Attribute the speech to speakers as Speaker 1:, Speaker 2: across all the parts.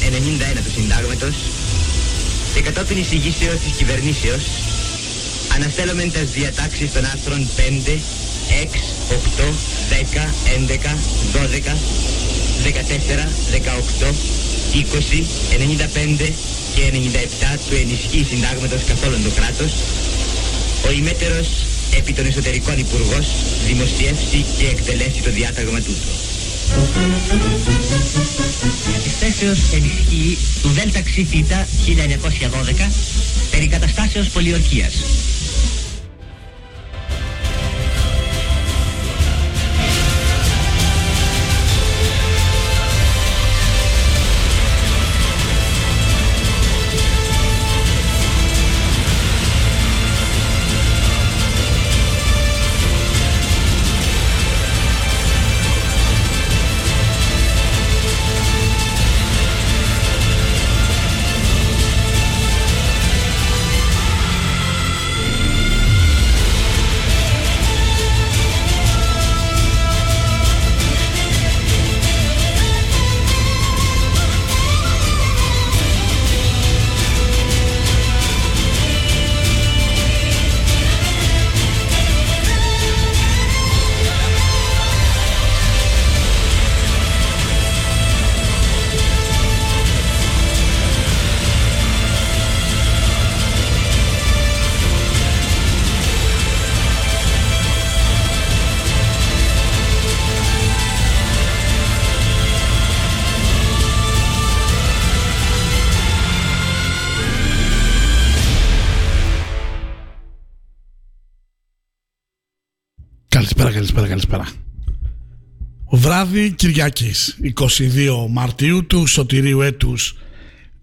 Speaker 1: 91 του Συντάγματος και κατόπιν εισηγήσεως της κυβερνήσεως αναστέλουμε τις διατάξεις των άρθρων 5, 6, 8, 10, 11, 12, 14, 18, 20, 95 και 97 του ενισχύει συντάγματος καθόλου το κράτος ο ημέτερος επί των εσωτερικών υπουργός δημοσιεύσει και εκτελέσει το διάταγμα τούτο. Εκθέσεως ενισχύει του ΔΕΛΤΑ ΞΦ 1912 περί καταστάσεως πολιορκίας.
Speaker 2: Βράδυ Κυριακής 22 Μαρτίου του σωτηρίου έτους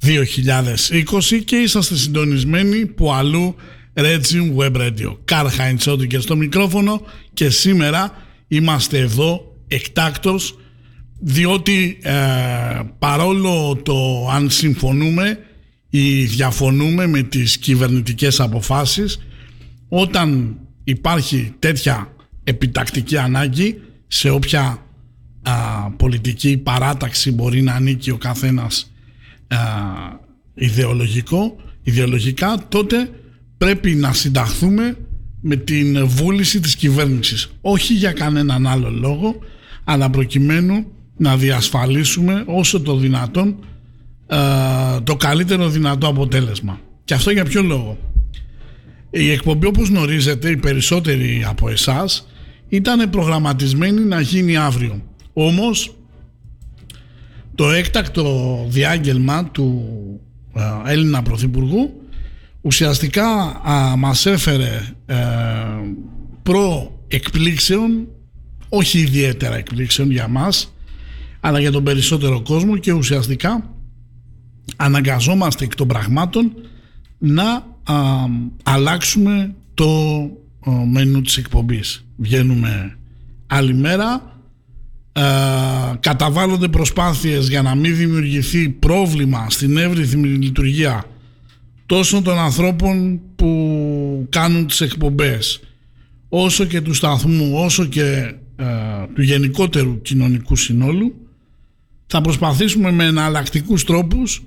Speaker 2: 2020 και είσαστε συντονισμένοι που αλλού Regime Web Radio. Κάρχα και στο μικρόφωνο και σήμερα είμαστε εδώ εκτάκτος διότι ε, παρόλο το αν συμφωνούμε ή διαφωνούμε με τις κυβερνητικές αποφάσεις όταν υπάρχει τέτοια επιτακτική ανάγκη σε όποια α, πολιτική παράταξη μπορεί να ανήκει ο καθένας α, ιδεολογικό, ιδεολογικά τότε πρέπει να συνταχθούμε με την βούληση της κυβέρνησης. Όχι για κανέναν άλλο λόγο αλλά προκειμένου να διασφαλίσουμε όσο το δυνατόν το καλύτερο δυνατό αποτέλεσμα. Και αυτό για ποιο λόγο; Η εκπομπή όπως γνωρίζετε οι περισσότεροι από εσάς ήταν προγραμματισμένη να γίνει αύριο όμως το έκτακτο διάγγελμα του Έλληνα Πρωθυπουργού ουσιαστικά α, μας έφερε ε, προ εκπλήξεων όχι ιδιαίτερα εκπλήξεων για μας αλλά για τον περισσότερο κόσμο και ουσιαστικά αναγκαζόμαστε εκ των πραγμάτων να αλλάξουμε το μενού της εκπομπής. Βγαίνουμε άλλη μέρα, καταβάλλονται προσπάθειες για να μην δημιουργηθεί πρόβλημα στην εύρυθμη λειτουργία τόσο των ανθρώπων που κάνουν τις εκπομπές όσο και του σταθμού όσο και του γενικότερου κοινωνικού συνόλου θα προσπαθήσουμε με εναλλακτικούς τρόπους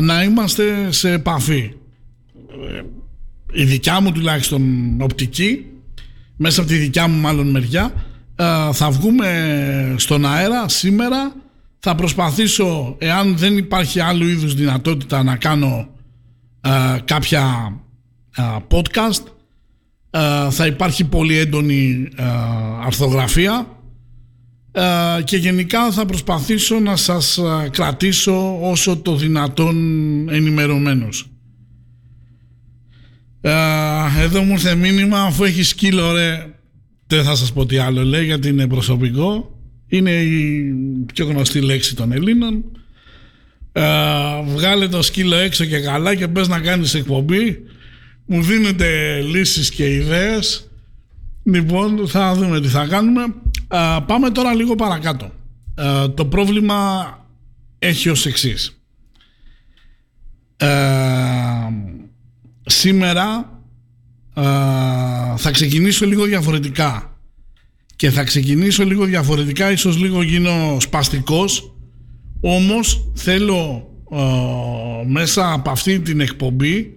Speaker 2: να είμαστε σε επαφή. Η δικιά μου τουλάχιστον οπτική, μέσα από τη δικιά μου μάλλον μεριά, θα βγούμε στον αέρα σήμερα. Θα προσπαθήσω, εάν δεν υπάρχει άλλου είδους δυνατότητα να κάνω κάποια podcast, θα υπάρχει πολύ έντονη αρθογραφία ε, και γενικά θα προσπαθήσω να σας ε, κρατήσω όσο το δυνατόν ενημερωμένος. Ε, εδώ μου ήρθε μήνυμα αφού έχεις σκύλο ρε δεν θα σας πω τι άλλο λέει γιατί είναι προσωπικό. Είναι η πιο γνωστή λέξη των Ελλήνων. Βγάλε το σκύλο έξω και καλά και πες να κάνεις εκπομπή. Μου δίνετε λύσεις και ιδέες. Λοιπόν θα δούμε τι θα κάνουμε. Πάμε τώρα λίγο παρακάτω. το πρόβλημα έχει ως εξής. σήμερα θα ξεκινήσω λίγο διαφορετικά και θα ξεκινήσω λίγο διαφορετικά ίσως λίγο γίνω σπαστικός όμως θέλω μέσα από αυτή την εκπομπή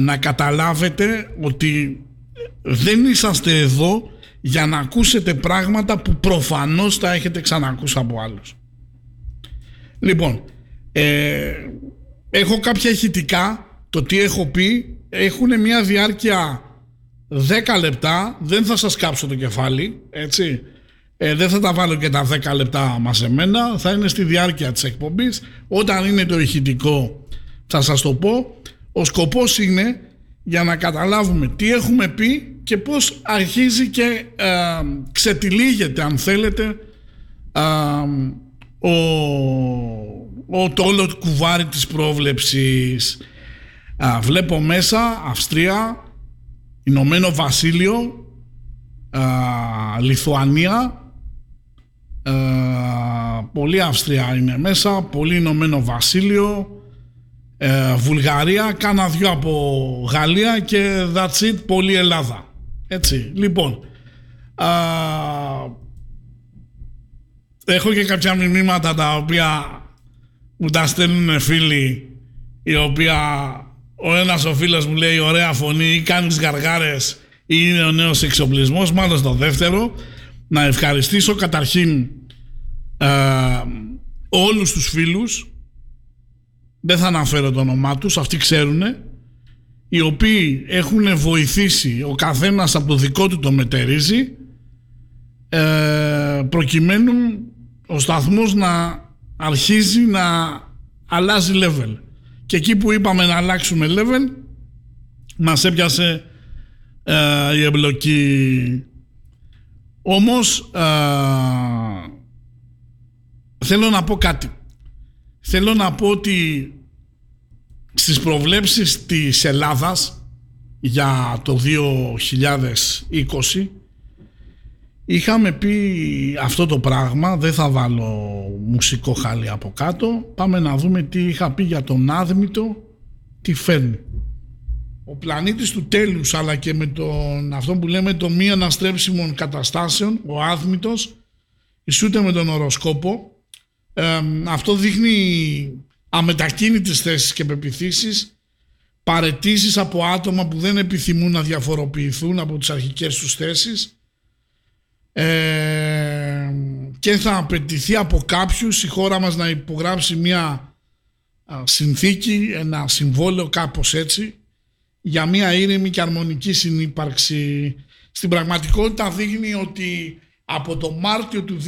Speaker 2: να καταλάβετε ότι δεν είσαστε εδώ για να ακούσετε πράγματα που προφανώς τα έχετε ξανακούσει από άλλους. Λοιπόν, ε, έχω κάποια ηχητικά, το τι έχω πει, έχουν μια διάρκεια 10 λεπτά, δεν θα σας κάψω το κεφάλι, έτσι. Ε, δεν θα τα βάλω και τα 10 λεπτά μαζεμένα, θα είναι στη διάρκεια της εκπομπής. Όταν είναι το ηχητικό θα σας το πω. Ο σκοπός είναι για να καταλάβουμε τι έχουμε πει και πώς αρχίζει και ε, ξετυλίγεται αν θέλετε ε, ο, ο, το όλο κουβάρι της πρόβλεψης. Ε, βλέπω μέσα Αυστρία, Ηνωμένο Βασίλειο, Λιθουανία, πολύ Αυστρία είναι μέσα, πολύ Ηνωμένο Βασίλειο, ε, Βουλγαρία, κάνα δυο από Γαλλία και that's it, πολύ Ελλάδα. Έτσι, λοιπόν. Α, έχω και κάποια μηνύματα τα οποία μου τα στέλνουν φίλοι οι οποία ο ένας ο φίλος μου λέει ωραία φωνή ή κάνεις γαργάρες ή είναι ο νέος εξοπλισμός μάλλον στο δεύτερο να ευχαριστήσω καταρχήν ε, όλους τους φίλους. Δεν θα αναφέρω το όνομά τους, αυτοί ξέρουν, οι οποίοι έχουν βοηθήσει. Ο καθένας από το δικό του το μετερίζει ε, προκειμένου ο σταθμός να αρχίζει να αλλάζει level. Και εκεί που είπαμε να αλλάξουμε level μας έπιασε ε, η εμπλοκή. Όμως ε, θέλω να πω κάτι. Θέλω να πω ότι στις προβλέψεις της Ελλάδας για το 2020 είχαμε πει αυτό το πράγμα, δεν θα βάλω μουσικό χάλι από κάτω, πάμε να δούμε τι είχα πει για τον Άδμητο, τι φέρνει. ο πλανήτης του τέλους αλλά και με τον, αυτό που λέμε το μη αναστρέψιμων καταστάσεων, ο άθμητος, ισούται με τον οροσκόπο. Ε, αυτό δείχνει αμετακίνητες θέσεις και πεπιθήσεις, παρετήσεις από άτομα που δεν επιθυμούν να διαφοροποιηθούν από τις αρχικές τους θέσεις ε, και θα απαιτηθεί από κάποιους η χώρα μας να υπογράψει μια συνθήκη, ένα συμβόλαιο κάπως έτσι για μια ήρεμη και αρμονική συνύπαρξη. Στην πραγματικότητα δείχνει ότι από το Μάρτιο του 2020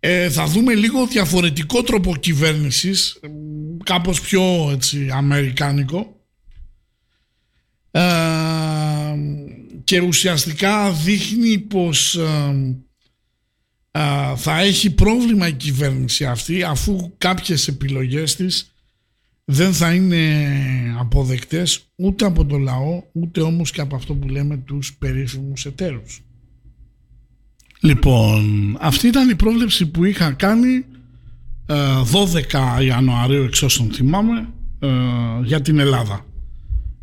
Speaker 2: ε, θα δούμε λίγο διαφορετικό τρόπο κυβέρνησης, κάπως πιο έτσι, αμερικάνικο ε, και ουσιαστικά δείχνει πως ε, θα έχει πρόβλημα η κυβέρνηση αυτή αφού κάποιες επιλογές της δεν θα είναι αποδεκτές ούτε από το λαό ούτε όμως και από αυτό που λέμε τους περίφημους εταίρους. Λοιπόν, αυτή ήταν η πρόβλεψη που είχα κάνει 12 ε, Ιανουαρίου εξ όσων θυμάμαι ε, για την Ελλάδα.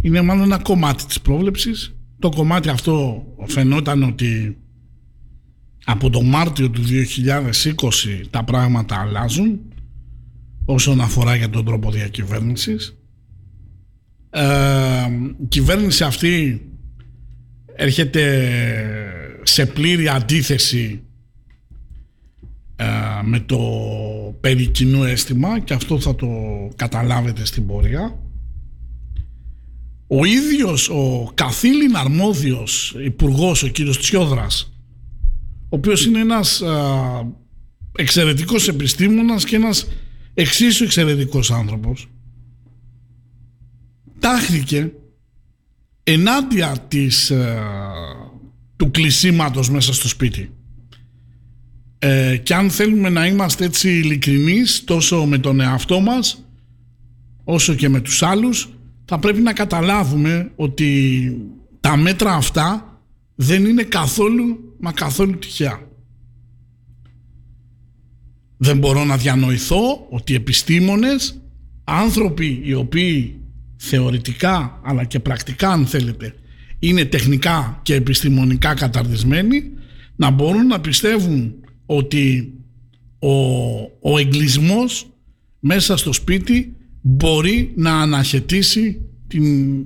Speaker 2: Είναι μάλλον ένα κομμάτι της πρόβλεψης. Το κομμάτι αυτό φαινόταν ότι από το Μάρτιο του 2020 τα πράγματα αλλάζουν όσον αφορά για τον τρόπο διακυβέρνησης. Ε, η κυβέρνηση αυτή έρχεται σε πλήρη αντίθεση ε, με το περί κοινού αίσθημα και αυτό θα το καταλάβετε στην πορεία. Ο ίδιος ο καθήλυν αρμόδιος υπουργός, ο κύριος Τσιόδρας, ο οποίος είναι ένας α, εξαιρετικός επιστήμονας και ένας εξίσου εξαιρετικός άνθρωπος τάχθηκε ενάντια της, του κλεισίματος μέσα στο σπίτι. Ε, και αν θέλουμε να είμαστε έτσι ειλικρινείς τόσο με τον εαυτό μας όσο και με τους άλλους θα πρέπει να καταλάβουμε ότι τα μέτρα αυτά δεν είναι καθόλου μα καθόλου τυχαία. Δεν μπορώ να διανοηθώ ότι επιστήμονες, άνθρωποι οι οποίοι θεωρητικά αλλά και πρακτικά αν θέλετε είναι τεχνικά και επιστημονικά καταρτισμένοι να μπορούν να πιστεύουν ότι ο, ο εγκλισμός μέσα στο σπίτι μπορεί να αναχαιτήσει την,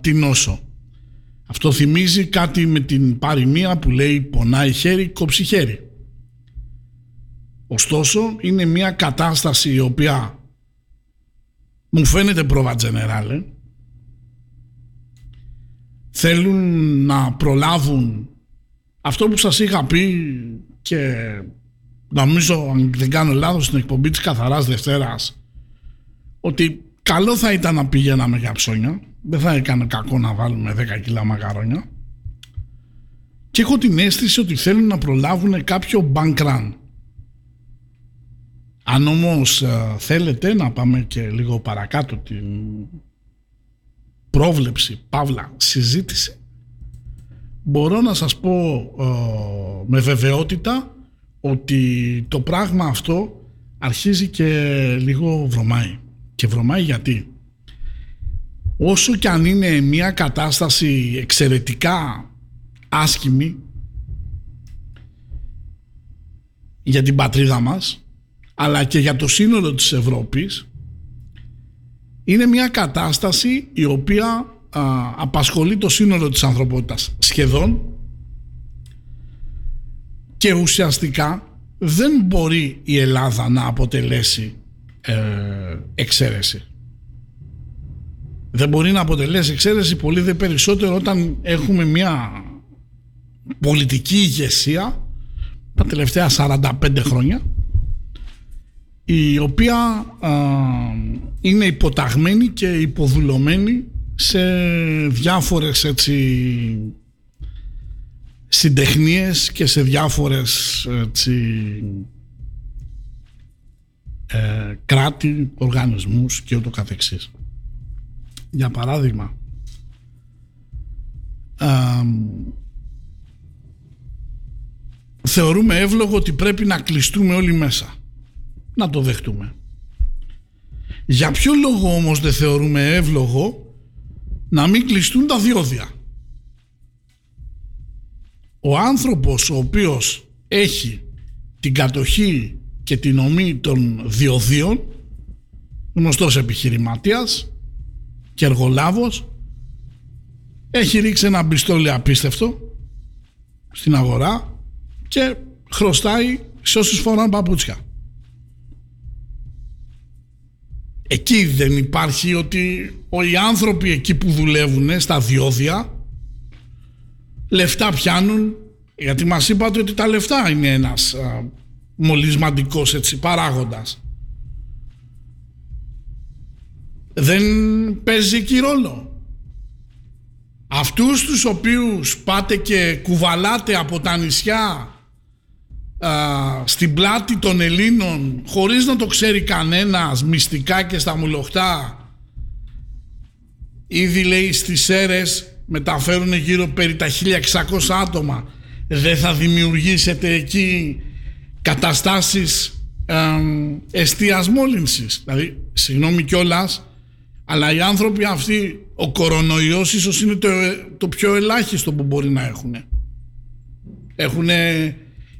Speaker 2: την νόσο. Αυτό θυμίζει κάτι με την παροιμία που λέει πονάει χέρι, κόψει χέρι. Ωστόσο είναι μια κατάσταση η οποία μου φαίνεται πρόβα τζενεράλε θέλουν να προλάβουν αυτό που σας είχα πει και νομίζω αν δεν κάνω λάθος στην εκπομπή της Καθαράς Δευτέρας ότι καλό θα ήταν να πηγαίναμε για ψώνια δεν θα έκανε κακό να βάλουμε 10 κιλά μαγαρόνια και έχω την αίσθηση ότι θέλουν να προλάβουν κάποιο bank run. Αν όμως ε, θέλετε να πάμε και λίγο παρακάτω την πρόβλεψη, παύλα, συζήτηση μπορώ να σας πω ε, με βεβαιότητα ότι το πράγμα αυτό αρχίζει και λίγο βρωμάει. Και βρωμάει γιατί; Όσο και αν είναι μια κατάσταση εξαιρετικά άσχημη για την πατρίδα μας αλλά και για το σύνολο της Ευρώπης είναι μια κατάσταση η οποία απασχολεί το σύνολο της ανθρωπότητας σχεδόν και ουσιαστικά δεν μπορεί η Ελλάδα να αποτελέσει ε, εξαίρεση. Δεν μπορεί να αποτελέσει εξαίρεση πολύ δε περισσότερο όταν έχουμε μια πολιτική ηγεσία τα τελευταία 45 χρόνια η οποία είναι υποταγμένη και υποδουλωμένη σε διάφορες έτσι συντεχνίες και σε διάφορες έτσι, ε, κράτη, οργανισμούς και ούτω καθεξής για παράδειγμα θεωρούμε εύλογο ότι πρέπει να κλειστούμε όλοι μέσα να το δεχτούμε Για ποιο λόγο όμως δεν θεωρούμε εύλογο να μην κλειστούν τα διόδια; Ο άνθρωπος ο οποίος έχει την κατοχή και την ομή των διοδίων γνωστός επιχειρηματίας και εργολάβος έχει ρίξει ένα μπιστόλι απίστευτο στην αγορά και χρωστάει σε όσους φοράνε παπούτσια. Εκεί δεν υπάρχει ότι οι άνθρωποι εκεί που δουλεύουν στα διόδια λεφτά πιάνουν γιατί μας είπατε ότι τα λεφτά είναι ένας α, μολυσματικός έτσι, παράγοντας. Δεν παίζει εκεί ρόλο. Αυτούς τους οποίους πάτε και κουβαλάτε από τα νησιά α, στην πλάτη των Ελλήνων χωρίς να το ξέρει κανένας μυστικά και στα μουλοχτά ήδη λέει στις αίρες μεταφέρουν γύρω περί τα 1600 άτομα δεν θα δημιουργήσετε εκεί καταστάσεις ε, εστίας μόλυνσης δηλαδή συγγνώμη κιόλας αλλά οι άνθρωποι αυτοί ο κορονοϊός ίσως είναι το, το πιο ελάχιστο που μπορεί να έχουν έχουν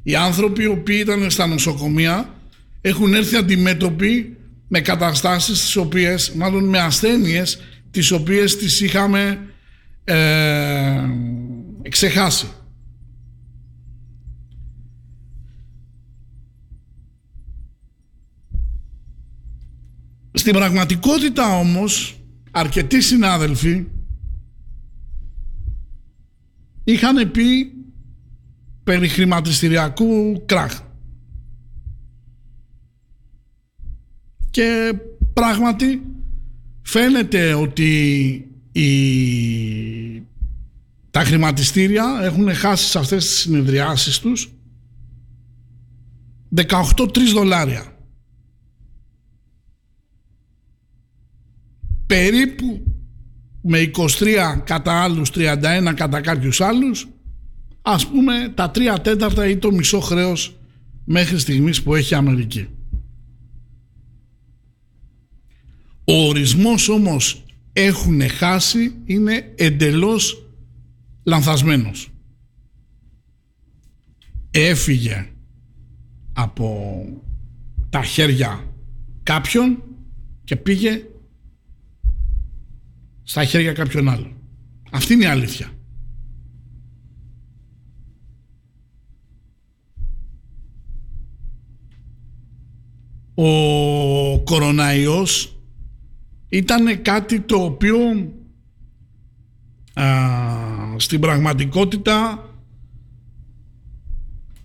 Speaker 2: οι άνθρωποι οι οποίοι ήταν στα νοσοκομεία έχουν έρθει αντιμέτωποι με καταστάσεις τις οποίες, μάλλον με ασθένειες τις οποίες τις είχαμε ε, ξεχάσει. Στην πραγματικότητα όμως αρκετοί συνάδελφοι είχαν πει περί χρηματιστηριακού κράχ. Και πράγματι φαίνεται ότι οι... τα χρηματιστήρια έχουν χάσει σε αυτές τις συνεδριάσεις τους 18-3 δολάρια. Περίπου με 23 κατά άλλους, 31 κατά κάποιους άλλους ας πούμε τα τρία τέταρτα ή το μισό χρέος μέχρι στιγμής που έχει η Αμερική. Ο ορισμός όμως έχουν χάσει είναι εντελώς λανθασμένος. Έφυγε από τα χέρια κάποιον και πήγε στα χέρια κάποιον άλλον. Αυτή είναι η αλήθεια. ο κοροναϊός ήταν κάτι το οποίο α, στην πραγματικότητα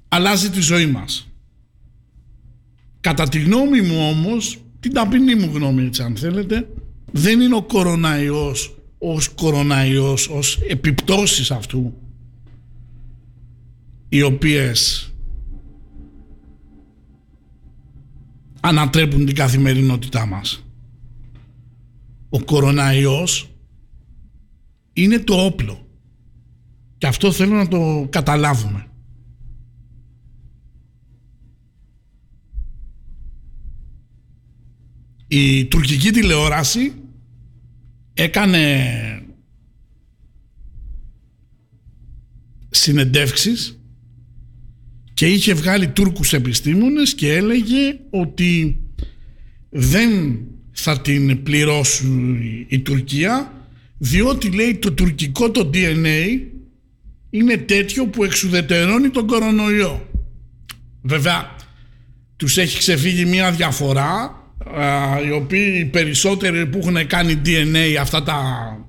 Speaker 2: αλλάζει τη ζωή μας. Κατά τη γνώμη μου όμως, την ταπεινή μου γνώμη έτσι αν θέλετε, δεν είναι ο κοροναϊός ως κοροναϊός, ως επιπτώσεις αυτού οι οποίες ανατρέπουν την καθημερινότητά μας. Ο κοροναϊός είναι το όπλο. Και αυτό θέλω να το καταλάβουμε. Η τουρκική τηλεόραση έκανε συνεντεύξεις και είχε βγάλει Τούρκους επιστήμονες και έλεγε ότι δεν θα την πληρώσουν η Τουρκία διότι λέει το τουρκικό το DNA είναι τέτοιο που εξουδετερώνει τον κορονοϊό. Βέβαια, τους έχει ξεφύγει μια διαφορά οι οποίοι οι περισσότεροι που έχουν κάνει DNA αυτά τα,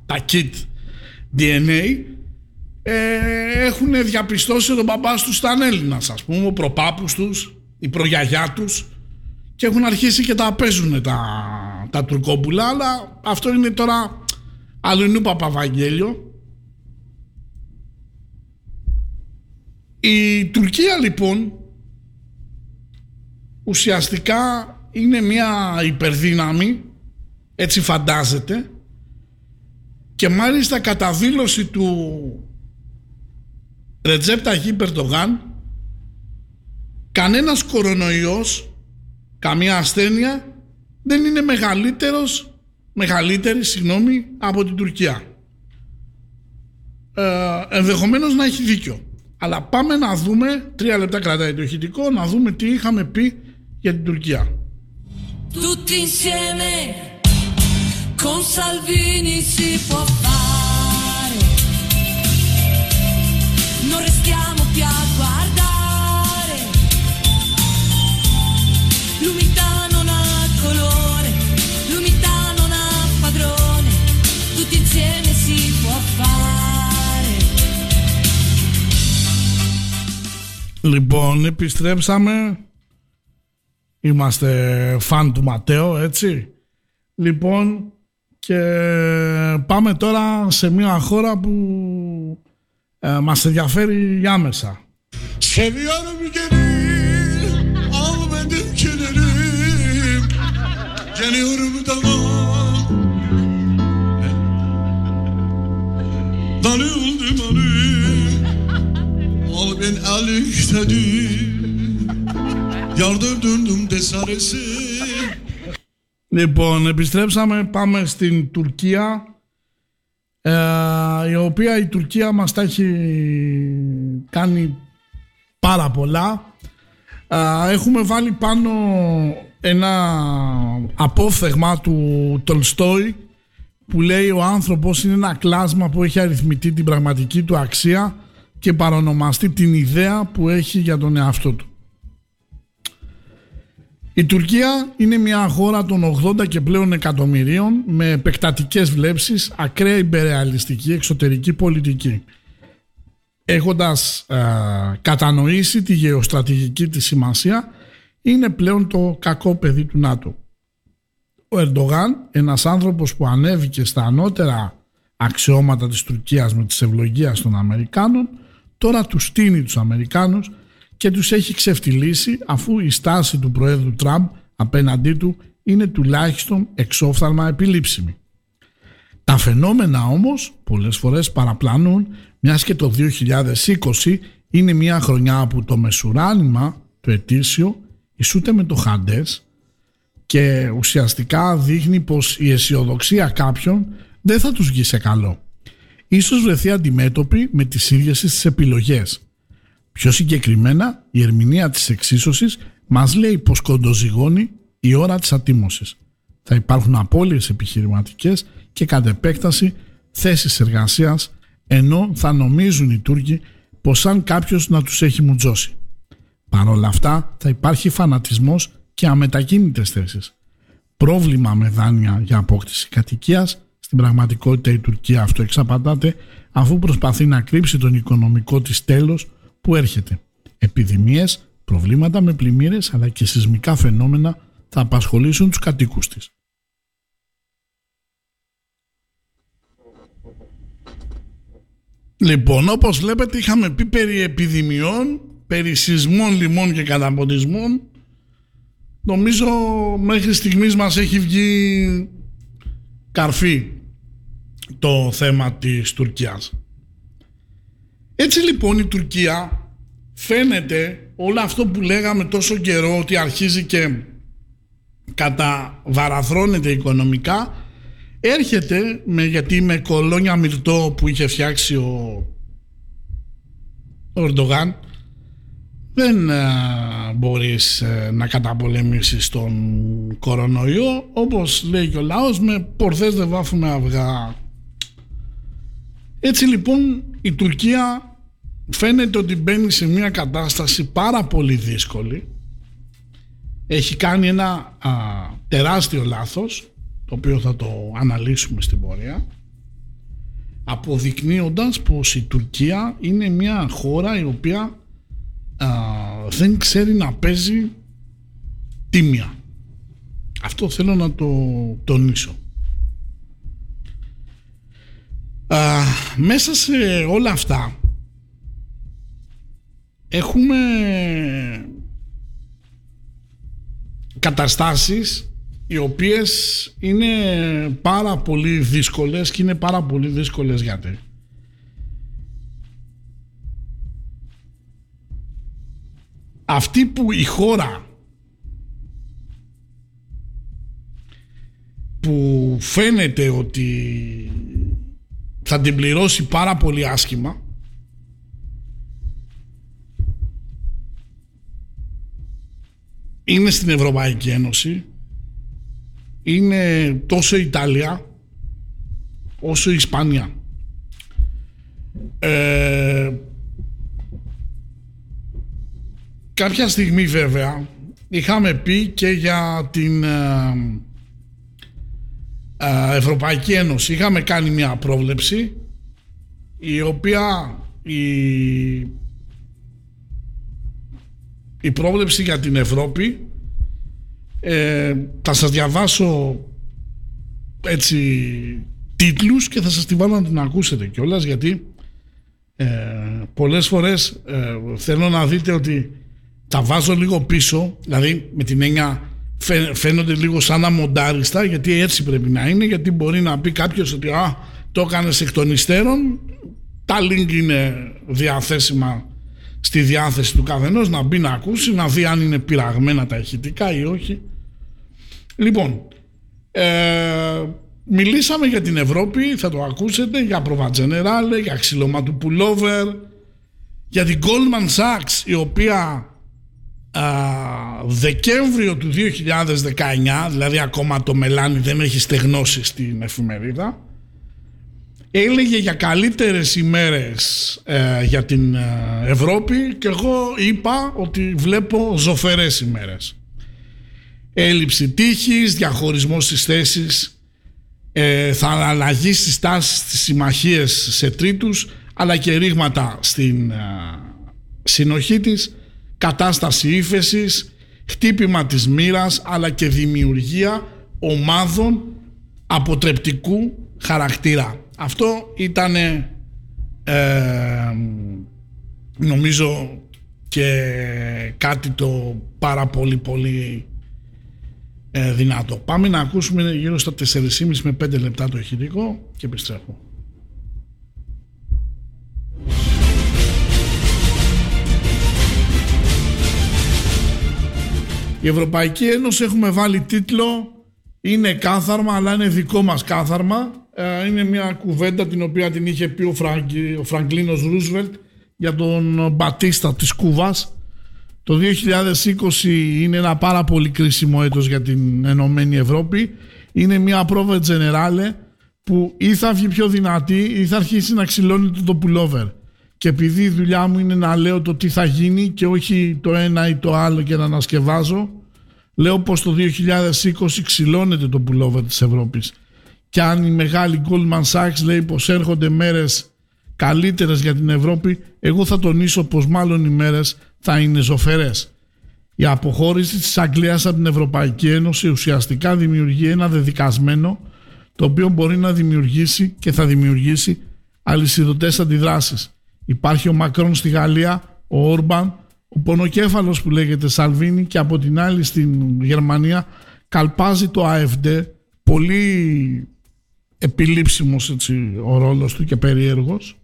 Speaker 2: τα kit DNA ε, έχουν διαπιστώσει ότι ο μπαμπάς τους ήταν Έλληνας ας πούμε, ο προπάπους τους, η προγιαγιά τους και έχουν αρχίσει και τα παίζουν τα, τα τουρκόπουλα αλλά αυτό είναι τώρα αλληνού Παπαβαγγέλιο. Η Τουρκία λοιπόν ουσιαστικά είναι μια υπερδύναμη έτσι φαντάζεται και μάλιστα κατά δήλωση του Ρετζέπ Ταχύ Περτογάν κανένας κορονοϊός καμία ασθένεια δεν είναι μεγαλύτερος, μεγαλύτερη συγγνώμη, από την Τουρκία. Ε, ενδεχομένως να έχει δίκιο. Αλλά πάμε να δούμε, τρία λεπτά κρατάει το ηχητικό, να δούμε τι είχαμε πει για την Τουρκία. Tutti insieme con Salvini si può fare. Non restiamo più a guardare. L'umiltà non ha colore, l'umiltà non ha padrone. Tutti insieme si può fare. Λοιπόν, επιστρέψαμε Είμαστε φαν του Ματέο, έτσι. Λοιπόν, και πάμε τώρα σε μια χώρα που ε, μας ενδιαφέρει άμεσα. Seviyorum gönül, almadım kenarım, geliyorum dama. Darıldım alım, al ben alıktadım. Λοιπόν, επιστρέψαμε, πάμε στην Τουρκία ε, η οποία η Τουρκία μας τα έχει κάνει πάρα πολλά ε, έχουμε βάλει πάνω ένα απόφθεγμα του Τολστόη που λέει ο άνθρωπος είναι ένα κλάσμα που έχει αριθμητεί την πραγματική του αξία και παρονομαστεί την ιδέα που έχει για τον εαυτό του. Η Τουρκία είναι μια χώρα των 80 και πλέον εκατομμυρίων με επεκτατικές βλέψεις, ακραία υπερεαλιστική εξωτερική πολιτική. Έχοντας κατανοήσει τη γεωστρατηγική της σημασία, είναι πλέον το κακό παιδί του ΝΑΤΟ. Ο Ερντογάν, ένας άνθρωπος που ανέβηκε στα ανώτερα αξιώματα της Τουρκίας με τις ευλογίες των Αμερικάνων, τώρα του στείνει τους Αμερικάνους και τους έχει ξεφτυλίσει αφού η στάση του Προέδρου Τραμπ απέναντί του είναι τουλάχιστον εξόφθαλμα επιλήψιμη. Τα φαινόμενα όμως πολλές φορές παραπλάνουν μιας και το 2020 είναι μια χρονιά που το μεσουράνημα, το ετήσιο, ισούται με το Χαντές και ουσιαστικά δείχνει πως η αισιοδοξία κάποιων δεν θα τους βγει σε καλό. Ίσως βρεθεί αντιμέτωπη με τις ίδιες τις επιλογές Πιο συγκεκριμένα, η ερμηνεία της εξίσωσης μας λέει πως κοντοζυγώνει η ώρα της ατίμωσης. Θα υπάρχουν απώλειες επιχειρηματικές και κατ' επέκταση θέσεις εργασίας, ενώ θα νομίζουν οι Τούρκοι πως αν κάποιος να τους έχει μουτζώσει. Παρ' όλα αυτά θα υπάρχει φανατισμός και αμετακίνητες θέσεις. Πρόβλημα με δάνεια για απόκτηση κατοικίας, στην πραγματικότητα η Τουρκία αυτό εξαπατάται αφού προσπαθεί να κρύψει τον οικονομικό της τέλος που έρχεται. Επιδημίες, προβλήματα με πλημμύρες αλλά και σεισμικά φαινόμενα θα απασχολήσουν τους κατοίκους της. Λοιπόν, όπως βλέπετε είχαμε πει περί επιδημιών, περί σεισμών, λιμών και καταποντισμών. Νομίζω μέχρι στιγμής μας έχει βγει καρφί το θέμα της Τουρκίας. Έτσι λοιπόν η Τουρκία φαίνεται όλο αυτό που λέγαμε τόσο καιρό ότι αρχίζει και καταβαραθρώνεται οικονομικά έρχεται με, γιατί με κολόνια μυρτό που είχε φτιάξει ο Ορντογάν δεν α, ε, μπορείς ε, να καταπολεμήσεις τον κορονοϊό όπως λέει και ο λαός με πορθές δεν βάφουμε αυγά. Έτσι λοιπόν η Τουρκία φαίνεται ότι μπαίνει σε μια κατάσταση πάρα πολύ δύσκολη. Έχει κάνει ένα τεράστιο λάθος, το οποίο θα το αναλύσουμε στην πορεία, αποδεικνύοντας πως η Τουρκία είναι μια χώρα η οποία δεν ξέρει να παίζει τίμια. Αυτό θέλω να το τονίσω. Μέσα σε όλα αυτά έχουμε καταστάσεις οι οποίες είναι πάρα πολύ δύσκολες και είναι πάρα πολύ δύσκολες γιατί αυτή που η χώρα που φαίνεται ότι θα την πληρώσει πάρα πολύ άσχημα. Είναι στην Ευρωπαϊκή Ένωση. Είναι τόσο η Ιταλία όσο η Ισπανία. Ε, κάποια στιγμή βέβαια είχαμε πει και για την ε, ε, Ευρωπαϊκή Ένωση. Είχαμε κάνει μια πρόβλεψη η οποία η, η πρόβλεψη για την Ευρώπη ε, θα σας διαβάσω έτσι τίτλους και θα σας τη βάλω να την ακούσετε κιόλας γιατί ε, πολλές φορές ε, θέλω να δείτε ότι τα βάζω λίγο πίσω δηλαδή με την έννοια φαίνονται λίγο σαν αμοντάριστα γιατί έτσι πρέπει να είναι γιατί μπορεί να πει κάποιος ότι α, το έκανες εκ των υστέρων τα link είναι διαθέσιμα στη διάθεση του καθενός να μπει να ακούσει να δει αν είναι πειραγμένα τα ηχητικά ή όχι λοιπόν ε, μιλήσαμε για την Ευρώπη θα το ακούσετε για Prova Generale για ξυλώμα του pullover για την Goldman Sachs η οποία Δεκέμβριο του 2019, δηλαδή ακόμα το μελάνι δεν έχει στεγνώσει στην εφημερίδα, έλεγε για καλύτερες ημέρες ε, για την ε, Ευρώπη και εγώ είπα ότι βλέπω ζωφερές ημέρες. Έλλειψη τύχης, διαχωρισμός στις θέσεις, ε, θα αλλαγεί στις τάσεις στις συμμαχίες σε τρίτους, αλλά και ρήγματα στην συνοχή της κατάσταση ύφεσης, χτύπημα της μοίρας, αλλά και δημιουργία ομάδων αποτρεπτικού χαρακτήρα. Αυτό ήταν νομίζω και κάτι το πάρα πολύ πολύ ε, δυνατό. Πάμε να ακούσουμε γύρω στα 4,5 με 5 λεπτά το ηχητικό και επιστρέφω. Η Ευρωπαϊκή Ένωση έχουμε βάλει τίτλο είναι κάθαρμα αλλά είναι δικό μας κάθαρμα. Ε, είναι μια κουβέντα την οποία την είχε πει ο, Φραγκ, ο Φραγκλίνος Ρούσβελτ για τον Μπατίστα της Κούβας. Το 2020 είναι ένα πάρα πολύ κρίσιμο έτος για την Ενωμένη Ευρώπη. Είναι μια πρόβα τζενεράλε που ή θα βγει πιο δυνατή ή θα αρχίσει να ξυλώνει το πουλόβερ. Και επειδή η δουλειά μου είναι να λέω το τι θα γίνει και όχι το ένα ή το άλλο και να ανασκευάζω, λέω πως το 2020 ξυλώνεται το pullover της Ευρώπης. Και αν η μεγάλη Goldman Sachs λέει πως έρχονται μέρες καλύτερες για την Ευρώπη, εγώ θα τονίσω πως μάλλον οι μέρες θα είναι ζωφερές. Η αποχώρηση της Αγγλίας από την Ευρωπαϊκή Ένωση ουσιαστικά δημιουργεί ένα δεδικασμένο το οποίο μπορεί να δημιουργήσει και θα δημιουργήσει αλυσιδωτές αντιδράσεις. Υπάρχει ο Μακρόν στη Γαλλία, ο Όρμπαν, ο πονοκέφαλος που λέγεται Σαλβίνη και από την άλλη στην Γερμανία καλπάζει το ΑΕΦΔ, πολύ επιλήψιμος έτσι, ο ρόλος του και περίεργος,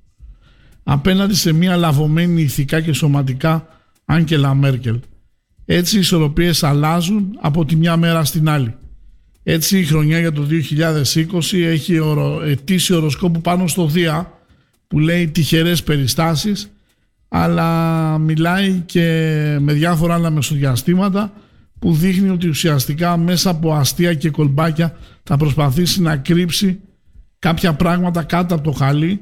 Speaker 2: απέναντι σε μια λαβωμένη ηθικά και σωματικά Άγγελα Μέρκελ. Έτσι οι ισορροπίες αλλάζουν από τη μια μέρα στην άλλη. Έτσι η χρονιά για το 2020 έχει ετήσει οροσκόπου πάνω στο Δία που λέει τυχερές περιστάσεις αλλά μιλάει και με διάφορα άλλα μεσοδιαστήματα που δείχνει ότι ουσιαστικά μέσα από αστεία και κολμπάκια θα προσπαθήσει να κρύψει κάποια πράγματα κάτω από το χαλί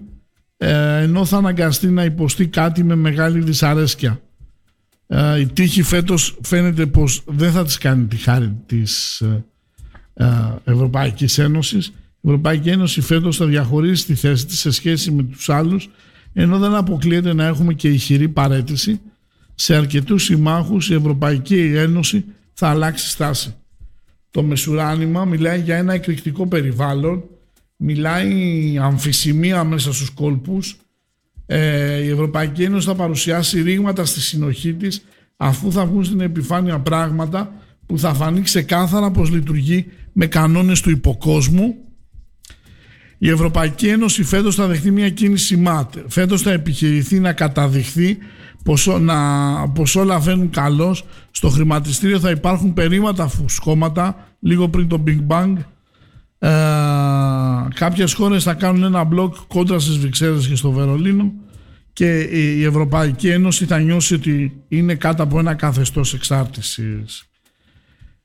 Speaker 2: ε, ενώ θα αναγκαστεί να υποστεί κάτι με μεγάλη δυσαρέσκεια. Ε, η τύχη φέτος φαίνεται πως δεν θα της κάνει τη χάρη της ε, Ευρωπαϊκής Ένωσης η Ευρωπαϊκή Ένωση φέτος θα διαχωρίσει τη θέση της σε σχέση με τους άλλους ενώ δεν αποκλείεται να έχουμε και ηχηρή παρέτηση. Σε αρκετούς συμμάχους η Ευρωπαϊκή Ένωση θα αλλάξει στάση. Το μεσουράνημα μιλάει για ένα εκρηκτικό περιβάλλον, μιλάει αμφισημία μέσα στους κόλπους, ε, η Ευρωπαϊκή Ένωση θα παρουσιάσει ρήγματα στη συνοχή της αφού θα βγουν στην επιφάνεια πράγματα που θα φανεί ξεκάθαρα πως λειτουργεί με κανόνες του υποκόσμου η Ευρωπαϊκή Ένωση φέτος θα δεχτεί μια κίνηση ΜΑΤ. Φέτος θα επιχειρηθεί να καταδειχθεί πως, να, πως όλα βαίνουν καλώς. Στο χρηματιστήριο θα υπάρχουν περίματα φουσκώματα λίγο πριν το Big Bang. Ε, κάποιες χώρες θα κάνουν ένα μπλοκ κόντρα στις Βρυξέλλες και στο Βερολίνο και η Ευρωπαϊκή Ένωση θα νιώσει ότι είναι κάτω από ένα καθεστώς εξάρτησης.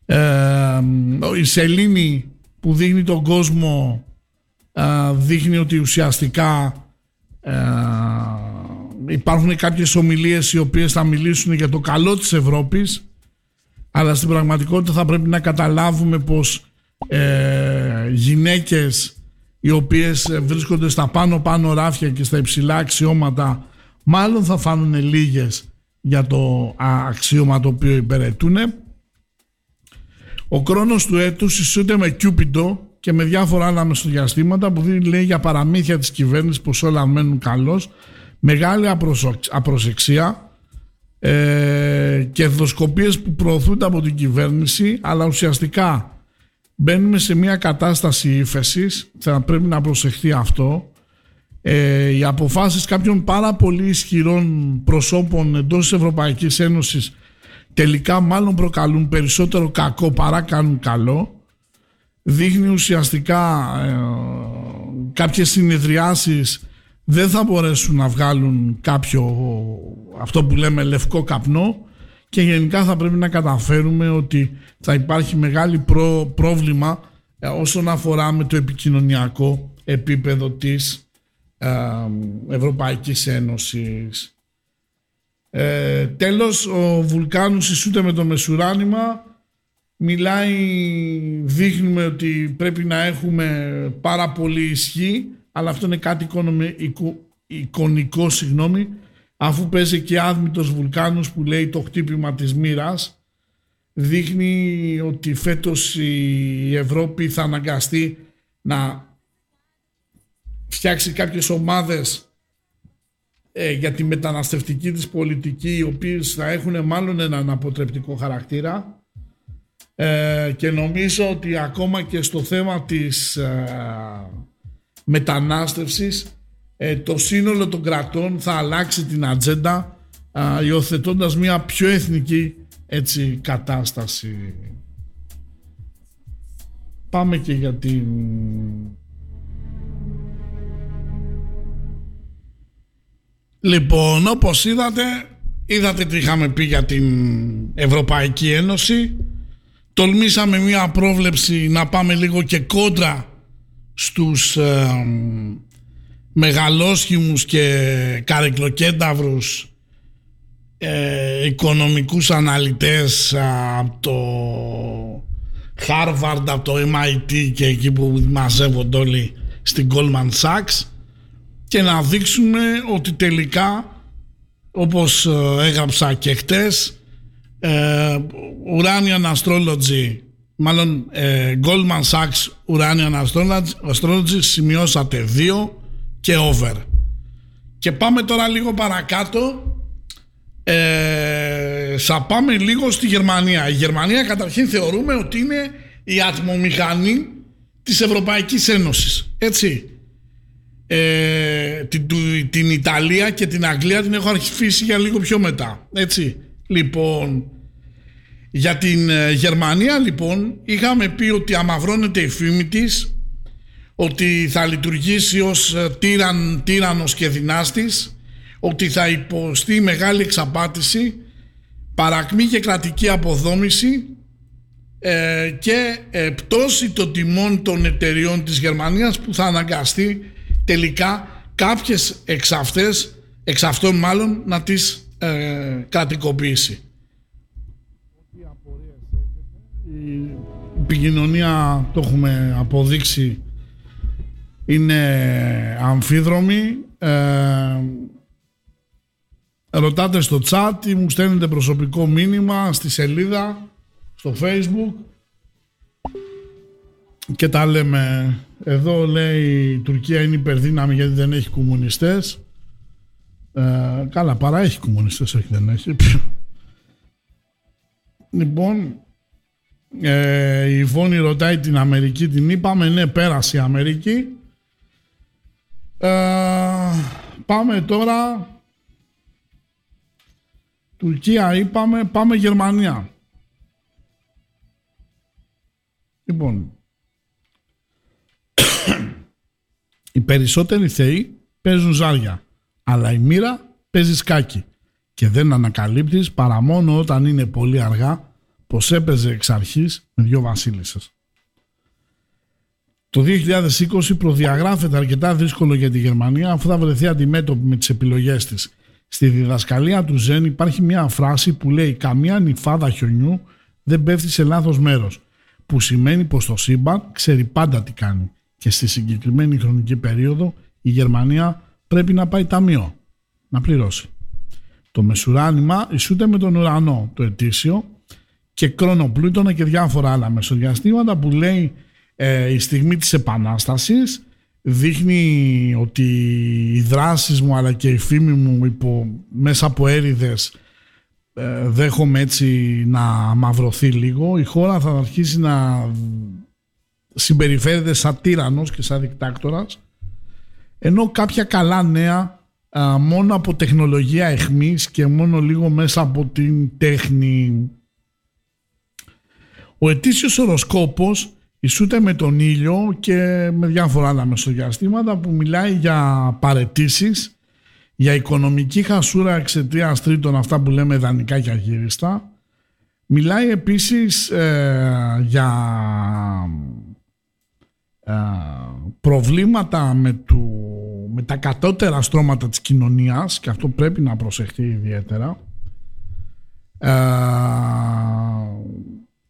Speaker 2: Ε, η σελήνη που δείχνει τον κόσμο ε, δείχνει ότι ουσιαστικά ε, υπάρχουν κάποιες ομιλίες οι οποίες θα μιλήσουν για το καλό της Ευρώπης αλλά στην πραγματικότητα θα πρέπει να καταλάβουμε πως ε, γυναίκες οι οποίες βρίσκονται στα πάνω πάνω ράφια και στα υψηλά αξιώματα μάλλον θα φάνουν λίγες για το αξίωμα το οποίο υπηρετούν. Ο χρόνος του έτους ισούται με Κιούπιντο και με διάφορα άλλα μεσοδιαστήματα που λέει για παραμύθια της κυβέρνησης πως όλα μένουν καλώς, μεγάλη απροσεξία ε, και δοσκοπίες που προωθούνται από την κυβέρνηση αλλά ουσιαστικά μπαίνουμε σε μια κατάσταση ύφεσης, θα πρέπει να προσεχθεί αυτό. Ε, οι αποφάσεις κάποιων πάρα πολύ ισχυρών προσώπων εντός της Ευρωπαϊκής Ένωσης τελικά μάλλον προκαλούν περισσότερο κακό παρά κάνουν καλό δείχνει ουσιαστικά ε, κάποιες συνεδριάσεις δεν θα μπορέσουν να βγάλουν κάποιο αυτό που λέμε λευκό καπνό και γενικά θα πρέπει να καταφέρουμε ότι θα υπάρχει μεγάλη πρόβλημα ε, όσον αφορά με το επικοινωνιακό επίπεδο της ε, Ευρωπαϊκής Ένωσης. Ε, τέλος, ο Βουλκάνος ισούται με το μεσουράνημα μιλάει, δείχνουμε ότι πρέπει να έχουμε πάρα πολύ ισχύ, αλλά αυτό είναι κάτι εικονικό, συγγνώμη, αφού παίζει και άδμητος βουλκάνος που λέει το χτύπημα της μοίρας. δείχνει ότι φέτος η Ευρώπη θα αναγκαστεί να φτιάξει κάποιες ομάδες ε, για τη μεταναστευτική της πολιτική οι οποίες θα έχουν μάλλον έναν αποτρεπτικό χαρακτήρα ε, και νομίζω ότι ακόμα και στο θέμα της ε, μετανάστευσης ε, το σύνολο των κρατών θα αλλάξει την ατζέντα ε, υιοθετώντας μια πιο εθνική έτσι, κατάσταση. Πάμε και για την... Λοιπόν, όπως είδατε, είδατε τι είχαμε πει για την Ευρωπαϊκή Ένωση τολμήσαμε μία πρόβλεψη να πάμε λίγο και κόντρα στους ε, μεγαλόσχημους και καρεκλοκένταυρους ε, οικονομικούς αναλυτές από το Harvard, από το MIT και εκεί που μαζεύονται όλοι στην Goldman Sachs και να δείξουμε ότι τελικά όπως ε, έγραψα και χτες ε, Uranian Astrology μάλλον ε, Goldman Sachs Uranian Astrology σημειώσατε 2 και over. Και πάμε τώρα λίγο παρακάτω. Ε, θα πάμε λίγο στη Γερμανία. Η Γερμανία καταρχήν θεωρούμε ότι είναι η ατμομηχανή της Ευρωπαϊκής Ένωσης έτσι. Ε, την, την Ιταλία και την Αγγλία την έχω αρχίσει για λίγο πιο μετά έτσι Λοιπόν, για την ε, Γερμανία λοιπόν είχαμε πει ότι αμαυρώνεται η φήμη της, ότι θα λειτουργήσει ως ε, τύραν, τύρανος και δυνάστης, ότι θα υποστεί μεγάλη εξαπάτηση, παρακμή και κρατική αποδόμηση ε, και ε, πτώση των τιμών των εταιριών της Γερμανίας που θα αναγκαστεί τελικά κάποιες εξ, αυτές, εξ αυτών μάλλον να τις ε, κρατικοποιήσει. Η επικοινωνία το έχουμε αποδείξει είναι αμφίδρομη. Ε, ρωτάτε στο chat ή μου στέλνετε προσωπικό μήνυμα στη σελίδα, στο facebook και τα λέμε. Εδώ λέει η Τουρκία είναι υπερδύναμη γιατί δεν έχει κομμουνιστές. Ε, καλά, παρά έχει κομμουνιστές, όχι δεν έχει. λοιπόν, ε, η Βόνη ρωτάει την Αμερική, την είπαμε, ναι, πέρασε η Αμερική. Ε, πάμε τώρα, Τουρκία είπαμε, πάμε Γερμανία. Λοιπόν, Οι περισσότεροι θεοί παίζουν ζάρια, αλλά η μοίρα παίζει σκάκι και δεν ανακαλύπτεις παρά μόνο όταν είναι πολύ αργά πως έπαιζε εξ αρχής με δυο βασίλισσες. Το 2020 προδιαγράφεται αρκετά δύσκολο για τη Γερμανία αφού θα βρεθεί αντιμέτωπη με τις επιλογές της. Στη διδασκαλία του Ζεν υπάρχει μια φράση που λέει «Καμία νυφάδα χιονιού δεν πέφτει σε λάθος μέρος» που σημαίνει πως το σύμπαν ξέρει πάντα τι κάνει και στη συγκεκριμένη χρονική περίοδο η Γερμανία πρέπει να πάει ταμείο, να πληρώσει. Το μεσουράνημα ισούται με τον ουρανό, το ετήσιο και κρόνοπλούτονα και διάφορα άλλα μεσοδιαστήματα που λέει ε, η στιγμή της Επανάστασης δείχνει ότι οι δράσεις μου αλλά και η φήμη μου υπό, μέσα από έρηδες ε, δέχομαι έτσι να μαυρωθεί λίγο η χώρα θα αρχίσει να συμπεριφέρεται σαν τύρανος και σαν δικτάκτορας ενώ κάποια καλά νέα μόνο από τεχνολογία εχμής και μόνο λίγο μέσα από την τέχνη. Ο ετήσιος οροσκόπος ισούται με τον ήλιο και με διάφορα άλλα μεσοδιαστήματα που μιλάει για παρετήσεις, για οικονομική χασούρα εξαιτίας τρίτων αυτά που λέμε δανεικά και αγύριστα. Μιλάει επίσης ε, για ε, προβλήματα με, του, με τα κατώτερα στρώματα της κοινωνίας και αυτό πρέπει να προσεχθεί ιδιαίτερα. Ε,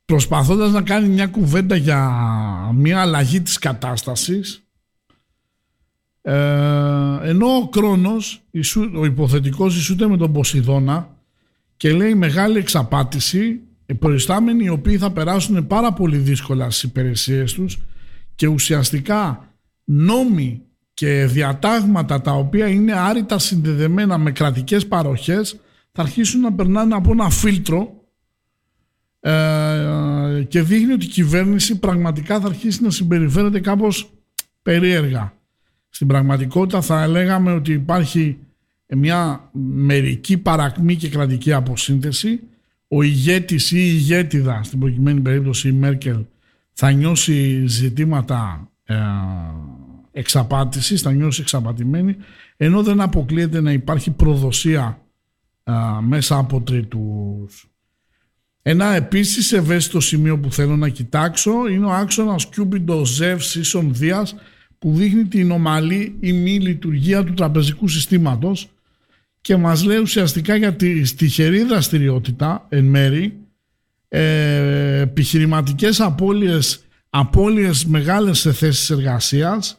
Speaker 2: προσπαθώντας να κάνει μια κουβέντα για μια αλλαγή της κατάστασης ε, ενώ ο Κρόνος ο υποθετικός ισούται με τον Ποσειδώνα και λέει μεγάλη εξαπάτηση προϊστάμενοι οι οποίοι θα περάσουν πάρα πολύ δύσκολα στις υπηρεσίες τους και ουσιαστικά νόμοι και διατάγματα τα οποία είναι άρρητα συνδεδεμένα με κρατικές παροχές θα αρχίσουν να περνάνε από ένα φίλτρο ε, και δείχνει ότι η κυβέρνηση πραγματικά θα αρχίσει να συμπεριφέρεται κάπως περίεργα. Στην πραγματικότητα θα λέγαμε ότι υπάρχει μια μερική παρακμή και κρατική αποσύνθεση. Ο ηγέτης ή η ηγέτιδα, στην προκειμένη περίπτωση η Μέρκελ, θα νιώσει ζητήματα ε, εξαπάτησης, θα νιώσει εξαπατημένη, ενώ δεν αποκλείεται να υπάρχει προδοσία ε, μέσα από τρίτους. Ένα επίσης ευαίσθητο σημείο που θέλω να κοιτάξω είναι ο άξονας Κιούμπιντο Ζεύ Σίσον Δίας που δείχνει την ομαλή ή μη λειτουργία του τραπεζικού συστήματος και μας λέει ουσιαστικά για τη στοιχερή δραστηριότητα εν μέρη ε, επιχειρηματικές απώλειες, απώλειες μεγάλες σε θέσεις εργασίας,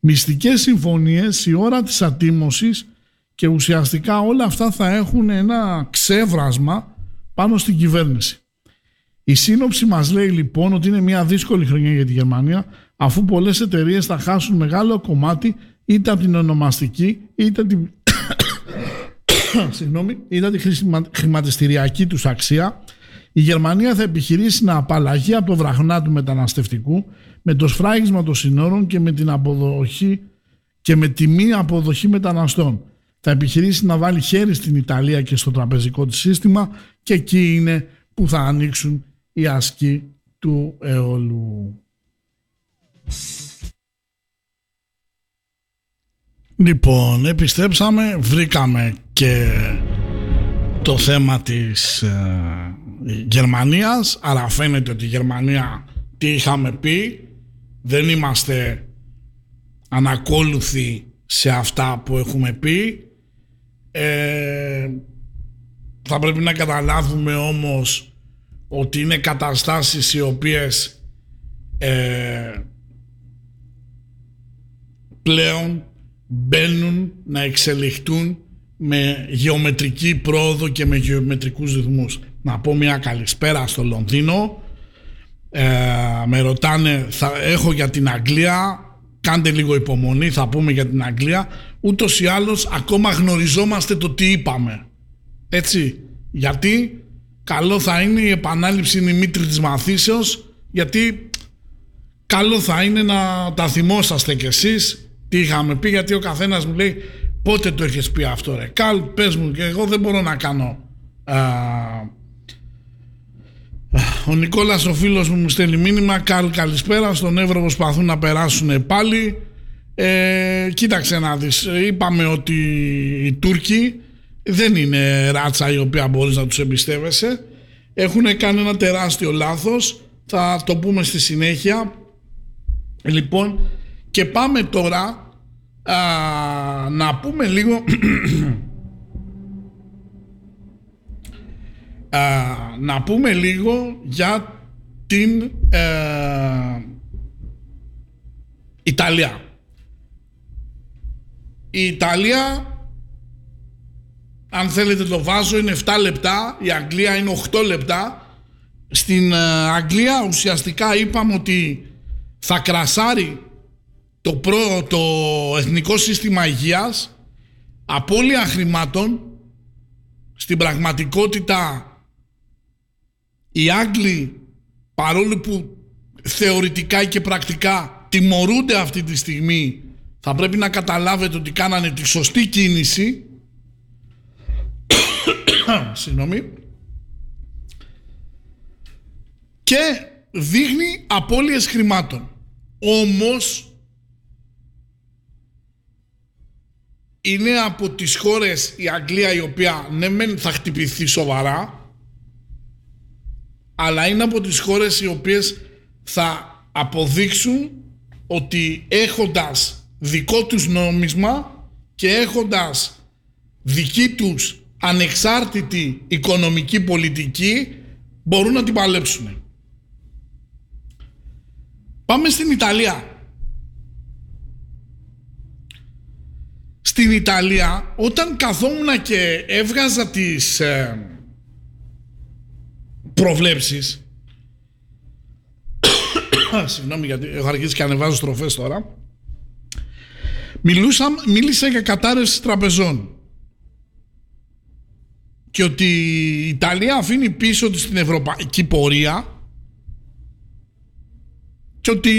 Speaker 2: μυστικές συμφωνίες, η ώρα της ατίμωσης και ουσιαστικά όλα αυτά θα έχουν ένα ξέβρασμα πάνω στην κυβέρνηση. Η σύνοψη μας λέει λοιπόν ότι είναι μια δύσκολη χρονιά για τη Γερμανία αφού πολλές εταιρείες θα χάσουν μεγάλο κομμάτι είτε από την ονομαστική είτε από την, είτε τη χρηματιστηριακή τους αξία η Γερμανία θα επιχειρήσει να απαλλαγεί από το βραχνά του μεταναστευτικού με το σφράγισμα των συνόρων και με την αποδοχή και με τη μη αποδοχή μεταναστών. Θα επιχειρήσει να βάλει χέρι στην Ιταλία και στο τραπεζικό της σύστημα και εκεί είναι που θα ανοίξουν οι ασκοί του αιώλου. Λοιπόν, επιστρέψαμε, βρήκαμε και το θέμα της ε, Γερμανίας άρα φαίνεται ότι η Γερμανία τι είχαμε πει δεν είμαστε ανακόλουθοι σε αυτά που έχουμε πει. Ε, θα πρέπει να καταλάβουμε όμως ότι είναι καταστάσεις οι οποίες ε, πλέον μπαίνουν να εξελιχτούν με γεωμετρική πρόοδο και με γεωμετρικούς ρυθμούς να πω μια καλησπέρα στο Λονδίνο. Ε, με ρωτάνε, θα έχω για την Αγγλία, κάντε λίγο υπομονή, θα πούμε για την Αγγλία. Ούτως ή άλλως ακόμα γνωριζόμαστε το τι είπαμε. Έτσι, γιατί καλό θα είναι η επανάληψη είναι η μήτρη της μαθήσεως, γιατί καλό θα είναι να τα θυμόσαστε κι εσείς τι είχαμε πει, γιατί ο καθένας μου λέει πότε το έχεις πει αυτό ρε. Καλ, πες μου και εγώ δεν μπορώ να κάνω ο Νικόλας ο φίλος μου μου στέλνει μήνυμα. Καλ καλησπέρα. Στον Εύρο προσπαθούν να περάσουν πάλι. Ε, κοίταξε να δεις, είπαμε ότι οι Τούρκοι δεν είναι ράτσα η οποία μπορείς να τους εμπιστεύεσαι. Έχουν κάνει ένα τεράστιο λάθος, θα το πούμε στη συνέχεια. Λοιπόν, και πάμε τώρα να πούμε λίγο να πούμε λίγο για την ε, Ιταλία. Η Ιταλία αν θέλετε το βάζω είναι 7 λεπτά, η Αγγλία είναι 8 λεπτά. Στην ε, Αγγλία ουσιαστικά είπαμε ότι θα κρασάρει το, προ, το εθνικό σύστημα υγείας απώλεια χρημάτων στην πραγματικότητα οι Άγγλοι παρόλο που θεωρητικά και πρακτικά τιμωρούνται αυτή τη στιγμή θα πρέπει να καταλάβετε ότι κάνανε τη σωστή κίνηση. Συγγνώμη. Και δείχνει απώλειες χρημάτων. Όμως είναι από τις χώρες η Αγγλία η οποία ναι μεν θα χτυπηθεί σοβαρά αλλά είναι από τις χώρες οι οποίες θα αποδείξουν ότι έχοντας δικό τους νόμισμα και έχοντας δική τους ανεξάρτητη οικονομική πολιτική μπορούν να την παλέψουν. Πάμε στην Ιταλία. Στην Ιταλία όταν καθόμουν και έβγαζα τις ε, προβλέψεις. Συγγνώμη γιατί έχω αρχίσει και ανεβάζω στροφές τώρα. Μιλούσα, μίλησα για κατάρρευση τραπεζών. Και ότι η Ιταλία αφήνει πίσω της την ευρωπαϊκή πορεία και ότι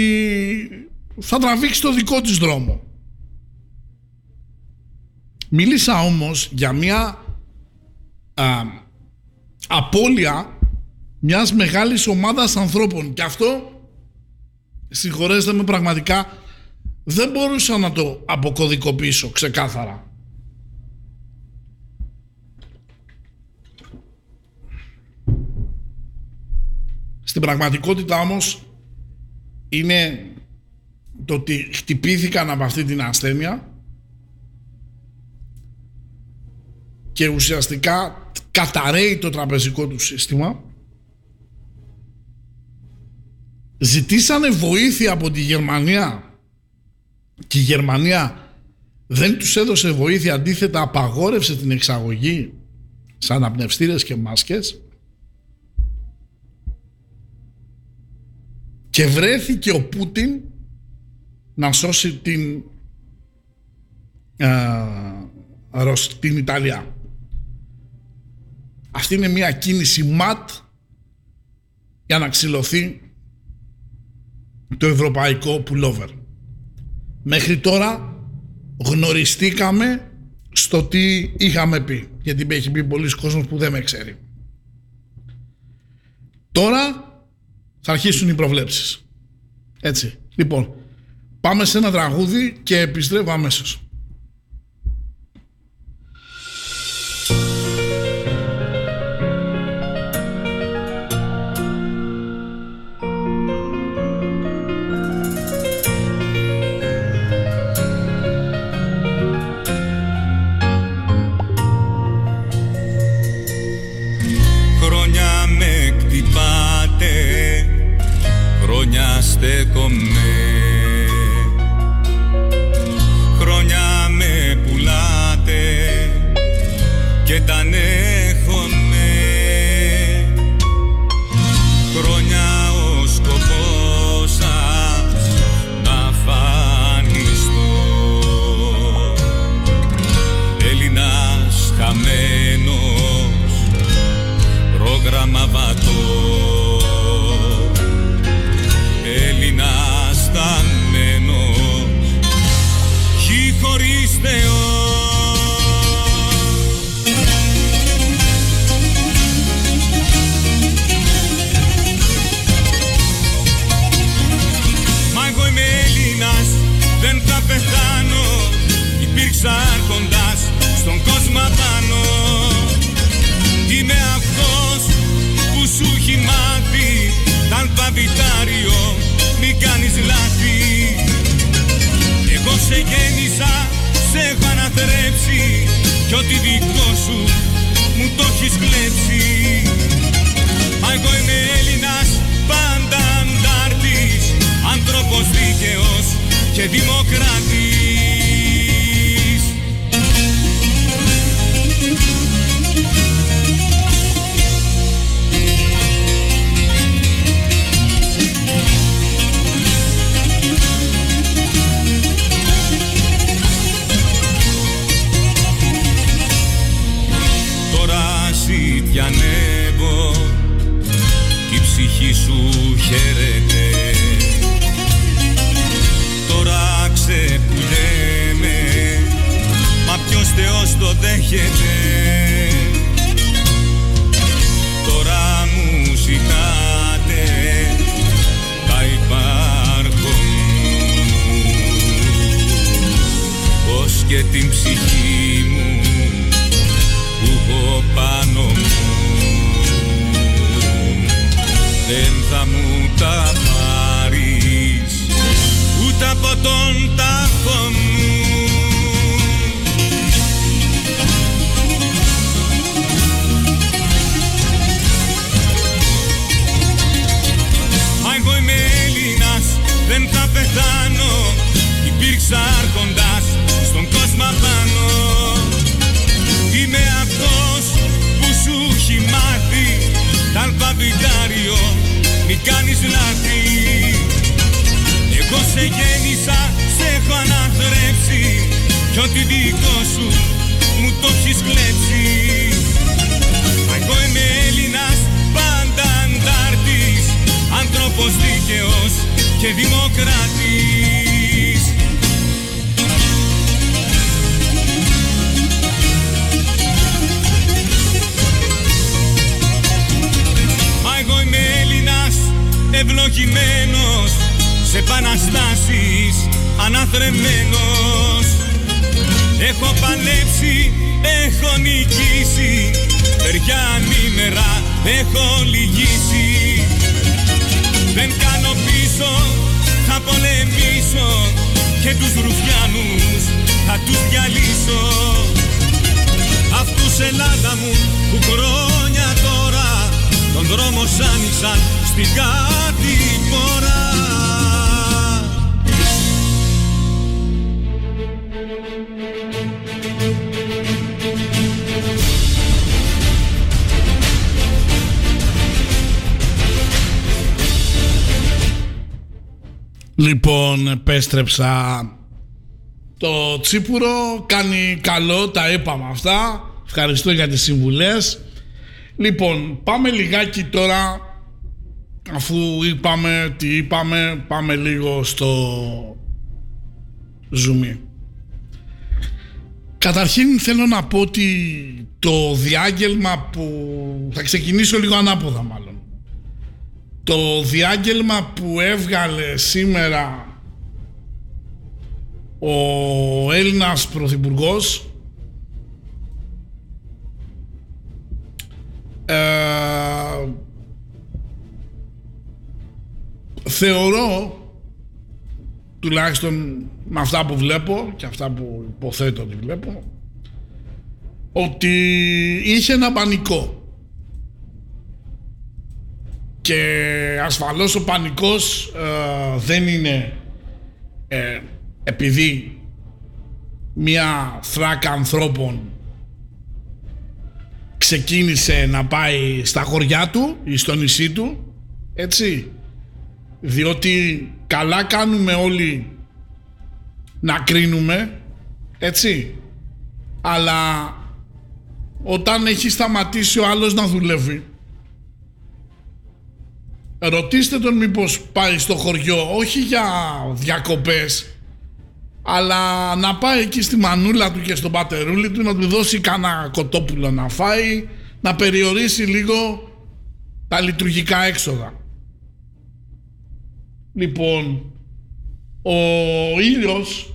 Speaker 2: θα τραβήξει το δικό της δρόμο. Μίλησα όμως για μια α, απώλεια μιας μεγάλης ομάδας ανθρώπων και αυτό συγχωρέστε με πραγματικά δεν μπορούσα να το αποκωδικοποιήσω ξεκάθαρα. Στην πραγματικότητα όμως είναι το ότι χτυπήθηκαν από αυτή την ασθένεια και ουσιαστικά καταραίει το τραπεζικό του σύστημα ζητήσανε βοήθεια από τη Γερμανία και η Γερμανία δεν τους έδωσε βοήθεια αντίθετα απαγόρευσε την εξαγωγή σαν αναπνευστήρες και μάσκες και βρέθηκε ο Πούτιν να σώσει την, α, την Ιταλία. Αυτή είναι μια κίνηση ματ για να ξυλωθεί το ευρωπαϊκό pullover. Μέχρι τώρα γνωριστήκαμε στο τι είχαμε πει. Γιατί έχει πει πολλοί κόσμος που δεν με ξέρει. Τώρα θα αρχίσουν οι προβλέψεις. Έτσι. Λοιπόν, πάμε σε ένα τραγούδι και επιστρέφω αμέσως. Επέστρεψα. Το τσίπουρο κάνει καλό, τα είπαμε αυτά. Ευχαριστώ για τις συμβουλές. Λοιπόν, πάμε λιγάκι τώρα, αφού είπαμε τι είπαμε, πάμε λίγο στο ζουμί. Καταρχήν θέλω να πω ότι το διάγγελμα που... Θα ξεκινήσω λίγο ανάποδα μάλλον. Το διάγγελμα που έβγαλε σήμερα ο Έλληνας Πρωθυπουργός ε, θεωρώ τουλάχιστον με αυτά που βλέπω και αυτά που υποθέτω ότι βλέπω ότι είχε ένα πανικό. Και ασφαλώς ο πανικός ε, δεν είναι ε, επειδή μια θράκα ανθρώπων ξεκίνησε να πάει στα χωριά του ή στο νησί του έτσι διότι καλά κάνουμε όλοι να κρίνουμε έτσι αλλά όταν έχει σταματήσει ο άλλος να δουλεύει ρωτήστε τον μήπως πάει στο χωριό όχι για διακοπές αλλά να πάει εκεί στη μανούλα του και στον πατερούλι του να του δώσει κάνα κοτόπουλο να φάει να περιορίσει λίγο τα λειτουργικά έξοδα. Λοιπόν, ο ήλιος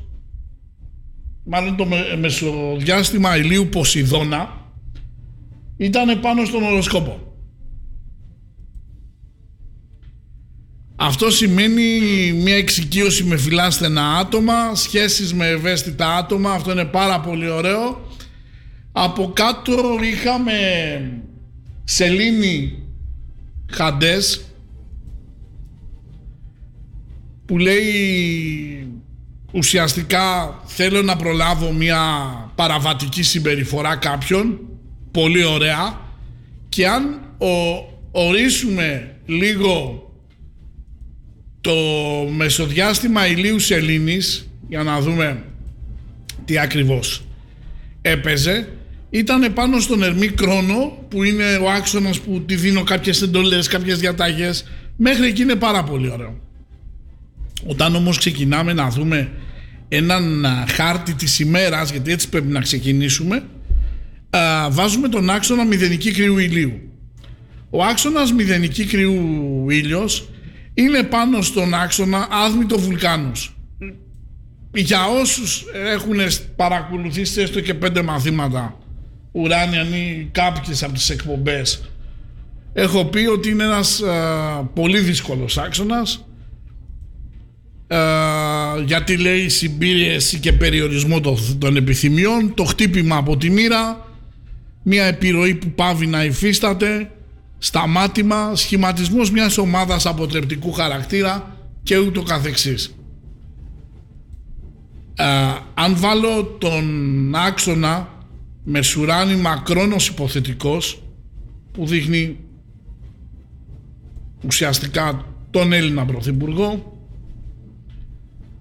Speaker 2: μάλλον το μεσοδιάστημα ηλίου Ποσειδώνα ήταν πάνω στον οροσκόπο. Αυτό σημαίνει μια εξοικείωση με φιλάστενα άτομα, σχέσεις με ευαίσθητα άτομα, αυτό είναι πάρα πολύ ωραίο. Από κάτω είχαμε σελήνη χαντές που λέει ουσιαστικά θέλω να προλάβω μια παραβατική συμπεριφορά κάποιον, πολύ ωραία και αν ο, ορίσουμε λίγο το μεσοδιάστημα ηλίου σελήνης για να δούμε τι ακριβώς έπαιζε ήταν πάνω στον Ερμή Κρόνο που είναι ο άξονας που τη δίνω κάποιες εντολές, κάποιες διαταγές. Μέχρι εκεί είναι πάρα πολύ ωραίο. Όταν όμως ξεκινάμε να δούμε έναν χάρτη της ημέρας γιατί έτσι πρέπει να ξεκινήσουμε βάζουμε τον άξονα μηδενική κρύου ηλίου. Ο άξονας μηδενική κρύου ήλιος είναι πάνω στον άξονα άδμητο βουλκάνους. Για όσους έχουν παρακολουθήσει έστω και πέντε μαθήματα ουράνιαν ή κάποιες από τις εκπομπές έχω πει ότι είναι ένας πολύ δύσκολος άξονας γιατί λέει συμπίεση και περιορισμό των επιθυμιών το χτύπημα από τη μοίρα μια επιρροή που πάβει να υφίσταται σταμάτημα, σχηματισμός μιας ομάδας αποτρεπτικού χαρακτήρα και ούτω καθεξής. Ε, αν βάλω τον άξονα με σουράνι μακρόνος υποθετικός που δείχνει ουσιαστικά τον Έλληνα Πρωθυπουργό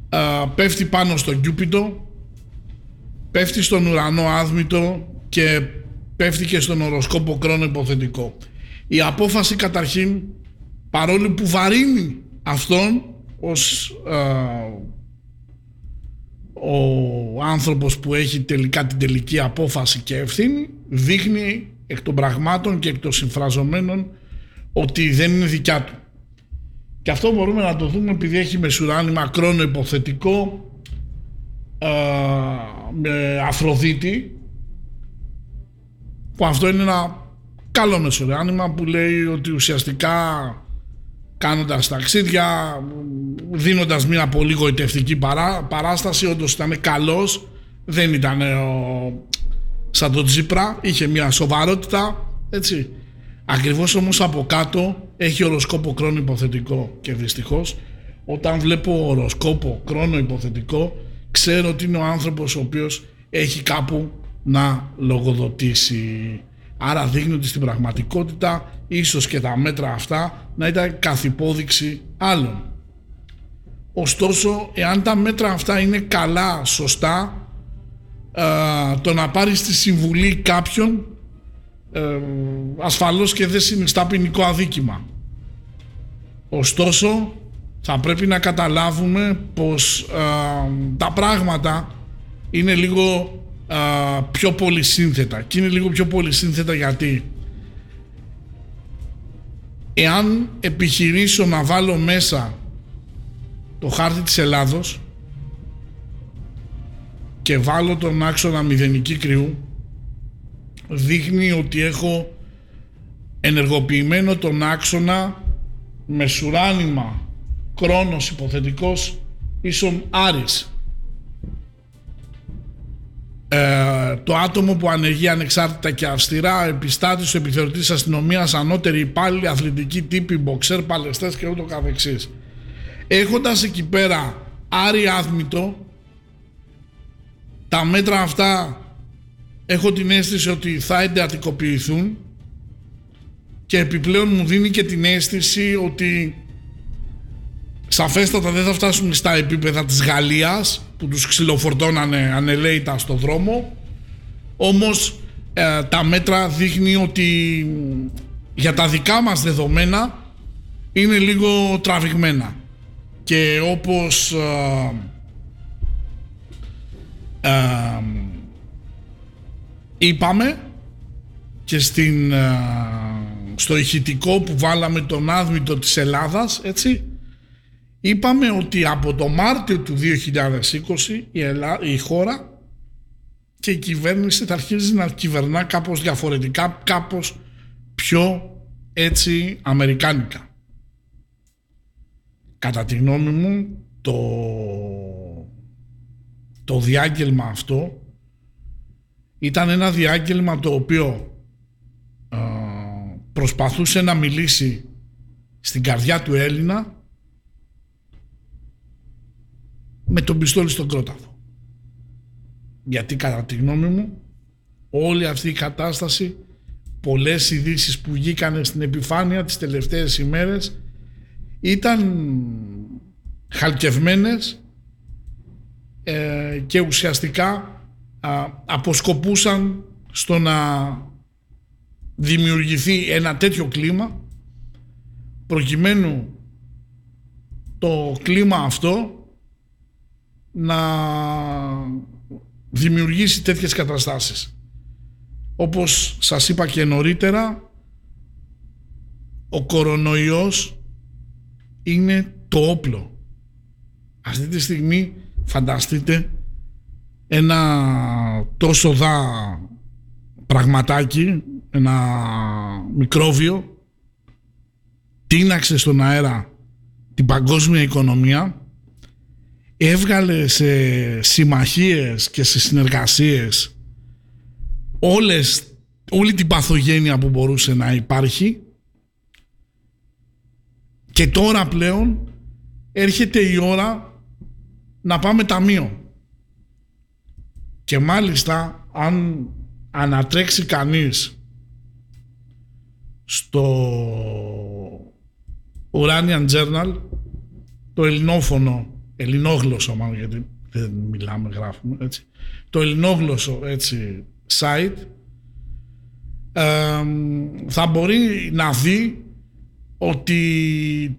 Speaker 2: ε, πέφτει πάνω στον Κιούπιτο πέφτει στον ουρανό άδμητο και πέφτει και στον οροσκόπο κρόνο υποθετικό η απόφαση καταρχήν παρόλο που βαρύνει αυτόν ως ο άνθρωπος που έχει τελικά την τελική απόφαση και ευθύνη δείχνει εκ των πραγμάτων και εκ των συμφραζομένων ότι δεν είναι δικιά του. Και αυτό μπορούμε να το δούμε επειδή έχει μεσουράνει μακρόνο υποθετικό με Αφροδίτη που αυτό είναι ένα καλό μεσοδιάνυμα που λέει ότι ουσιαστικά κάνοντας ταξίδια, δίνοντας μια πολύ γοητευτική παρά, παράσταση, όντως ήταν καλός, δεν ήταν ο, σαν τον Τζίπρα, είχε μια σοβαρότητα, έτσι. Ακριβώς όμως από κάτω έχει οροσκόπο κρόνο υποθετικό και δυστυχώς όταν βλέπω οροσκόπο κρόνο υποθετικό ξέρω ότι είναι ο άνθρωπος ο οποίος έχει κάπου να λογοδοτήσει. Άρα δείχνει ότι στην πραγματικότητα ίσως και τα μέτρα αυτά να ήταν καθυπόδειξη άλλων. Ωστόσο, εάν τα μέτρα αυτά είναι καλά, σωστά, ε, το να πάρεις τη συμβουλή κάποιον ε, ασφαλώς και δεν συνιστά ποινικό αδίκημα. Ωστόσο, θα πρέπει να καταλάβουμε πως ε, τα πράγματα είναι λίγο πιο πολύ σύνθετα. Και είναι λίγο πιο πολύ σύνθετα γιατί εάν επιχειρήσω να βάλω μέσα το χάρτη της Ελλάδος και βάλω τον άξονα μηδενική κρυού δείχνει ότι έχω ενεργοποιημένο τον άξονα με σουράνιμα κρόνος υποθετικός ίσον Άρης ε, το άτομο που ανεργεί ανεξάρτητα και αυστηρά, επιστάτης ο επιθεωρητής αστυνομίας, ανώτερη υπάλληλη, αθλητική τύπη, μποξέρ, παλαιστές και ούτω καθεξής. Έχοντας εκεί πέρα άρι άθμητο, τα μέτρα αυτά έχω την αίσθηση ότι θα εντατικοποιηθούν και επιπλέον μου δίνει και την αίσθηση ότι Σαφέστατα δεν θα φτάσουμε στα επίπεδα της Γαλλίας που τους ξυλοφορτώνανε ανελαίητα στο δρόμο. Όμως ε, τα μέτρα δείχνει ότι για τα δικά μας δεδομένα είναι λίγο τραβηγμένα. Και όπως ε, ε, είπαμε και στην, στο ηχητικό που βάλαμε τον άδμητο της Ελλάδας έτσι Είπαμε ότι από το Μάρτιο του 2020 η, η χώρα και η κυβέρνηση θα αρχίζει να κυβερνά κάπως διαφορετικά, κάπως πιο έτσι αμερικάνικα. Κατά τη γνώμη μου το, το διάγγελμα αυτό ήταν ένα διάγγελμα το οποίο προσπαθούσε να μιλήσει στην καρδιά του Έλληνα με τον πιστόλι στον κρόταφο. Γιατί κατά τη γνώμη μου όλη αυτή η κατάσταση πολλές ειδήσεις που βγήκαν στην επιφάνεια τις τελευταίες ημέρες ήταν χαλκευμένες ε, και ουσιαστικά αποσκοπούσαν στο να δημιουργηθεί ένα τέτοιο κλίμα προκειμένου το κλίμα αυτό να δημιουργήσει τέτοιες καταστάσεις. Όπως σας είπα και νωρίτερα, ο κορονοϊός είναι το όπλο. Αυτή τη στιγμή φανταστείτε ένα τόσο δά πραγματάκι, ένα μικρόβιο, τίναξε στον αέρα την παγκόσμια οικονομία έβγαλε σε συμμαχίες και σε συνεργασίες όλες, όλη την παθογένεια που μπορούσε να υπάρχει και τώρα πλέον έρχεται η ώρα να πάμε ταμείο. Και μάλιστα αν ανατρέξει κανείς στο Uranian Journal το ελληνόφωνο ελληνόγλωσσο μάλλον γιατί δεν μιλάμε, γράφουμε έτσι. Το ελληνόγλωσσο έτσι site θα μπορεί να δει ότι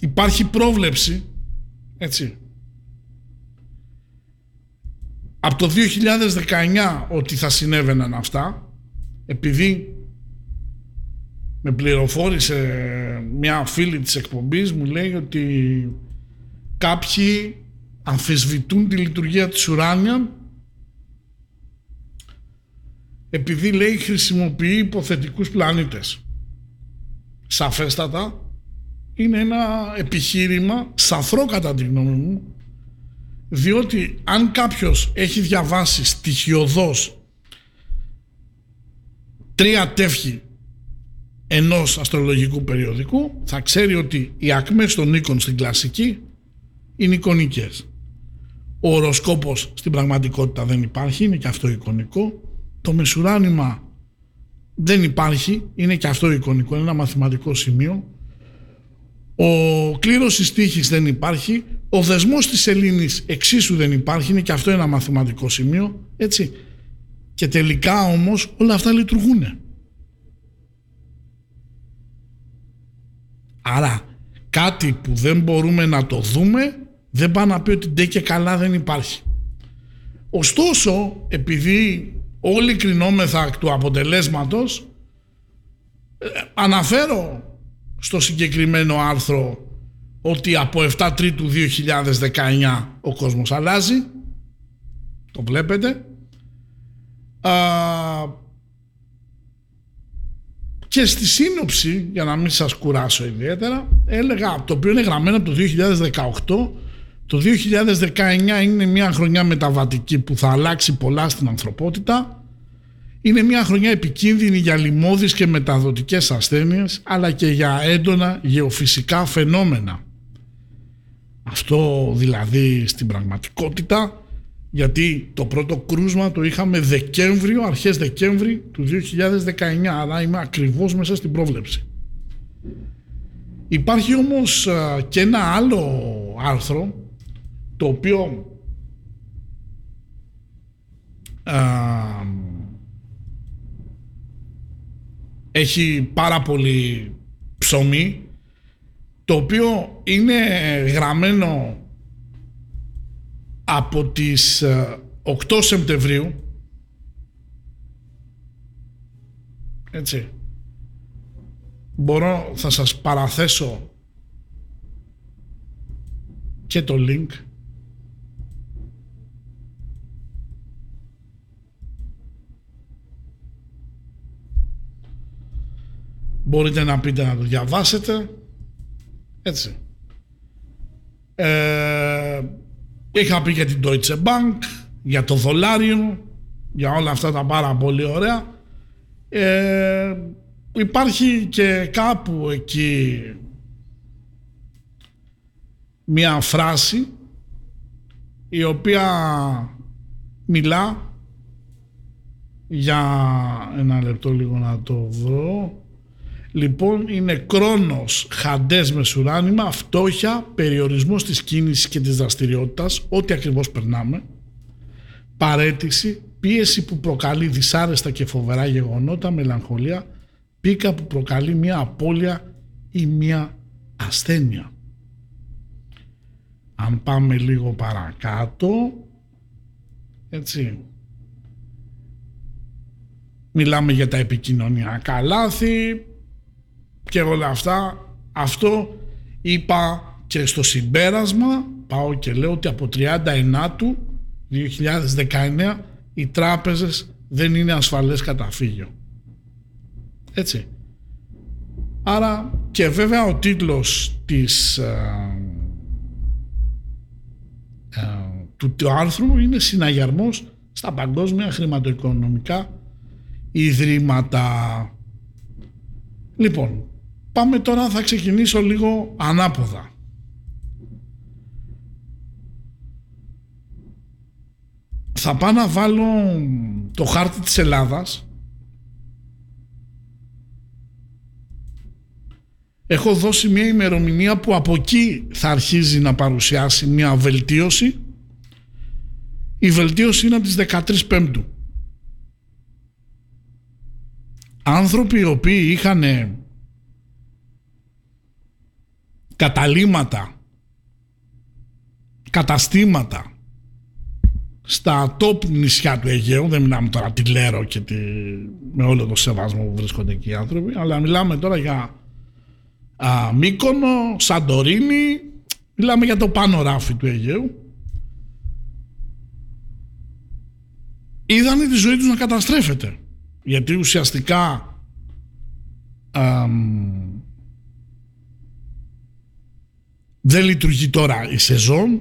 Speaker 2: υπάρχει πρόβλεψη έτσι από το 2019 ότι θα συνέβαιναν αυτά επειδή με πληροφόρησε μια φίλη της εκπομπής μου λέει ότι κάποιοι αμφισβητούν τη λειτουργία της ουράνια επειδή λέει χρησιμοποιεί υποθετικούς πλανήτες. Σαφέστατα είναι ένα επιχείρημα σαφρό κατά τη γνώμη μου διότι αν κάποιος έχει διαβάσει στοιχειοδός τρία τεύχη ενός αστρολογικού περιοδικού θα ξέρει ότι οι ακμές των οίκων στην κλασική είναι εικονικές. Ο οροσκόπος στην πραγματικότητα δεν υπάρχει, είναι και αυτό εικονικό. Το μεσουράνημα δεν υπάρχει, είναι και αυτό εικονικό, είναι ένα μαθηματικό σημείο. Ο κλήρος της τύχης δεν υπάρχει, ο δεσμός της σελήνης εξίσου δεν υπάρχει, είναι και αυτό ένα μαθηματικό σημείο, έτσι. Και τελικά όμως όλα αυτά λειτουργούν. Άρα κάτι που δεν μπορούμε να το δούμε δεν πάει να πει ότι ντε και καλά δεν υπάρχει. Ωστόσο, επειδή όλοι κρινόμεθα εκ του αποτελέσματος, ε, αναφέρω στο συγκεκριμένο άρθρο ότι από 7 Τρίτου 2019 ο κόσμος αλλάζει. Το βλέπετε. Α, και στη σύνοψη, για να μην σας κουράσω ιδιαίτερα, έλεγα, το οποίο είναι γραμμένο από το 2018, το 2019 είναι μια χρονιά μεταβατική που θα αλλάξει πολλά στην ανθρωπότητα. Είναι μια χρονιά επικίνδυνη για λοιμώδεις και μεταδοτικές ασθένειες, αλλά και για έντονα γεωφυσικά φαινόμενα. Αυτό δηλαδή στην πραγματικότητα, γιατί το πρώτο κρούσμα το είχαμε Δεκέμβριο, αρχές Δεκέμβρη του 2019, αλλά είμαι ακριβώς μέσα στην πρόβλεψη. Υπάρχει όμως και ένα άλλο άρθρο το οποίο έχει πάρα πολύ ψωμί το οποίο είναι γραμμένο από τις 8 Σεπτεμβρίου. Έτσι. Μπορώ θα σας παραθέσω και το link μπορείτε να πείτε να το διαβάσετε. Έτσι. Ε, είχα πει για την Deutsche Bank, για το δολάριο, για όλα αυτά τα πάρα πολύ ωραία. Ε, υπάρχει και κάπου εκεί μια φράση η οποία μιλά για ένα λεπτό λίγο να το βρω λοιπόν είναι κρόνος χαντές μεσουράνημα φτώχεια, περιορισμός της κίνησης και της δραστηριότητας ό,τι ακριβώς περνάμε παρέτηση, πίεση που προκαλεί δυσάρεστα και φοβερά γεγονότα, μελαγχολία, πίκα που προκαλεί μια απώλεια ή μια ασθένεια. Αν πάμε λίγο παρακάτω, έτσι, μιλάμε για τα επικοινωνιακά λάθη και όλα αυτά. Αυτό είπα και στο συμπέρασμα, πάω και λέω ότι από 39 του 2019 οι τράπεζες δεν είναι ασφαλές καταφύγιο. Έτσι. Άρα και βέβαια ο τίτλος της, ε, ε, του, του άρθρου είναι συναγερμός στα παγκόσμια χρηματοοικονομικά ιδρύματα. Λοιπόν, πάμε τώρα θα ξεκινήσω λίγο ανάποδα. θα πάω να βάλω το χάρτη της Ελλάδας. Έχω δώσει μια ημερομηνία που από εκεί θα αρχίζει να παρουσιάσει μια βελτίωση. Η βελτίωση είναι από τις 13 Πέμπτου. Άνθρωποι οι οποίοι είχαν καταλήματα καταστήματα στα top νησιά του Αιγαίου, δεν μιλάμε τώρα τη Λέρο και τη, με όλο το σεβασμό που βρίσκονται εκεί οι άνθρωποι, αλλά μιλάμε τώρα για α, Μύκονο, Σαντορίνη, μιλάμε για το πάνω ράφι του Αιγαίου. Είδανε τη ζωή τους να καταστρέφεται. Γιατί ουσιαστικά α, δεν λειτουργεί τώρα η σεζόν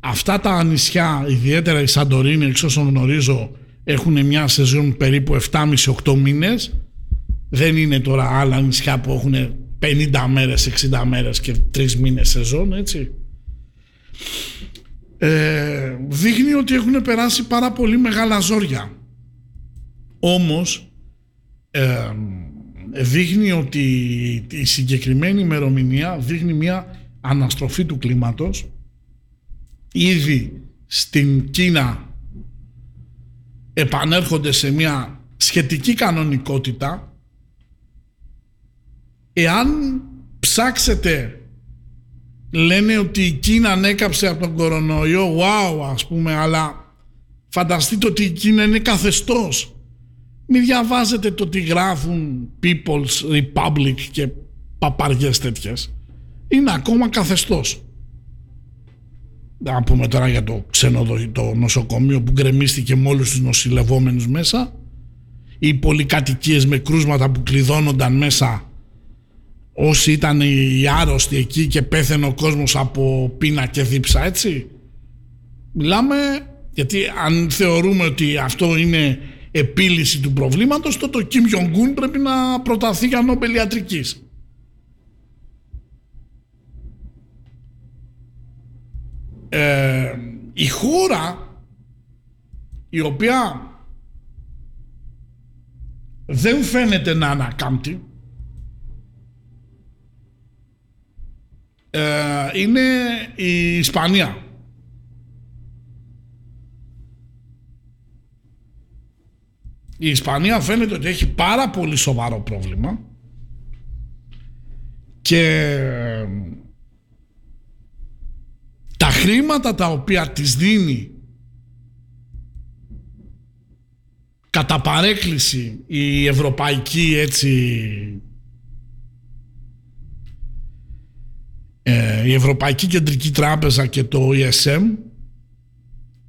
Speaker 2: Αυτά τα νησιά, ιδιαίτερα η Σαντορίνη, εξ όσων γνωρίζω, έχουν μια σεζόν περίπου 7,5-8 μήνες. Δεν είναι τώρα άλλα νησιά που έχουν 50 μέρες, 60 μέρες και 3 μήνες σεζόν, έτσι. Ε, δείχνει ότι έχουν περάσει πάρα πολύ μεγάλα ζόρια. Όμως, ε, δείχνει ότι η συγκεκριμένη ημερομηνία δείχνει μια αναστροφή του κλίματος ήδη στην Κίνα επανέρχονται σε μια σχετική κανονικότητα. Εάν ψάξετε λένε ότι η Κίνα ανέκαψε από τον κορονοϊό wow ας πούμε αλλά φανταστείτε ότι η Κίνα είναι καθεστώς. Μην διαβάζετε το τι γράφουν People's Republic και παπαριές τέτοιες είναι ακόμα καθεστώς. Να πούμε τώρα για το ξενοδοχείο, το νοσοκομείο που γκρεμίστηκε με όλους τους νοσηλευόμενους μέσα. Οι πολυκατοικίες με κρούσματα που κλειδώνονταν μέσα. Όσοι ήταν οι άρρωστοι εκεί και πέθαινε ο κόσμος από πείνα και δίψα έτσι. Μιλάμε γιατί αν θεωρούμε ότι αυτό είναι επίλυση του προβλήματος τότε ο Κιμ Γιονγκούν πρέπει να προταθεί για νόμπελ ιατρικής ε, η χώρα η οποία δεν φαίνεται να ανακάμπτει ε, είναι η Ισπανία. Η Ισπανία φαίνεται ότι έχει πάρα πολύ σοβαρό πρόβλημα και τα χρήματα τα οποία της δίνει κατά παρέκκληση η Ευρωπαϊκή έτσι ε, η Ευρωπαϊκή Κεντρική Τράπεζα και το ESM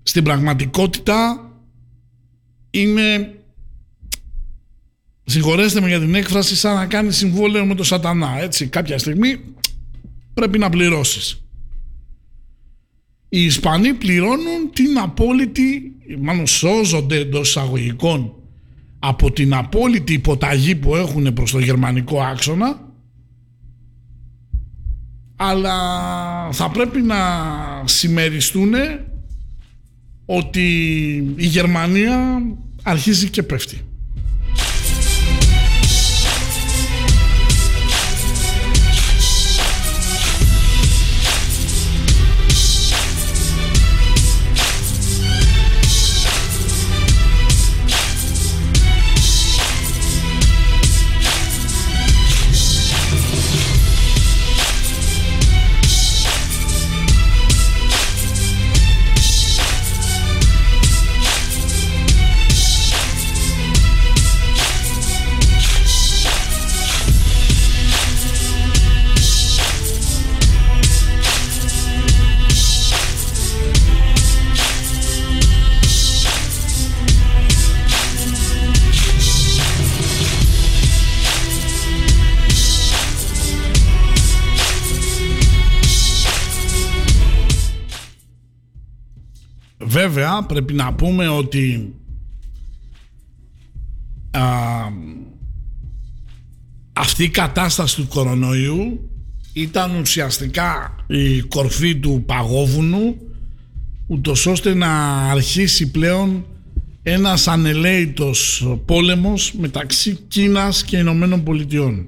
Speaker 2: στην πραγματικότητα είναι συγχωρέστε με για την έκφραση, σαν να κάνει συμβόλαιο με τον σατανά. Έτσι, κάποια στιγμή πρέπει να πληρώσεις. Οι Ισπανοί πληρώνουν την απόλυτη, μάλλον σώζονται εντός εισαγωγικών από την απόλυτη υποταγή που έχουν προς το γερμανικό άξονα αλλά θα πρέπει να συμμεριστούν ότι η Γερμανία αρχίζει και πέφτει. Βέβαια πρέπει να πούμε ότι α, αυτή η κατάσταση του κορονοϊού ήταν ουσιαστικά η κορφή του παγόβουνου ούτως ώστε να αρχίσει πλέον ένας ανελαίητος πόλεμος μεταξύ Κίνας και Ηνωμένων Πολιτειών.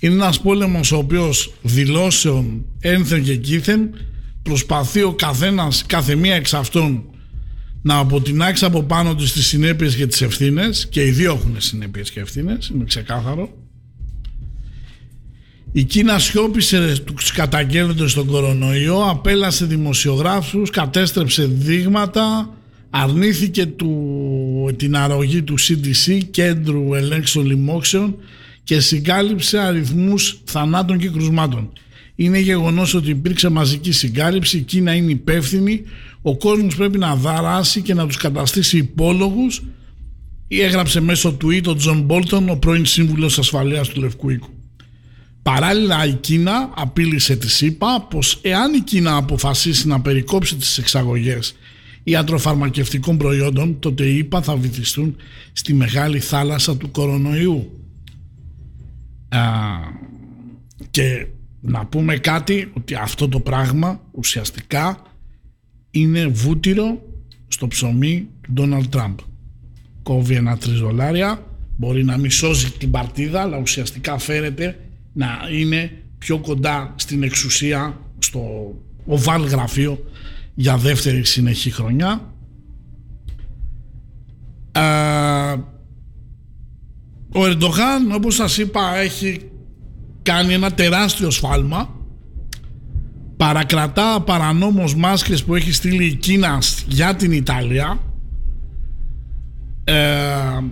Speaker 2: Είναι ένας πόλεμος ο οποίος δηλώσεων ένθεν και κήθεν προσπαθεί ο καθένας, κάθε μία εξ αυτών να αποτινάξει από πάνω του τις συνέπειες και τις ευθύνες και οι δύο έχουν συνέπειες και ευθύνες, είναι ξεκάθαρο. Η Κίνα σιώπησε τους καταγγέλλοντες στον κορονοϊό, απέλασε δημοσιογράφους, κατέστρεψε δείγματα, αρνήθηκε του, την αρρωγή του CDC, Κέντρου Ελέγξεων Λοιμόξεων και συγκάλυψε αριθμούς θανάτων και κρουσμάτων. Είναι γεγονός ότι υπήρξε μαζική συγκάλυψη, η Κίνα είναι υπεύθυνη, ο κόσμος πρέπει να δράσει και να τους καταστήσει υπόλογους ή έγραψε μέσω tweet ο Τζον Μπόλτον, ο πρώην σύμβουλος ασφαλείας του Λευκού Οίκου. Παράλληλα η Κίνα απείλησε τις ΗΠΑ πως εάν η Κίνα αποφασίσει να περικόψει τις εξαγωγές ιατροφαρμακευτικών προϊόντων τότε οι ΗΠΑ θα βυθιστούν στη μεγάλη θάλασσα του κορονοϊού. Α, και να πούμε κάτι ότι αυτό το πράγμα ουσιαστικά είναι βούτυρο στο ψωμί του Ντόναλτ Τραμπ. Κόβει ένα τριζολάρια, μπορεί να μην σώζει την παρτίδα, αλλά ουσιαστικά φέρεται να είναι πιο κοντά στην εξουσία, στο οβάλ γραφείο για δεύτερη συνεχή χρονιά. ο Ερντογάν, όπως σας είπα, έχει κάνει ένα τεράστιο σφάλμα παρακρατά παρανόμως μάσκες που έχει στείλει η Κίνα για την Ιταλία ε,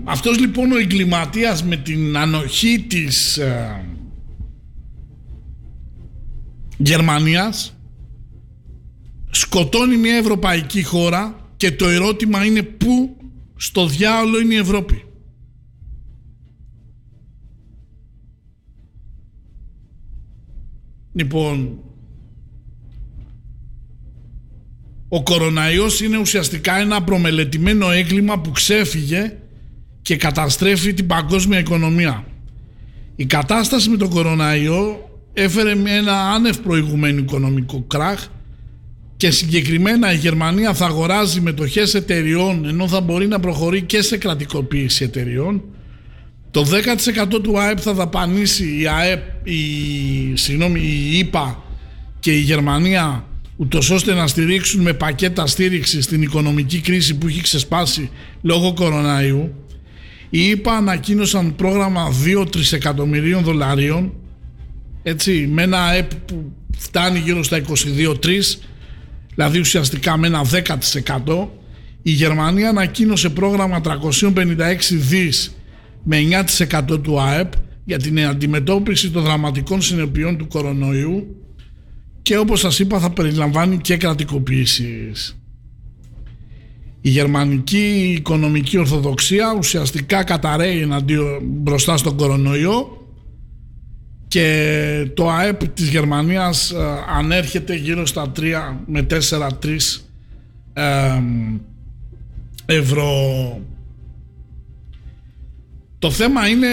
Speaker 2: αυτός λοιπόν ο εγκληματίας με την ανοχή της ε, Γερμανίας σκοτώνει μια ευρωπαϊκή χώρα και το ερώτημα είναι πού στο διάολο είναι η Ευρώπη. Λοιπόν, ο κοροναϊός είναι ουσιαστικά ένα προμελετημένο έγκλημα που ξέφυγε και καταστρέφει την παγκόσμια οικονομία. Η κατάσταση με τον κοροναϊό έφερε με ένα άνευ προηγουμένο οικονομικό κράχ και συγκεκριμένα η Γερμανία θα αγοράζει μετοχές εταιριών ενώ θα μπορεί να προχωρεί και σε κρατικοποίηση εταιριών το 10% του ΑΕΠ θα δαπανίσει η ΑΕΠ, η, συγγνώμη, η ΙΠΑ και η Γερμανία ούτως ώστε να στηρίξουν με πακέτα στήριξη στην οικονομική κρίση που έχει ξεσπάσει λόγω κοροναϊού. Οι ΙΠΑ ανακοίνωσαν πρόγραμμα 2 τρισεκατομμυρίων δολαρίων έτσι, με ένα ΑΕΠ που φτάνει γύρω στα 22-3 δηλαδή ουσιαστικά με ένα 10%. Η Γερμανία ανακοίνωσε πρόγραμμα 356 δις με 9% του ΑΕΠ για την αντιμετώπιση των δραματικών συνεπειών του κορονοϊού και όπως σας είπα θα περιλαμβάνει και κρατικοποίησεις. η γερμανική οικονομική ορθοδοξία ουσιαστικά καταραίει εναντίον μπροστά στον κορονοϊό και το ΑΕΠ της Γερμανίας ε, ανέρχεται γύρω στα 3 με 4-3 ε, ευρώ. Το θέμα είναι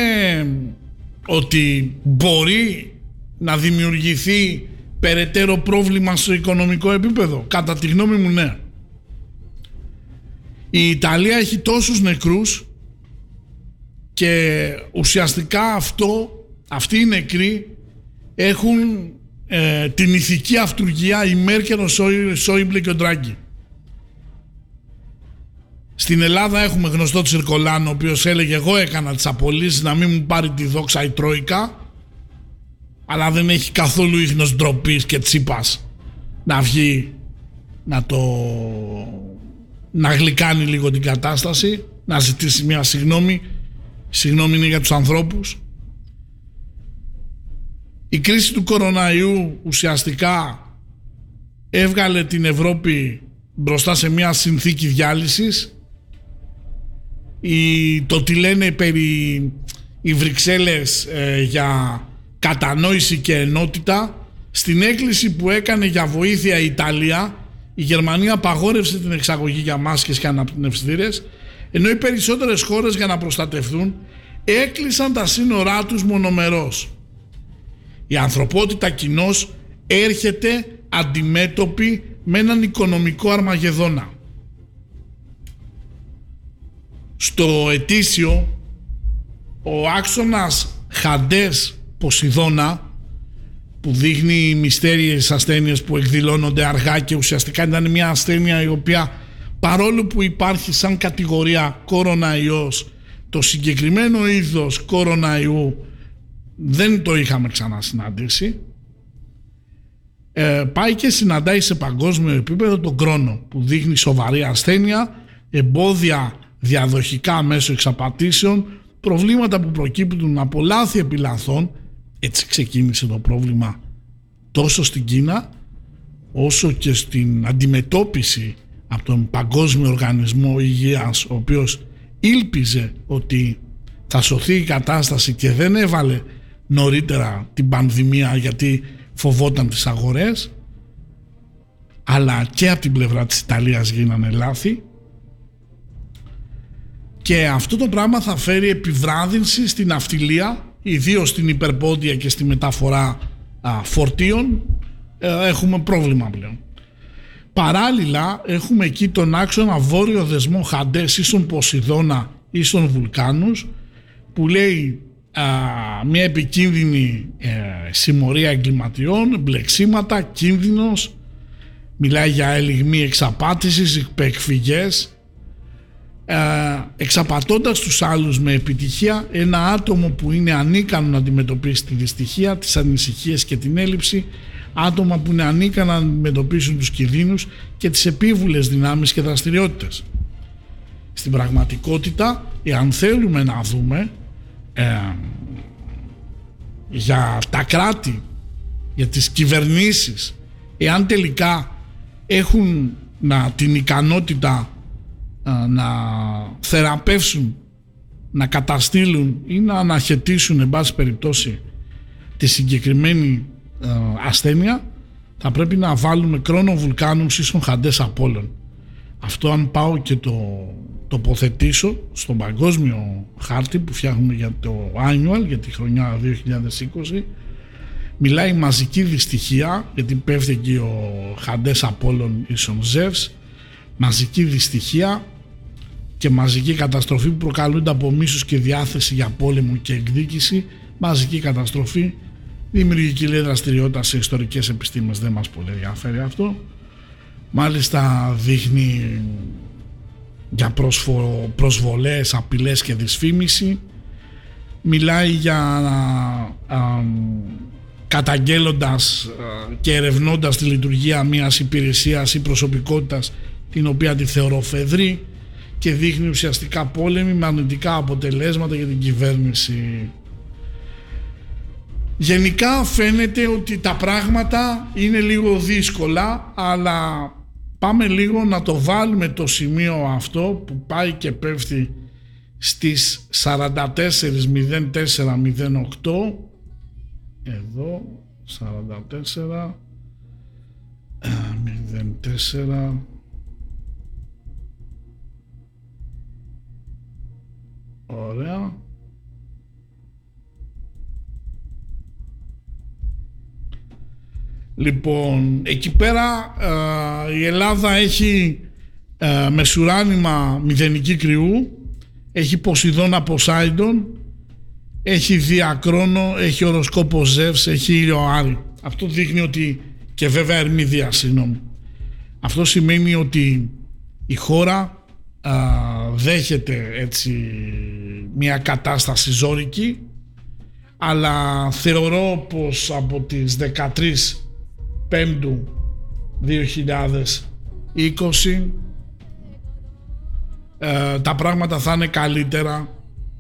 Speaker 2: ότι μπορεί να δημιουργηθεί περαιτέρω πρόβλημα στο οικονομικό επίπεδο. Κατά τη γνώμη μου ναι. Η Ιταλία έχει τόσους νεκρούς και ουσιαστικά αυτό, αυτοί οι νεκροί έχουν ε, την ηθική αυτουργία η Μέρκελ, ο Σόιμπλε και ο Ντράγκη. Στην Ελλάδα έχουμε γνωστό Τσιρκολάνο ο οποίος έλεγε εγώ έκανα τις απολύσεις να μην μου πάρει τη δόξα η Τρόικα αλλά δεν έχει καθόλου ίχνος ντροπής και τσίπας να βγει να το να γλυκάνει λίγο την κατάσταση να ζητήσει μια συγνώμη. Συγγνώμη είναι για τους ανθρώπους. Η κρίση του κοροναϊού ουσιαστικά έβγαλε την Ευρώπη μπροστά σε μια συνθήκη διάλυσης η, το τι λένε περί οι Βρυξέλλες ε, για κατανόηση και ενότητα στην έκκληση που έκανε για βοήθεια η Ιταλία η Γερμανία απαγόρευσε την εξαγωγή για μάσκες και αναπνευστήρες ενώ οι περισσότερες χώρες για να προστατευτούν έκλεισαν τα σύνορά τους μονομερός. Η ανθρωπότητα κοινώς έρχεται αντιμέτωπη με έναν οικονομικό αρμαγεδόνα. Στο ετήσιο ο άξονας Χαντές Ποσειδώνα που δείχνει μυστέριες ασθένειες που εκδηλώνονται αργά και ουσιαστικά ήταν μια ασθένεια η οποία παρόλο που υπάρχει σαν κατηγορία κοροναϊός το συγκεκριμένο είδος κοροναϊού δεν το είχαμε ξανασυναντήσει ε, πάει και συναντάει σε παγκόσμιο επίπεδο τον κρόνο που δείχνει σοβαρή ασθένεια εμπόδια διαδοχικά μέσω εξαπατήσεων προβλήματα που προκύπτουν από λάθη επιλαθών έτσι ξεκίνησε το πρόβλημα τόσο στην Κίνα όσο και στην αντιμετώπιση από τον Παγκόσμιο Οργανισμό Υγείας ο οποίος ήλπιζε ότι θα σωθεί η κατάσταση και δεν έβαλε νωρίτερα την πανδημία γιατί φοβόταν τις αγορές. Αλλά και από την πλευρά της Ιταλίας γίνανε λάθη και αυτό το πράγμα θα φέρει επιβράδυνση στην αυτιλία ιδίως στην υπερπόντια και στη μεταφορά φορτίων. Ε, έχουμε πρόβλημα πλέον. Παράλληλα έχουμε εκεί τον άξονα βόρειο δεσμό Χαντές ίσον Ποσειδώνα ίσον Βουλκάνους που λέει μια επικίνδυνη ε, συμμορία εγκληματιών, μπλεξίματα, κίνδυνος, μιλάει για ελιγμή εξαπάτησης, εκφυγές, ε, εξαπατώντας τους άλλους με επιτυχία ένα άτομο που είναι ανίκανο να αντιμετωπίσει τη δυστυχία, τις ανησυχίες και την έλλειψη, άτομα που είναι ανίκανα να αντιμετωπίσουν τους κινδύνους και τις επίβουλες δυνάμεις και δραστηριότητες. Στην πραγματικότητα, εάν θέλουμε να δούμε ε, για τα κράτη, για τις κυβερνήσεις, εάν τελικά έχουν να, την ικανότητα να θεραπεύσουν, να καταστήλουν ή να αναχαιτήσουν εν πάση περιπτώσει τη συγκεκριμένη ασθένεια θα πρέπει να βάλουμε κρόνο βουλκάνου ίσον χαντές απόλων. Αυτό αν πάω και το τοποθετήσω στον παγκόσμιο χάρτη που φτιάχνουμε για το annual για τη χρονιά 2020 μιλάει μαζική δυστυχία γιατί πέφτει εκεί ο χαντές απόλων ίσον Ζεύς μαζική δυστυχία και μαζική καταστροφή που προκαλούνται από μίσους και διάθεση για πόλεμο και εκδίκηση, μαζική καταστροφή, δημιουργική λέει δραστηριότητα σε ιστορικές επιστήμες, δεν μας πολύ ενδιαφέρει αυτό. Μάλιστα δείχνει για προσφο, προσβολές, απειλές και δυσφήμιση. Μιλάει για α, καταγγέλλοντας και ερευνώντας τη λειτουργία μιας υπηρεσίας ή προσωπικότητας την οποία τη θεωρώ φεδρή και δείχνει ουσιαστικά πόλεμη με αρνητικά αποτελέσματα για την κυβέρνηση. Γενικά φαίνεται ότι τα πράγματα είναι λίγο δύσκολα αλλά πάμε λίγο να το βάλουμε το σημείο αυτό που πάει και πέφτει στις 44.04.08 εδώ 44 04 Ωραία. Λοιπόν, εκεί πέρα ε, η Ελλάδα έχει ε, μεσουράνημα μηδενική κρυού, έχει Ποσειδώνα Ποσάιντον, έχει Διακρόνο, έχει οροσκόπο Ζεύς, έχει ήλιο Άρη. Αυτό δείχνει ότι, και βέβαια Ερμίδια, συγγνώμη. Αυτό σημαίνει ότι η χώρα α, δέχεται έτσι μια κατάσταση ζώρικη αλλά θεωρώ πως από τις 13 Πέμπτου 2020 ε, τα πράγματα θα είναι καλύτερα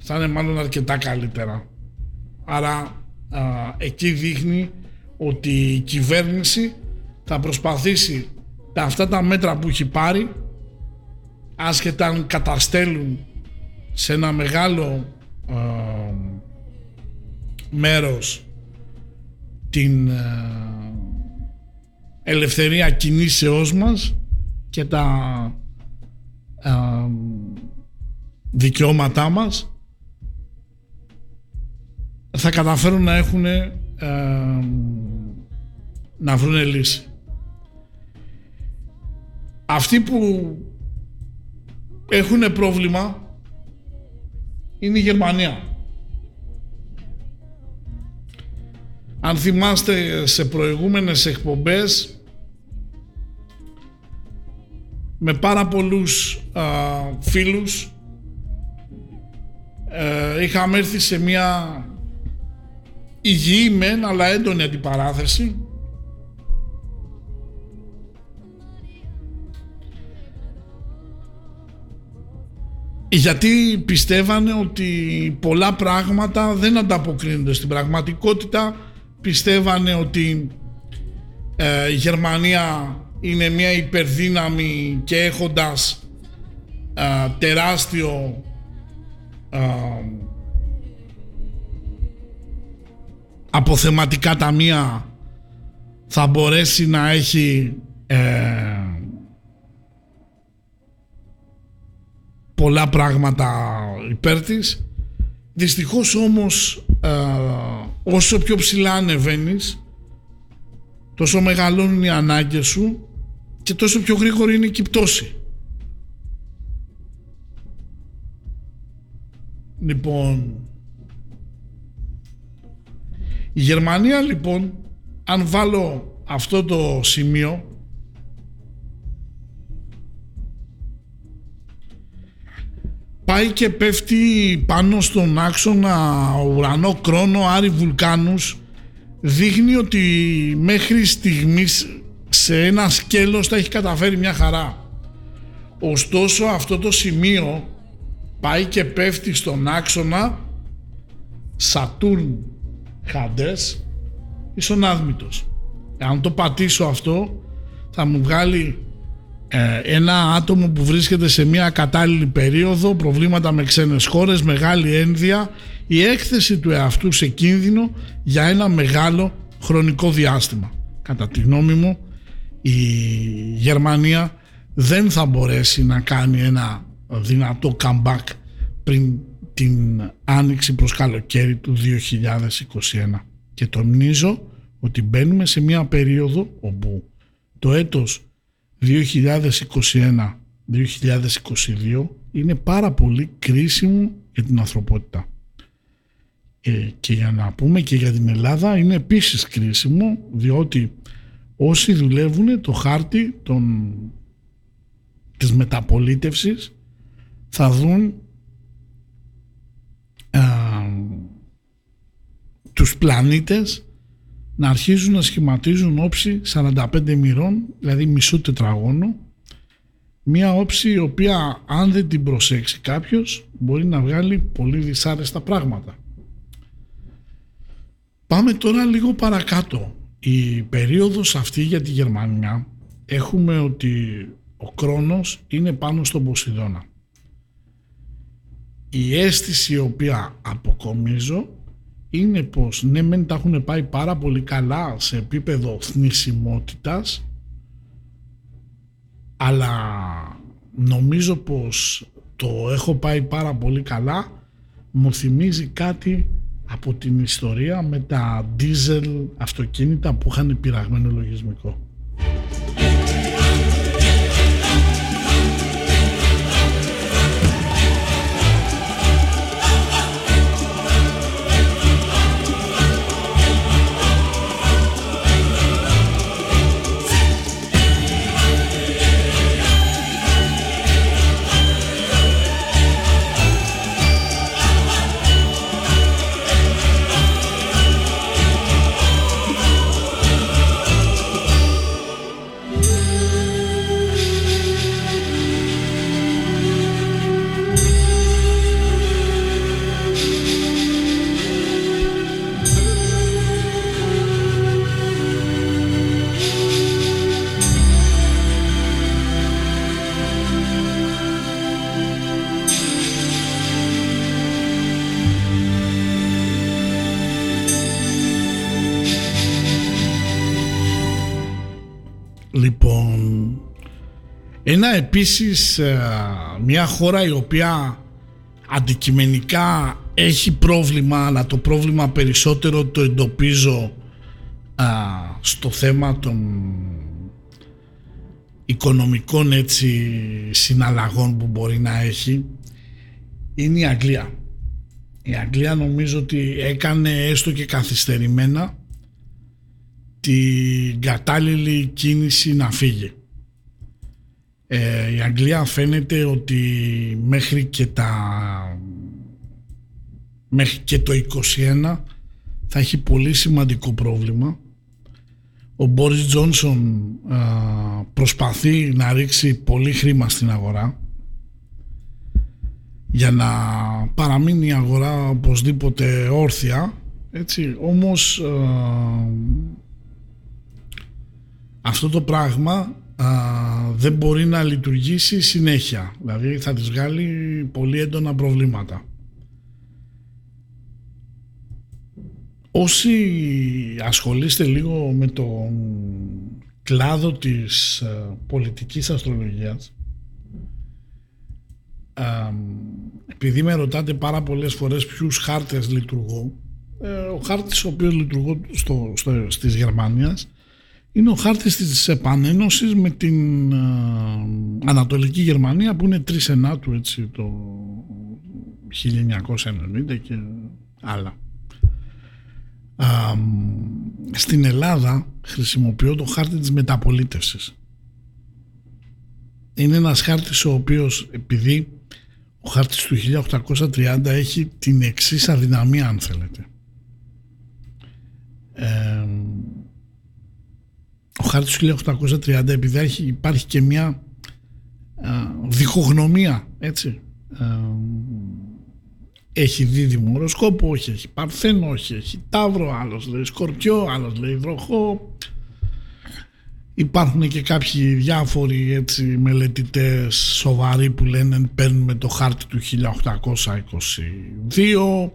Speaker 2: θα είναι μάλλον αρκετά καλύτερα. Άρα εκεί δείχνει ότι η κυβέρνηση θα προσπαθήσει τα, αυτά τα μέτρα που έχει πάρει άσχετα αν καταστέλουν σε ένα μεγάλο ε, μέρος την ε, ελευθερία κινήσεώς μας και τα ε, δικαιώματά μας θα καταφέρουν να έχουν ε, να βρουν λύση. Αυτοί που έχουν πρόβλημα είναι η Γερμανία. Αν θυμάστε σε προηγούμενες εκπομπές με πάρα πολλούς α, φίλους ε, είχαμε έρθει σε μια υγιή μεν αλλά έντονη αντιπαράθεση γιατί πιστεύανε ότι πολλά πράγματα δεν ανταποκρίνονται στην πραγματικότητα. Πιστεύανε ότι ε, η Γερμανία είναι μια υπερδύναμη και έχοντας ε, τεράστιο ε, αποθεματικά ταμεία θα μπορέσει να έχει πολλά πράγματα υπέρ της. Δυστυχώς όμως όσο πιο ψηλά ανεβαίνεις, τόσο μεγαλώνουν οι ανάγκες σου και τόσο πιο γρήγορη είναι η πτώση. Λοιπόν, η Γερμανία λοιπόν, αν βάλω αυτό το σημείο, πάει και πέφτει πάνω στον άξονα ουρανό κρόνο Άρη Βουλκάνους δείχνει ότι μέχρι στιγμής σε ένα σκέλος τα έχει καταφέρει μια χαρά. Ωστόσο αυτό το σημείο πάει και πέφτει στον άξονα Σατούρν Χαντές ισονάδμητος. Αν το πατήσω αυτό θα μου βγάλει ε, ένα άτομο που βρίσκεται σε μια κατάλληλη περίοδο, προβλήματα με ξένες χώρες, μεγάλη ένδια, η έκθεση του εαυτού σε κίνδυνο για ένα μεγάλο χρονικό διάστημα. Κατά τη γνώμη μου, η Γερμανία δεν θα μπορέσει να κάνει ένα δυνατό comeback πριν την άνοιξη προς καλοκαίρι του 2021. Και τονίζω ότι μπαίνουμε σε μια περίοδο όπου το έτος 2021-2022 είναι πάρα πολύ κρίσιμο για την ανθρωπότητα. Ε, και για να πούμε και για την Ελλάδα είναι επίσης κρίσιμο διότι όσοι δουλεύουν το χάρτη των, της μεταπολίτευσης θα δουν α, τους πλανήτες να αρχίζουν να σχηματίζουν όψη 45 μοιρών, δηλαδή μισό τετραγώνο, μία όψη η οποία αν δεν την προσέξει κάποιος μπορεί να βγάλει πολύ δυσάρεστα πράγματα. Πάμε τώρα λίγο παρακάτω. Η περίοδος αυτή για τη Γερμανία έχουμε ότι ο Κρόνος είναι πάνω στον Ποσειδώνα. Η αίσθηση η οποία αποκομίζω είναι πως ναι μεν τα έχουν πάει πάρα πολύ καλά σε επίπεδο θνησιμότητας αλλά νομίζω πως το έχω πάει πάρα πολύ καλά μου θυμίζει κάτι από την ιστορία με τα diesel αυτοκίνητα που είχαν πειραγμένο λογισμικό. Ένα επίσης ε, μια χώρα η οποία αντικειμενικά έχει πρόβλημα αλλά το πρόβλημα περισσότερο το εντοπίζω στο θέμα των οικονομικών έτσι συναλλαγών που μπορεί να έχει είναι η Αγγλία. Η Αγγλία νομίζω ότι έκανε έστω και καθυστερημένα την κατάλληλη κίνηση να φύγει. Ε, η Αγγλία φαίνεται ότι μέχρι και τα μέχρι και το 21 θα έχει πολύ σημαντικό πρόβλημα. Ο Μπόρις Τζόνσον προσπαθεί να ρίξει πολύ χρήμα στην αγορά για να παραμείνει η αγορά οπωσδήποτε όρθια έτσι, όμως αυτό το πράγμα δεν μπορεί να λειτουργήσει συνέχεια. Δηλαδή θα της βγάλει πολύ έντονα προβλήματα. Όσοι ασχολείστε λίγο με τον κλάδο της ε, πολιτικής αστρολογίας επειδή με ρωτάτε πάρα πολλές φορές ποιους χάρτες λειτουργώ ε, ο χάρτης ο οποίος λειτουργώ στο, στο, στις Γερμανίας είναι ο χάρτης της επανένωσης με την Ανατολική Γερμανία που είναι τρεις ενάτου έτσι το 1990 και άλλα. στην Ελλάδα χρησιμοποιώ το χάρτη της μεταπολίτευσης. Είναι ένας χάρτης ο οποίος επειδή ο χάρτης του 1830 έχει την εξής αδυναμία αν θέλετε. Ε, ο χάρτης του 1830 επειδή υπάρχει και μια διχογνωμία έτσι έχει δίδυμο οροσκόπο, όχι έχει παρθένο, όχι έχει ταύρο, άλλος λέει σκορπιό, άλλος λέει βροχό. Υπάρχουν και κάποιοι διάφοροι έτσι μελετητές σοβαροί που λένε παίρνουμε το χάρτη του 1822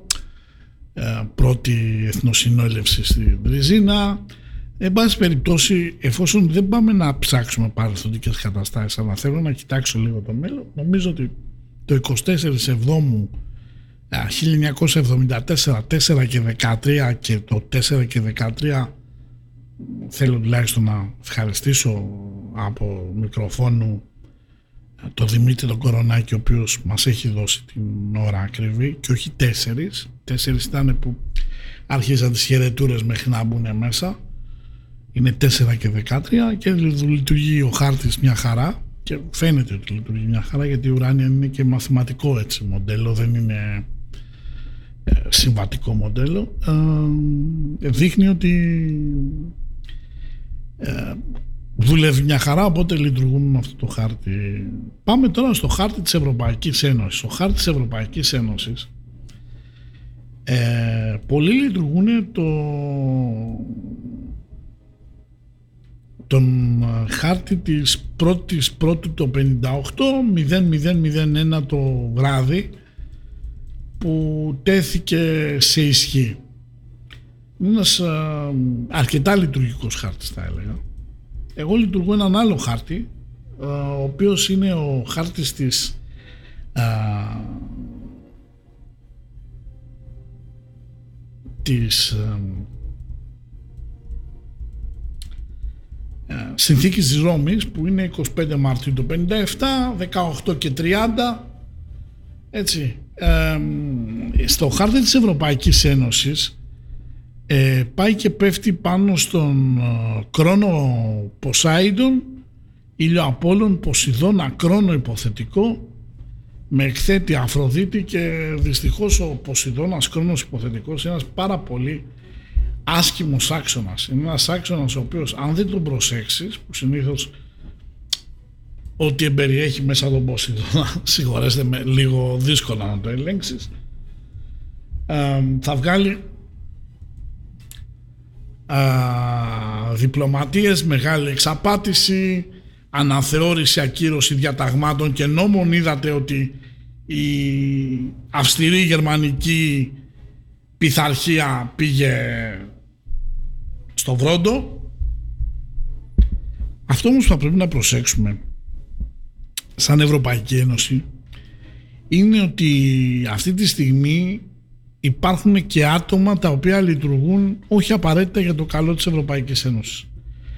Speaker 2: ε, πρώτη εθνοσυνόλευση στη Βριζίνα Εν πάση περιπτώσει, εφόσον δεν πάμε να ψάξουμε παρελθοντικέ καταστάσεις, αλλά θέλω να κοιτάξω λίγο το μέλλον, νομίζω ότι το 24 Εβδόμου 1974, 4 και 13 και το 4 και 13 θέλω τουλάχιστον να ευχαριστήσω από μικροφόνου το Δημήτρη τον Κορονάκη ο οποίος μας έχει δώσει την ώρα ακριβή και όχι τέσσερις. Τέσσερις ήταν που άρχισαν τις χαιρετούρες μέχρι να μπουν μέσα είναι 4 και 13 και λειτουργεί ο χάρτης μια χαρά και φαίνεται ότι λειτουργεί μια χαρά γιατί η ουράνια είναι και μαθηματικό έτσι μοντέλο δεν είναι ε, συμβατικό μοντέλο. Ε, δείχνει ότι ε, δουλεύει μια χαρά οπότε λειτουργούμε με αυτό το χάρτη. Πάμε τώρα στο χάρτη της Ευρωπαϊκής Ένωσης. Ο χάρτης της Ευρωπαϊκής Ένωσης ε, πολλοί λειτουργούν το τον ε, χάρτη της πρώτης πρώτου το 58 0001 το βράδυ που τέθηκε σε ισχύ. Είναι ένας ε, αρκετά λειτουργικός χάρτης θα έλεγα. Εγώ λειτουργώ έναν άλλο χάρτη ο οποίος είναι ο χάρτης της της ε, συνθήκης της Ρώμης που είναι 25 Μαρτίου του 57, 18 και 30 έτσι στο χάρτη της Ευρωπαϊκής Ένωσης ε, πάει και πέφτει πάνω στον ε, κρόνο Ποσάιντον ήλιο Απόλλων Ποσειδώνα κρόνο υποθετικό με εκθέτη Αφροδίτη και δυστυχώς ο Ποσειδώνας κρόνος υποθετικός είναι ένας πάρα πολύ άσχημος άξονας. Είναι ένας άξονας ο οποίος αν δεν τον προσέξεις που συνήθως ό,τι εμπεριέχει μέσα τον Ποσειδώνα συγχωρέστε με λίγο δύσκολα να το ελέγξεις θα βγάλει α, διπλωματίες, μεγάλη εξαπάτηση αναθεώρηση, ακύρωση διαταγμάτων και νόμων είδατε ότι η αυστηρή γερμανική πειθαρχία πήγε στο βρόντο αυτό όμως που θα πρέπει να προσέξουμε σαν Ευρωπαϊκή Ένωση είναι ότι αυτή τη στιγμή υπάρχουν και άτομα τα οποία λειτουργούν όχι απαραίτητα για το καλό της Ευρωπαϊκής Ένωσης.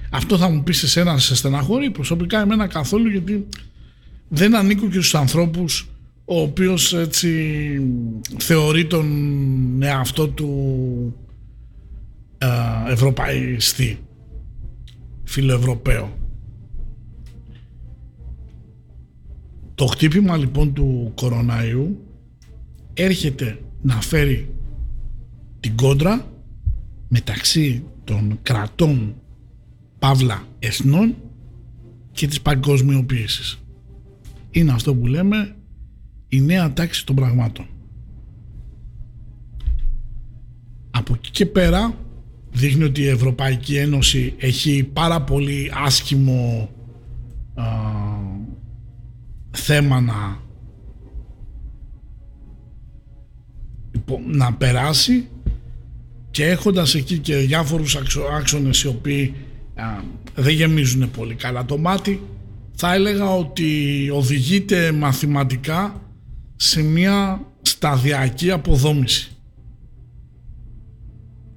Speaker 2: Αυτό θα μου πεις σε σένα σε στεναχώρη προσωπικά εμένα καθόλου γιατί δεν ανήκω και στους ανθρώπους ο οποίος έτσι θεωρεί τον εαυτό του ε, ευρωπαϊστή φιλοευρωπαίο το χτύπημα λοιπόν του κοροναϊού έρχεται να φέρει την κόντρα μεταξύ των κρατών παύλα εθνών και της παγκοσμιοποίησης. Είναι αυτό που λέμε η νέα τάξη των πραγμάτων. Από εκεί και πέρα δείχνει ότι η Ευρωπαϊκή Ένωση έχει πάρα πολύ άσχημο θέμα να, να περάσει και έχοντας εκεί και διάφορους άξονες οι οποίοι δεν γεμίζουν πολύ καλά το μάτι θα έλεγα ότι οδηγείται μαθηματικά σε μια σταδιακή αποδόμηση.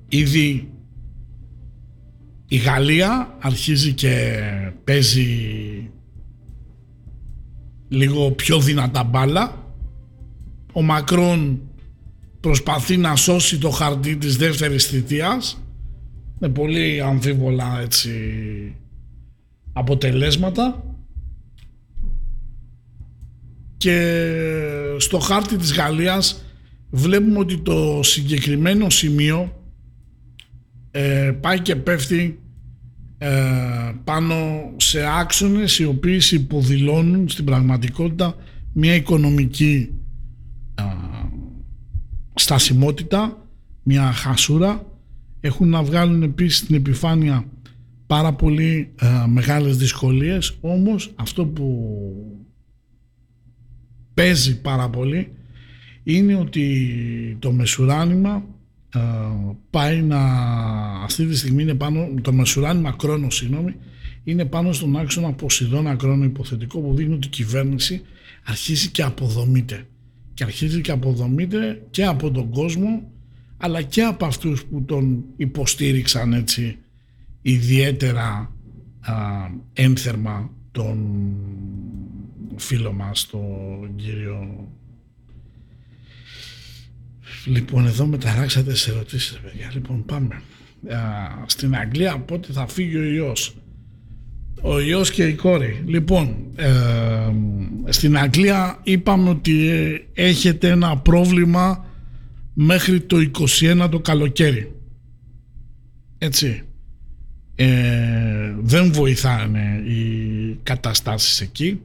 Speaker 2: Ήδη η Γαλλία αρχίζει και παίζει λίγο πιο δυνατά μπάλα. Ο Μακρόν προσπαθεί να σώσει το χαρτί της δεύτερης θητείας με πολύ αμφίβολα έτσι, αποτελέσματα και στο χάρτη της Γαλλίας βλέπουμε ότι το συγκεκριμένο σημείο ε, πάει και πέφτει ε, πάνω σε άξονες οι οποίοι υποδηλώνουν στην πραγματικότητα μια οικονομική ε, στασιμότητα, μια χασούρα. Έχουν να βγάλουν επίσης την επιφάνεια πάρα πολύ ε, μεγάλες δυσκολίες. Όμως αυτό που παίζει πάρα πολύ είναι ότι το μεσουράνημα ε, πάει να αυτή τη στιγμή είναι πάνω το μεσουράνημα κρόνο συγγνώμη είναι πάνω στον άξονα Ποσειδώνα κρόνο υποθετικό που δείχνει ότι η κυβέρνηση αρχίζει και αποδομείται. Και αρχίζει και αποδομείται και από τον κόσμο αλλά και από αυτούς που τον υποστήριξαν έτσι ιδιαίτερα α, ένθερμα τον φίλο μας, τον κύριο... Λοιπόν, εδώ μεταράξατε σε ερωτήσεις, παιδιά. Λοιπόν, πάμε. Α, στην Αγγλία πότε θα φύγει ο ιός. Ο ιός και η κόρη. Λοιπόν, ε, στην Αγγλία είπαμε ότι έχετε ένα πρόβλημα μέχρι το 21 το καλοκαίρι. Έτσι. Ε, δεν βοηθάνε οι καταστάσεις εκεί.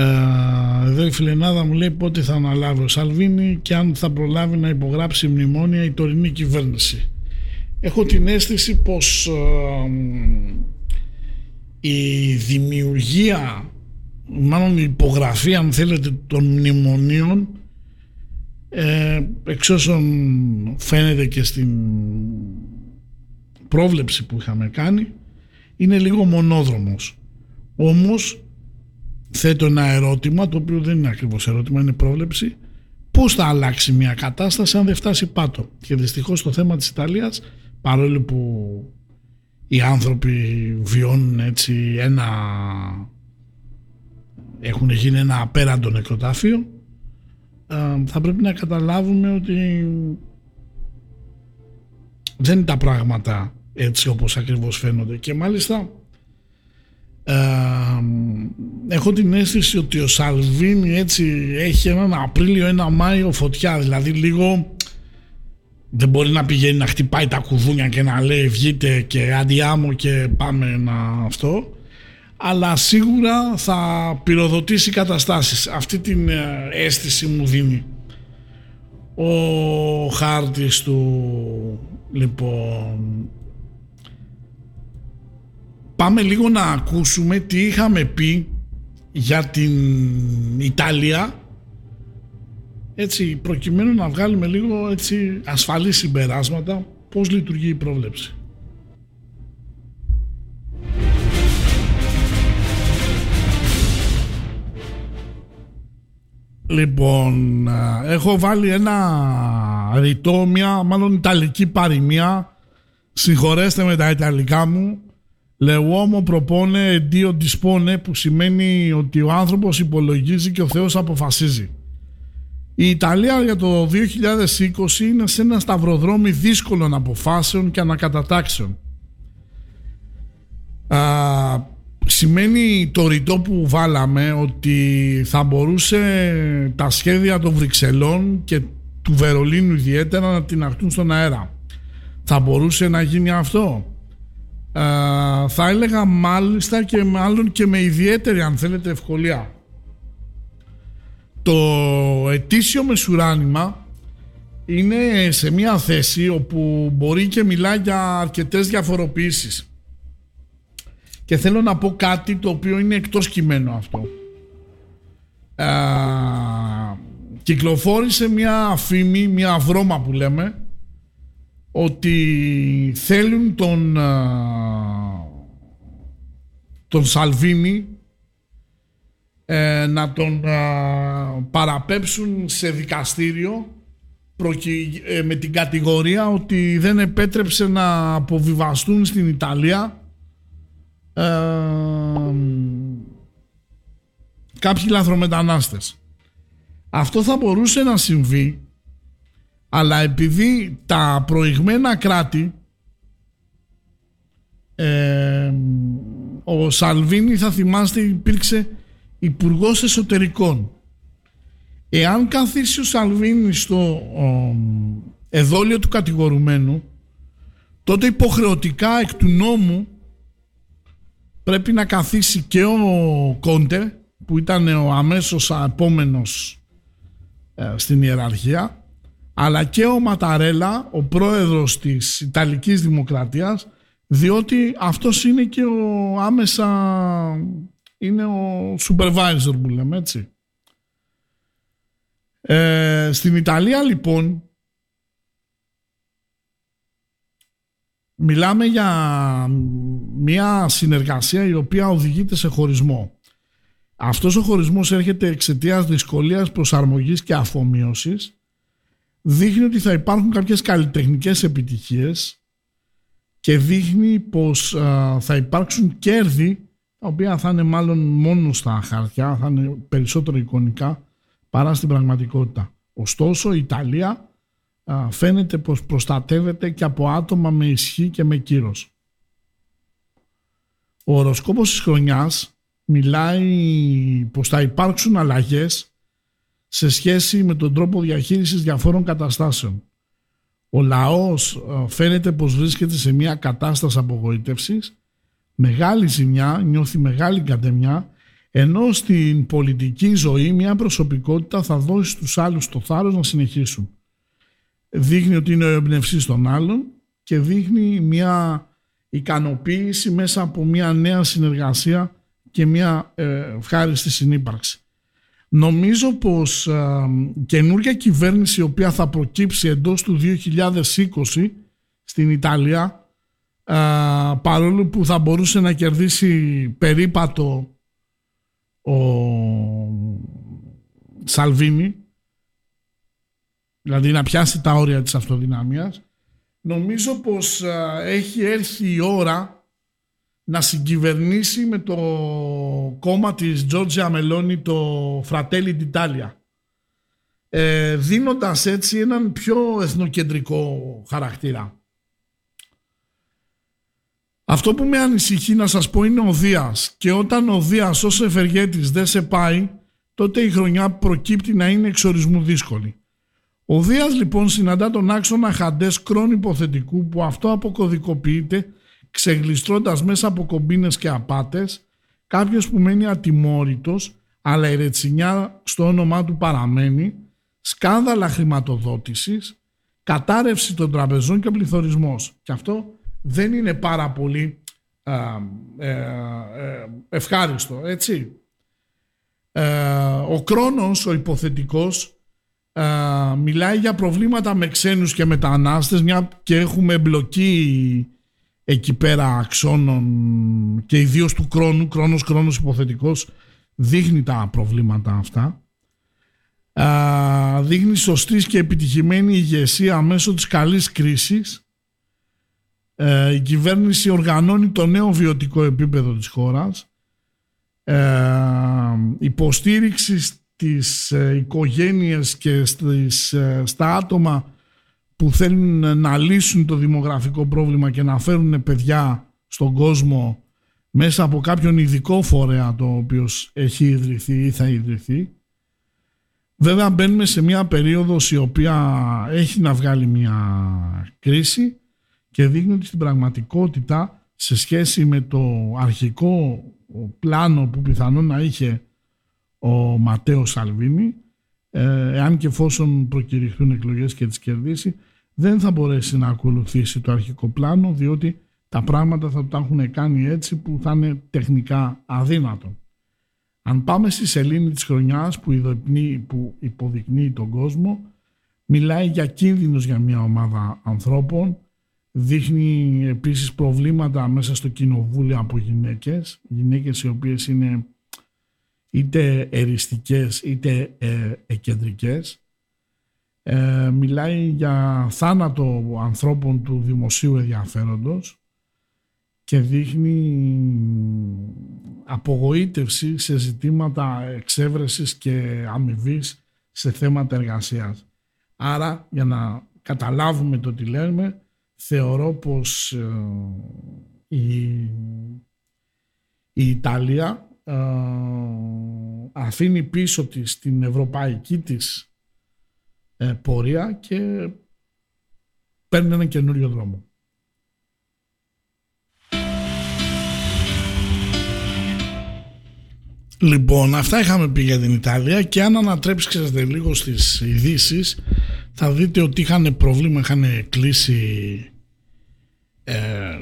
Speaker 2: Ε, εδώ η φιλενάδα μου λέει πότε θα αναλάβει ο Σαλβίνη και αν θα προλάβει να υπογράψει μνημόνια η τωρινή κυβέρνηση. έχω την αίσθηση πως ε, η δημιουργία, μάλλον η υπογραφή αν θέλετε των μνημονίων ε, εξ όσων φαίνεται και στην πρόβλεψη που είχαμε κάνει είναι λίγο μονόδρομος. Όμως θέτω ένα ερώτημα το οποίο δεν είναι ακριβώς ερώτημα, είναι πρόβλεψη πώς θα αλλάξει μια κατάσταση αν δεν φτάσει πάτο; Και δυστυχώς το θέμα της Ιταλίας παρόλο που οι άνθρωποι βιώνουν έτσι ένα έχουν γίνει ένα απέραντο νεκροτάφιο θα πρέπει να καταλάβουμε ότι δεν είναι τα πράγματα έτσι όπως ακριβώς φαίνονται και μάλιστα έχω την αίσθηση ότι ο Σαλβίνη έτσι έχει έναν Απρίλιο, ένα Μάιο φωτιά. Δηλαδή λίγο δεν μπορεί να πηγαίνει να χτυπάει τα κουδούνια και να λέει βγείτε και αντιάμω και πάμε να αυτό αλλά σίγουρα θα πυροδοτήσει καταστάσεις. Αυτή την ε, αίσθηση μου δίνει. Ο χάρτης του λοιπόν πάμε λίγο να ακούσουμε τι είχαμε πει για την Ιταλία έτσι προκειμένου να βγάλουμε λίγο έτσι ασφαλή συμπεράσματα πώς λειτουργεί η πρόβλεψη. Λοιπόν, έχω βάλει ένα ρητό, μια μάλλον ιταλική παροιμία. Συγχωρέστε με τα ιταλικά μου. Λεουόμο προπόνε εντύο διспone που σημαίνει ότι ο άνθρωπος υπολογίζει και ο Θεός αποφασίζει. Η Ιταλία για το 2020 είναι σε ένα σταυροδρόμι δύσκολων αποφάσεων και ανακατατάξεων. Α, σημαίνει το ρητό που βάλαμε ότι θα μπορούσε τα σχέδια των Βρυξελών και του Βερολίνου ιδιαίτερα να την αρτούν στον αέρα. Θα μπορούσε να γίνει αυτό; Α, θα έλεγα μάλιστα και μάλλον και με ιδιαίτερη αν θέλετε ευκολία. Το ετήσιο μεσουράνημα είναι σε μια θέση όπου μπορεί και μιλάει για αρκετές διαφοροποιήσεις. Και θέλω να πω κάτι το οποίο είναι εκτός κειμένου αυτό. Α, κυκλοφόρησε μια φήμη, μια βρώμα που λέμε, ότι θέλουν τον, τον Σαλβίνη ε, να τον παραπέψουν σε δικαστήριο ε, με την κατηγορία ότι δεν επέτρεψε να αποβιβαστούν στην Ιταλία ε, κάποιοι λαθρομετανάστες. Αυτό θα μπορούσε να συμβεί αλλά επειδή τα προηγμένα κράτη ο Σαλβίνη θα θυμάστε υπήρξε Υπουργός Εσωτερικών. Εάν καθίσει ο Σαλβίνη στο εδόλιο του κατηγορουμένου, τότε υποχρεωτικά εκ του νόμου πρέπει να καθίσει και ο Κόντε, που ήταν ο αμέσως επόμενος ε, στην ιεραρχία, αλλά και ο Ματαρέλα, ο πρόεδρος της Ιταλικής Δημοκρατίας, διότι αυτός είναι και ο άμεσα είναι ο supervisor που λέμε έτσι. Ε, στην Ιταλία λοιπόν μιλάμε για μια συνεργασία η οποία οδηγείται σε χωρισμό. Αυτός ο χωρισμός έρχεται εξαιτίας δυσκολίας προσαρμογής και αφομοίωσης. Δείχνει ότι θα υπάρχουν κάποιες καλλιτεχνικές επιτυχίες και δείχνει πως θα υπάρξουν κέρδη τα οποία θα είναι μάλλον μόνο στα χαρτιά, θα είναι περισσότερο εικονικά παρά στην πραγματικότητα. Ωστόσο η Ιταλία φαίνεται πως προστατεύεται και από άτομα με ισχύ και με κύρος. Ο οροσκόπος της χρονιάς μιλάει πως θα υπάρξουν αλλαγές σε σχέση με τον τρόπο διαχείρισης διαφόρων καταστάσεων. Ο λαός φαίνεται πως βρίσκεται σε μια κατάσταση απογοήτευσης μεγάλη ζημιά, νιώθει μεγάλη κατεμιά, ενώ στην πολιτική ζωή μια προσωπικότητα θα δώσει στους άλλους το θάρρος να συνεχίσουν. Δείχνει ότι είναι ο εμπνευστής των άλλων και δείχνει μια ικανοποίηση μέσα από μια νέα συνεργασία και μια ε, ευχάριστη συνύπαρξη. Νομίζω πως ε, καινούργια κυβέρνηση η οποία θα προκύψει εντός του 2020 στην Ιταλία ε, παρόλο που θα μπορούσε να κερδίσει περίπατο ο Σαλβίνη δηλαδή να πιάσει τα όρια της αυτοδυναμίας νομίζω πως έχει έρθει η ώρα να συγκυβερνήσει με το κόμμα της Τζόρτζια Μελώνη το Fratelli d'Italia ε, δίνοντας έτσι έναν πιο εθνοκεντρικό χαρακτήρα. Αυτό που με ανησυχεί να σας πω είναι ο Δίας και όταν ο Δίας ως εφεργέτης δεν σε πάει τότε η χρονιά προκύπτει να είναι εξορισμού δύσκολη. Ο Δίας λοιπόν συναντά τον άξονα Χαντές κρόν υποθετικού που αυτό αποκωδικοποιείται ξεγλιστρώντας μέσα από κομπίνες και απάτες κάποιος που μένει ατιμόρυτος αλλά η ρετσινιά στο όνομά του παραμένει σκάνδαλα χρηματοδότησης κατάρρευση των τραπεζών και πληθωρισμός. Και αυτό δεν είναι πάρα πολύ ε, ε, ευχάριστο έτσι. Ε, ο Κρόνος ο υποθετικός μιλάει για προβλήματα με ξένους και μετανάστες μια και έχουμε εμπλοκή εκεί πέρα αξώνων και ιδίως του χρόνου, χρόνος χρόνος υποθετικός δείχνει τα προβλήματα αυτά. Δείχνει σωστής και επιτυχημένη ηγεσία μέσω της καλής κρίσης. Ε, η κυβέρνηση οργανώνει το νέο βιωτικό επίπεδο της χώρας. Ε, υποστήριξη στις ε, οικογένειες και στις, ε, στα άτομα που θέλουν να λύσουν το δημογραφικό πρόβλημα και να φέρουν παιδιά στον κόσμο μέσα από κάποιον ειδικό φορέα το οποίος έχει ιδρυθεί ή θα ιδρυθεί. Βέβαια μπαίνουμε σε μια περίοδος η οποία έχει να βγάλει μια κρίση και δείχνει ότι στην πραγματικότητα σε σχέση με το αρχικό πλάνο που πιθανόν να είχε ο Ματέος Σαλβίνη ε, εάν και εφόσον προκηρυχθούν εκλογές και τις κερδίσει δεν θα μπορέσει να ακολουθήσει το αρχικό πλάνο διότι τα πράγματα θα το έχουν κάνει έτσι που θα είναι τεχνικά αδύνατο. Αν πάμε στη σελήνη της χρονιάς που, που υποδεικνύει τον κόσμο μιλάει για κίνδυνος για μια ομάδα ανθρώπων δείχνει επίσης προβλήματα μέσα στο κοινοβούλιο από γυναίκες γυναίκες οι οποίες είναι είτε εριστικές είτε ε, ε, μιλάει για θάνατο ανθρώπων του δημοσίου ενδιαφέροντος και δείχνει απογοήτευση σε ζητήματα εξέβρεσης και αμοιβής σε θέματα εργασίας. Άρα, για να καταλάβουμε το τι λέμε, θεωρώ πως ε, η, η Ιταλία ε, αφήνει πίσω της την ευρωπαϊκή της ε, πορεία και παίρνει ένα καινούριο δρόμο. Λοιπόν, αυτά είχαμε πει για την Ιταλία και αν ανατρέψετε λίγο στις ειδήσεις, θα δείτε ότι είχαν πρόβλημα, είχαν κλείσει ε,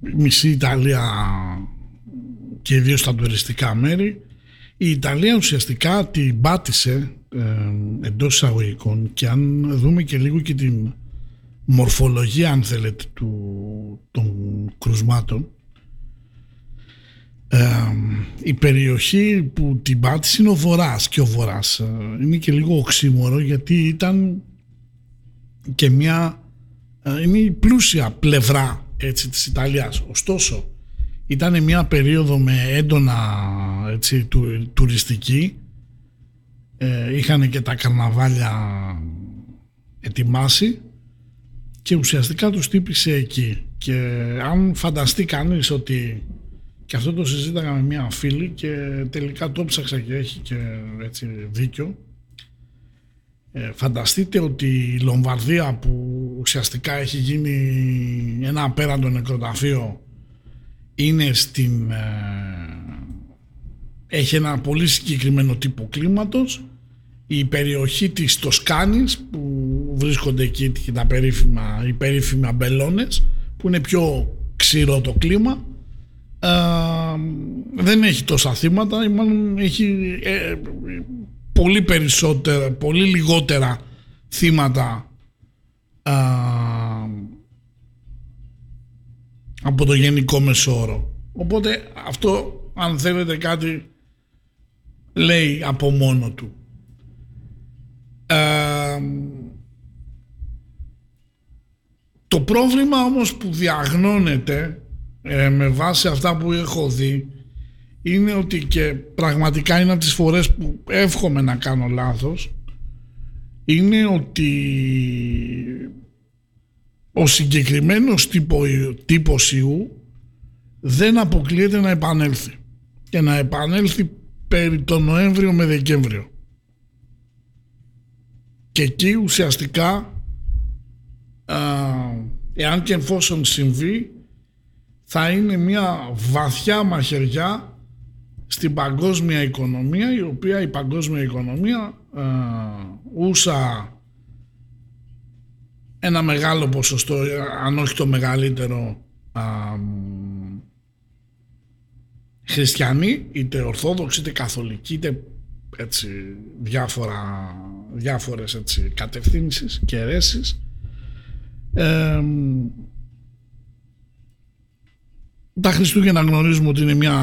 Speaker 2: μισή Ιταλία και ιδίως στα τουριστικά μέρη. Η Ιταλία ουσιαστικά την πάτησε ε, εντός εισαγωγικών και αν δούμε και λίγο και την μορφολογία αν θέλετε του, των κρουσμάτων ε, η περιοχή που την πάτησε είναι ο Βορράς και ο Βορράς ε, είναι και λίγο οξύμορο γιατί ήταν και μια ε, είναι η πλούσια πλευρά έτσι, της Ιταλίας. Ωστόσο ήταν μια περίοδο με έντονα έτσι, του, τουριστική ε, είχαν και τα καρναβάλια ετοιμάσει και ουσιαστικά τους τύπησε εκεί. Και αν φανταστεί κανείς ότι και αυτό το συζήταγα με μια φίλη και τελικά το ψάξα και έχει και έτσι δίκιο ε, φανταστείτε ότι η Λομβαρδία που ουσιαστικά έχει γίνει ένα απέραντο νεκροταφείο είναι στην ε, έχει ένα πολύ συγκεκριμένο τύπο κλίματος η περιοχή της Τοσκάνης που βρίσκονται εκεί και τα περίφημα, οι περίφημα αμπελώνες που είναι πιο ξηρό το κλίμα ε, δεν έχει τόσα θύματα μάλλον έχει ε, πολύ περισσότερα πολύ λιγότερα θύματα ε, από το γενικό μεσόρο οπότε αυτό αν θέλετε κάτι λέει από μόνο του το πρόβλημα όμως που διαγνώνεται ε, με βάση αυτά που έχω δει είναι ότι και πραγματικά είναι από τις φορές που εύχομαι να κάνω λάθος είναι ότι ο συγκεκριμένος τύπο, τύπος ιού δεν αποκλείεται να επανέλθει και να επανέλθει περί τον Νοέμβριο με Δεκέμβριο. Και εκεί ουσιαστικά εάν και εφόσον συμβεί θα είναι μια βαθιά μαχαιριά στην παγκόσμια οικονομία η οποία η παγκόσμια οικονομία ούσα ένα μεγάλο ποσοστό αν όχι το μεγαλύτερο χριστιανοί είτε ορθόδοξοι είτε καθολικοί είτε έτσι διάφορα, διάφορες έτσι κατευθύνσεις και αιρέσεις τα Χριστούγεννα γνωρίζουμε ότι είναι μια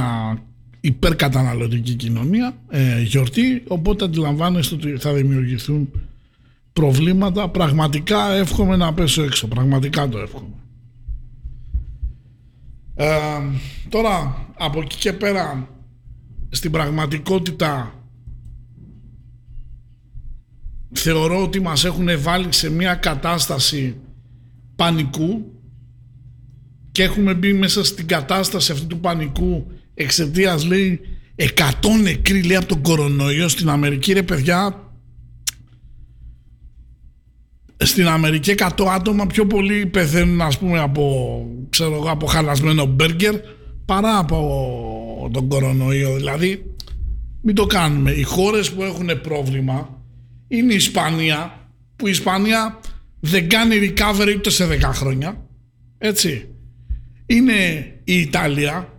Speaker 2: υπερκαταναλωτική κοινωνία, ε, γιορτή, οπότε αντιλαμβάνεστε ότι θα δημιουργηθούν προβλήματα. Πραγματικά εύχομαι να πέσω έξω, πραγματικά το εύχομαι. τώρα, από εκεί και πέρα, στην πραγματικότητα θεωρώ ότι μας έχουν βάλει σε μια κατάσταση πανικού και έχουμε μπει μέσα στην κατάσταση αυτού του πανικού εξαιτίας λέει 100 νεκροί λέει από τον κορονοϊό στην Αμερική ρε παιδιά. Στην Αμερική 100 άτομα πιο πολύ πεθαίνουν ας πούμε από, ξέρω εγώ, από χαλασμένο μπέργκερ παρά από τον κορονοϊό. Δηλαδή μην το κάνουμε. Οι χώρες που έχουν πρόβλημα είναι η Ισπανία που η Ισπανία δεν κάνει recovery ούτε σε 10 χρόνια. Έτσι. Είναι η Ιταλία.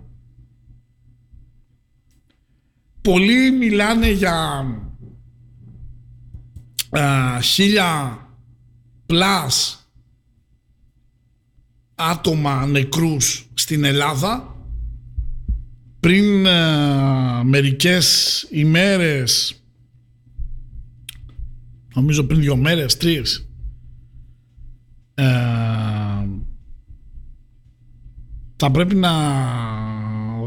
Speaker 2: Πολλοί μιλάνε για α, χίλια πλάς άτομα νεκρούς στην Ελλάδα πριν α, μερικές ημέρες νομίζω πριν δύο μέρες, τρεις ε, θα πρέπει να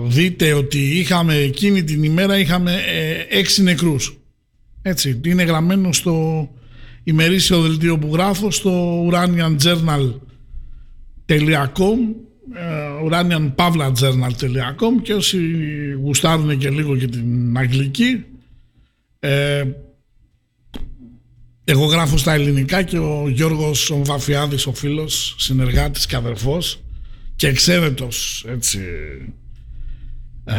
Speaker 2: δείτε ότι είχαμε εκείνη την ημέρα είχαμε ε, έξι νεκρούς. Έτσι, είναι γραμμένο στο ημερήσιο δελτίο που γράφω στο uranianjournal.com ε, uranianpavlajournal.com και όσοι γουστάρουν και λίγο και την αγγλική ε, εγώ γράφω στα ελληνικά και ο Γιώργος ο Βαφιάδης, ο φίλος, συνεργάτης και αδερφός και εξαίρετος έτσι ε,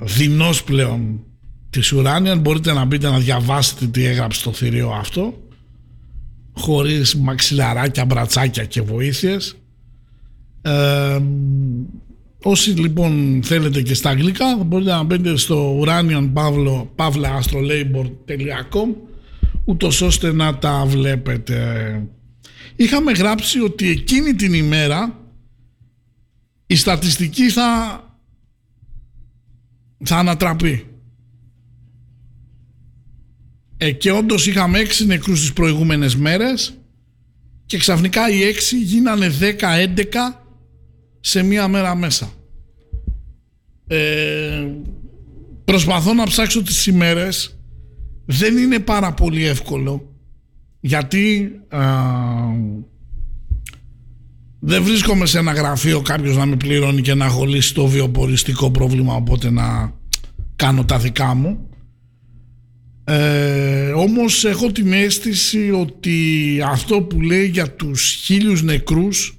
Speaker 2: δεινός πλέον της Ουράνιαν μπορείτε να μπείτε να διαβάσετε τι έγραψε το θηρίο αυτό χωρίς μαξιλαράκια, μπρατσάκια και βοήθειες. Ε, όσοι λοιπόν θέλετε και στα αγγλικά μπορείτε να μπείτε στο uranianpavleastrolabor.com ούτως ώστε να τα βλέπετε. Είχαμε γράψει ότι εκείνη την ημέρα η στατιστική θα, θα ανατραπεί. Ε, και όντως είχαμε έξι νεκρούς τις προηγούμενες μέρες και ξαφνικά οι έξι γίνανε 10-11 σε μία μέρα μέσα. Ε, προσπαθώ να ψάξω τις ημέρες δεν είναι πάρα πολύ εύκολο γιατί α, δεν βρίσκομαι σε ένα γραφείο κάποιος να με πληρώνει και να έχω λύσει το βιοποριστικό πρόβλημα οπότε να κάνω τα δικά μου. Ε, όμως έχω την αίσθηση ότι αυτό που λέει για τους χίλιους νεκρούς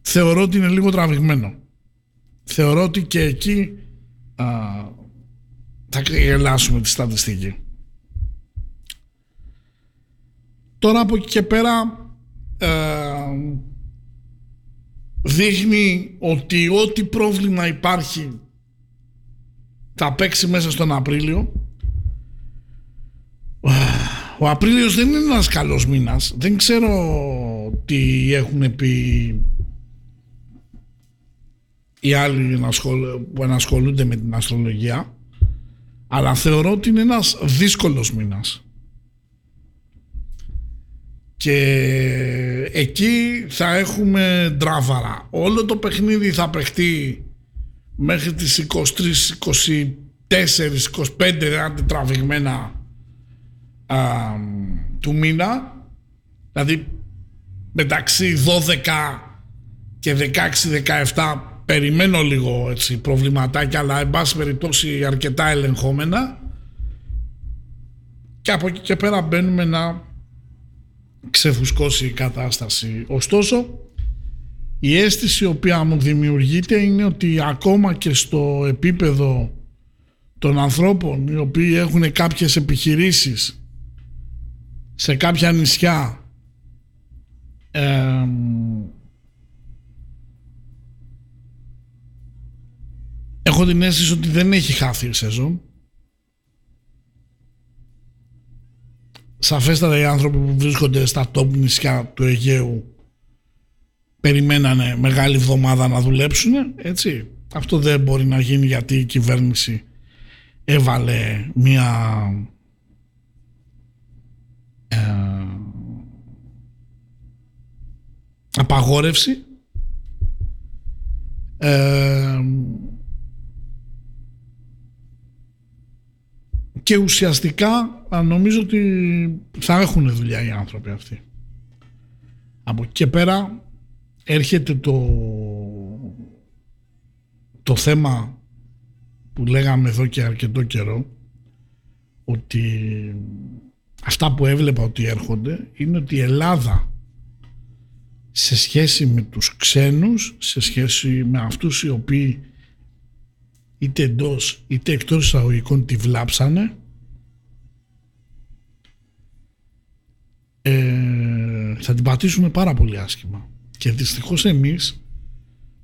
Speaker 2: θεωρώ ότι είναι λίγο τραβηγμένο. Θεωρώ ότι και εκεί α, θα γελάσουμε τη στατιστική. Τώρα από εκεί και πέρα ε, δείχνει ότι ό,τι πρόβλημα υπάρχει θα παίξει μέσα στον Απρίλιο. Ο Απρίλιος δεν είναι ένας καλός μήνας. Δεν ξέρω τι έχουν πει οι άλλοι που ανασχολούνται με την αστρολογία αλλά θεωρώ ότι είναι ένας δύσκολος μήνας. Και εκεί θα έχουμε ντράβαρα. Όλο το παιχνίδι θα παιχτεί μέχρι τις 23, 24, 25 άντε τραβηγμένα α, του μήνα. Δηλαδή μεταξύ 12 και 16-17 περιμένω λίγο έτσι, προβληματάκια αλλά εν πάση περιπτώσει αρκετά ελεγχόμενα και από εκεί και πέρα μπαίνουμε να ξεφουσκώσει η κατάσταση. Ωστόσο, η αίσθηση η οποία μου δημιουργείται είναι ότι ακόμα και στο επίπεδο των ανθρώπων οι οποίοι έχουν κάποιες επιχειρήσεις σε κάποια νησιά έχω την αίσθηση ότι δεν έχει χάθει η σεζόν. Σαφέστατα οι άνθρωποι που βρίσκονται στα top νησιά του Αιγαίου περιμένανε μεγάλη εβδομάδα να δουλέψουν, έτσι. Αυτό δεν μπορεί να γίνει γιατί η κυβέρνηση έβαλε μια ε, απαγόρευση ε, και ουσιαστικά νομίζω ότι θα έχουν δουλειά οι άνθρωποι αυτοί. Από εκεί και πέρα έρχεται το, το θέμα που λέγαμε εδώ και αρκετό καιρό ότι αυτά που έβλεπα ότι έρχονται είναι ότι η Ελλάδα σε σχέση με τους ξένους, σε σχέση με αυτούς οι οποίοι είτε εντός είτε εκτός εισαγωγικών τη βλάψανε. Ε, θα την πατήσουμε πάρα πολύ άσχημα. Και δυστυχώς εμείς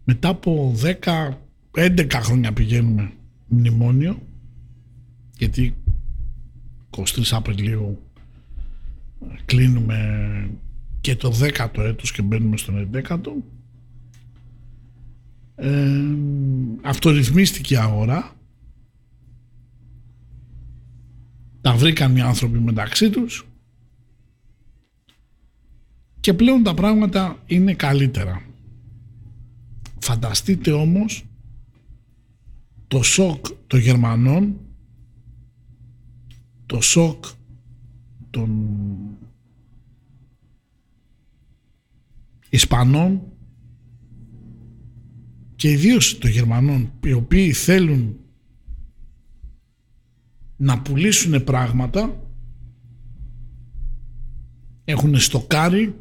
Speaker 2: μετά από 10 11 χρόνια πηγαίνουμε μνημόνιο γιατί 23 Απριλίου κλείνουμε και το 10ο έτος και μπαίνουμε στον 11ο ε, αυτορυθμίστηκε η αγορά τα βρήκαν οι άνθρωποι μεταξύ τους και πλέον τα πράγματα είναι καλύτερα. Φανταστείτε όμως το σοκ των Γερμανών το σοκ των Ισπανών και ιδίως των Γερμανών οι οποίοι θέλουν να πουλήσουν πράγματα έχουν στοκάρει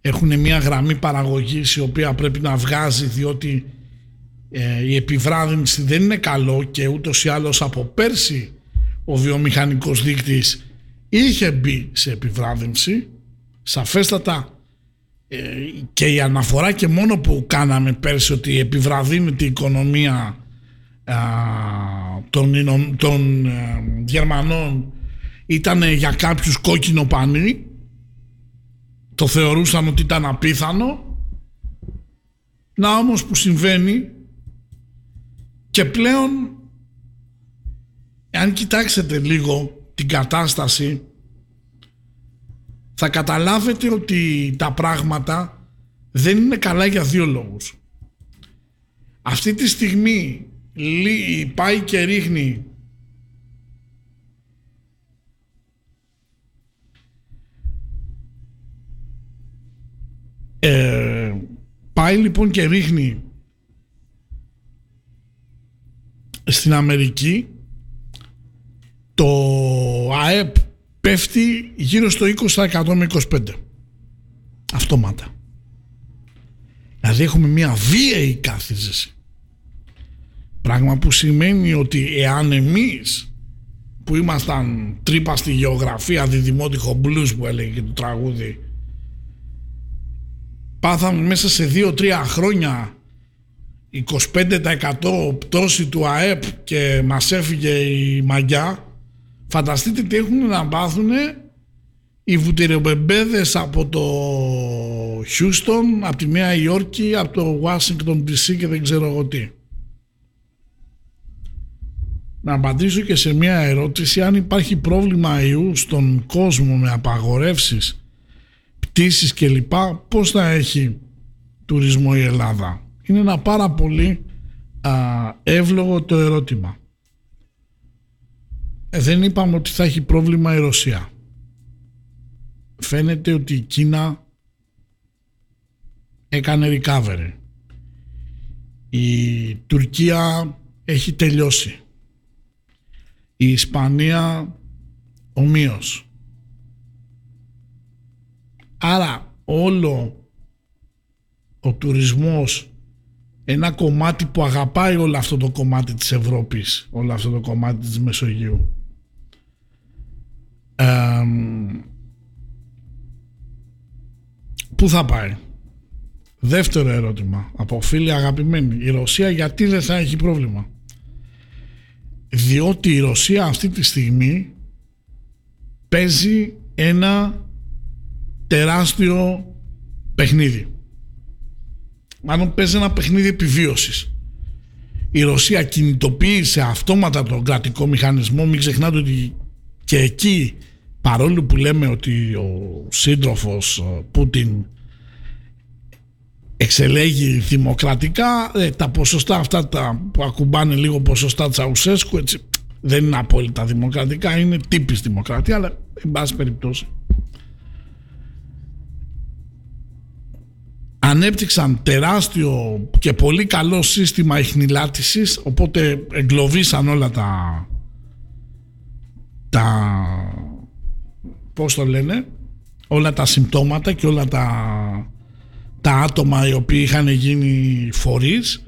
Speaker 2: έχουν μια γραμμή παραγωγής η οποία πρέπει να βγάζει διότι ε, η επιβράδυνση δεν είναι καλό και ούτως ή άλλως από πέρσι ο βιομηχανικός δείκτης είχε μπει σε επιβράδυνση σαφέστατα ε, και η αναφορά και μόνο που κάναμε πέρσι ότι επιβραδύνεται η οικονομία των, των ε, Γερμανών ήταν για κάποιους κόκκινο πανί. Το θεωρούσαν ότι ήταν απίθανο. Να όμως που συμβαίνει και πλέον αν κοιτάξετε λίγο την κατάσταση θα καταλάβετε ότι τα πράγματα δεν είναι καλά για δύο λόγους. Αυτή τη στιγμή πάει και ρίχνει Ε, πάει λοιπόν και ρίχνει στην Αμερική το ΑΕΠ πέφτει γύρω στο 20% με 25% αυτόματα δηλαδή έχουμε μια βίαιη κάθιζεση. Πράγμα που σημαίνει ότι εάν εμείς που ήμασταν τρύπα στη γεωγραφία διδημότυχο μπλούς που έλεγε και το τραγούδι πάθαμε μέσα σε 2-3 χρόνια 25% πτώση του ΑΕΠ και μας έφυγε η μαγιά φανταστείτε τι έχουν να πάθουν οι βουτυριομπεμπέδες από το Χιούστον, από τη Νέα Υόρκη, από το Washington DC και δεν ξέρω εγώ τι. Να απαντήσω και σε μια ερώτηση αν υπάρχει πρόβλημα ιού στον κόσμο με απαγορεύσεις, πτήσεις κλπ. Πώς θα έχει τουρισμό η Ελλάδα. Είναι ένα πάρα πολύ α, εύλογο το ερώτημα. Ε, δεν είπαμε ότι θα έχει πρόβλημα η Ρωσία. Φαίνεται ότι η Κίνα έκανε recovery. Η Τουρκία έχει τελειώσει. Η Ισπανία ομοίως. Άρα όλο ο τουρισμός ένα κομμάτι που αγαπάει όλο αυτό το κομμάτι της Ευρώπης, όλο αυτό το κομμάτι της Μεσογείου. Πού θα πάει; Δεύτερο ερώτημα από φίλοι αγαπημένοι. Η Ρωσία γιατί δεν θα έχει πρόβλημα; Διότι η Ρωσία αυτή τη στιγμή παίζει ένα τεράστιο παιχνίδι. Μάλλον παίζει ένα παιχνίδι επιβίωσης. Η Ρωσία κινητοποίησε αυτόματα τον κρατικό μηχανισμό. Μην ξεχνάτε ότι και εκεί παρόλο που λέμε ότι ο σύντροφος Πούτιν εξελέγει δημοκρατικά ε, τα ποσοστά αυτά τα που ακουμπάνε λίγο ποσοστά Τσαουσέσκου έτσι, δεν είναι απόλυτα δημοκρατικά είναι τύπης δημοκρατία αλλά εν πάση περιπτώσει ανέπτυξαν τεράστιο και πολύ καλό σύστημα ιχνηλάτησης οπότε εγκλωβίσαν όλα τα τα πώς το λένε όλα τα συμπτώματα και όλα τα τα άτομα οι οποίοι είχαν γίνει φορείς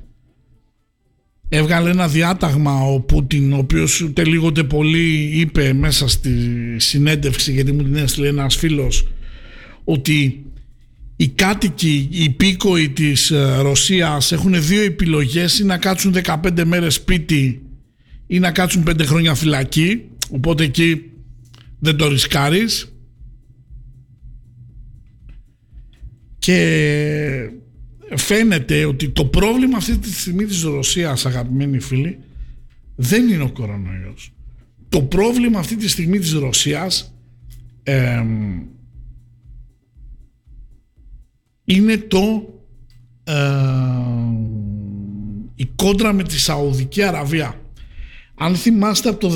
Speaker 2: έβγαλε ένα διάταγμα ο Πούτιν ο οποίος ούτε λίγο ούτε πολύ είπε μέσα στη συνέντευξη γιατί μου την έστειλε ένας φίλος ότι οι κάτοικοι, οι υπήκοοι της ε, Ρωσίας έχουν δύο επιλογές ή να κάτσουν 15 μέρες σπίτι ή να κάτσουν 5 χρόνια φυλακή οπότε εκεί δεν το ρισκάρεις. Και φαίνεται ότι το πρόβλημα αυτή τη στιγμή της Ρωσίας αγαπημένοι φίλοι δεν είναι ο κορονοϊός. Το πρόβλημα αυτή τη στιγμή της Ρωσίας είναι το η κόντρα με τη Σαουδική Αραβία αν θυμάστε από το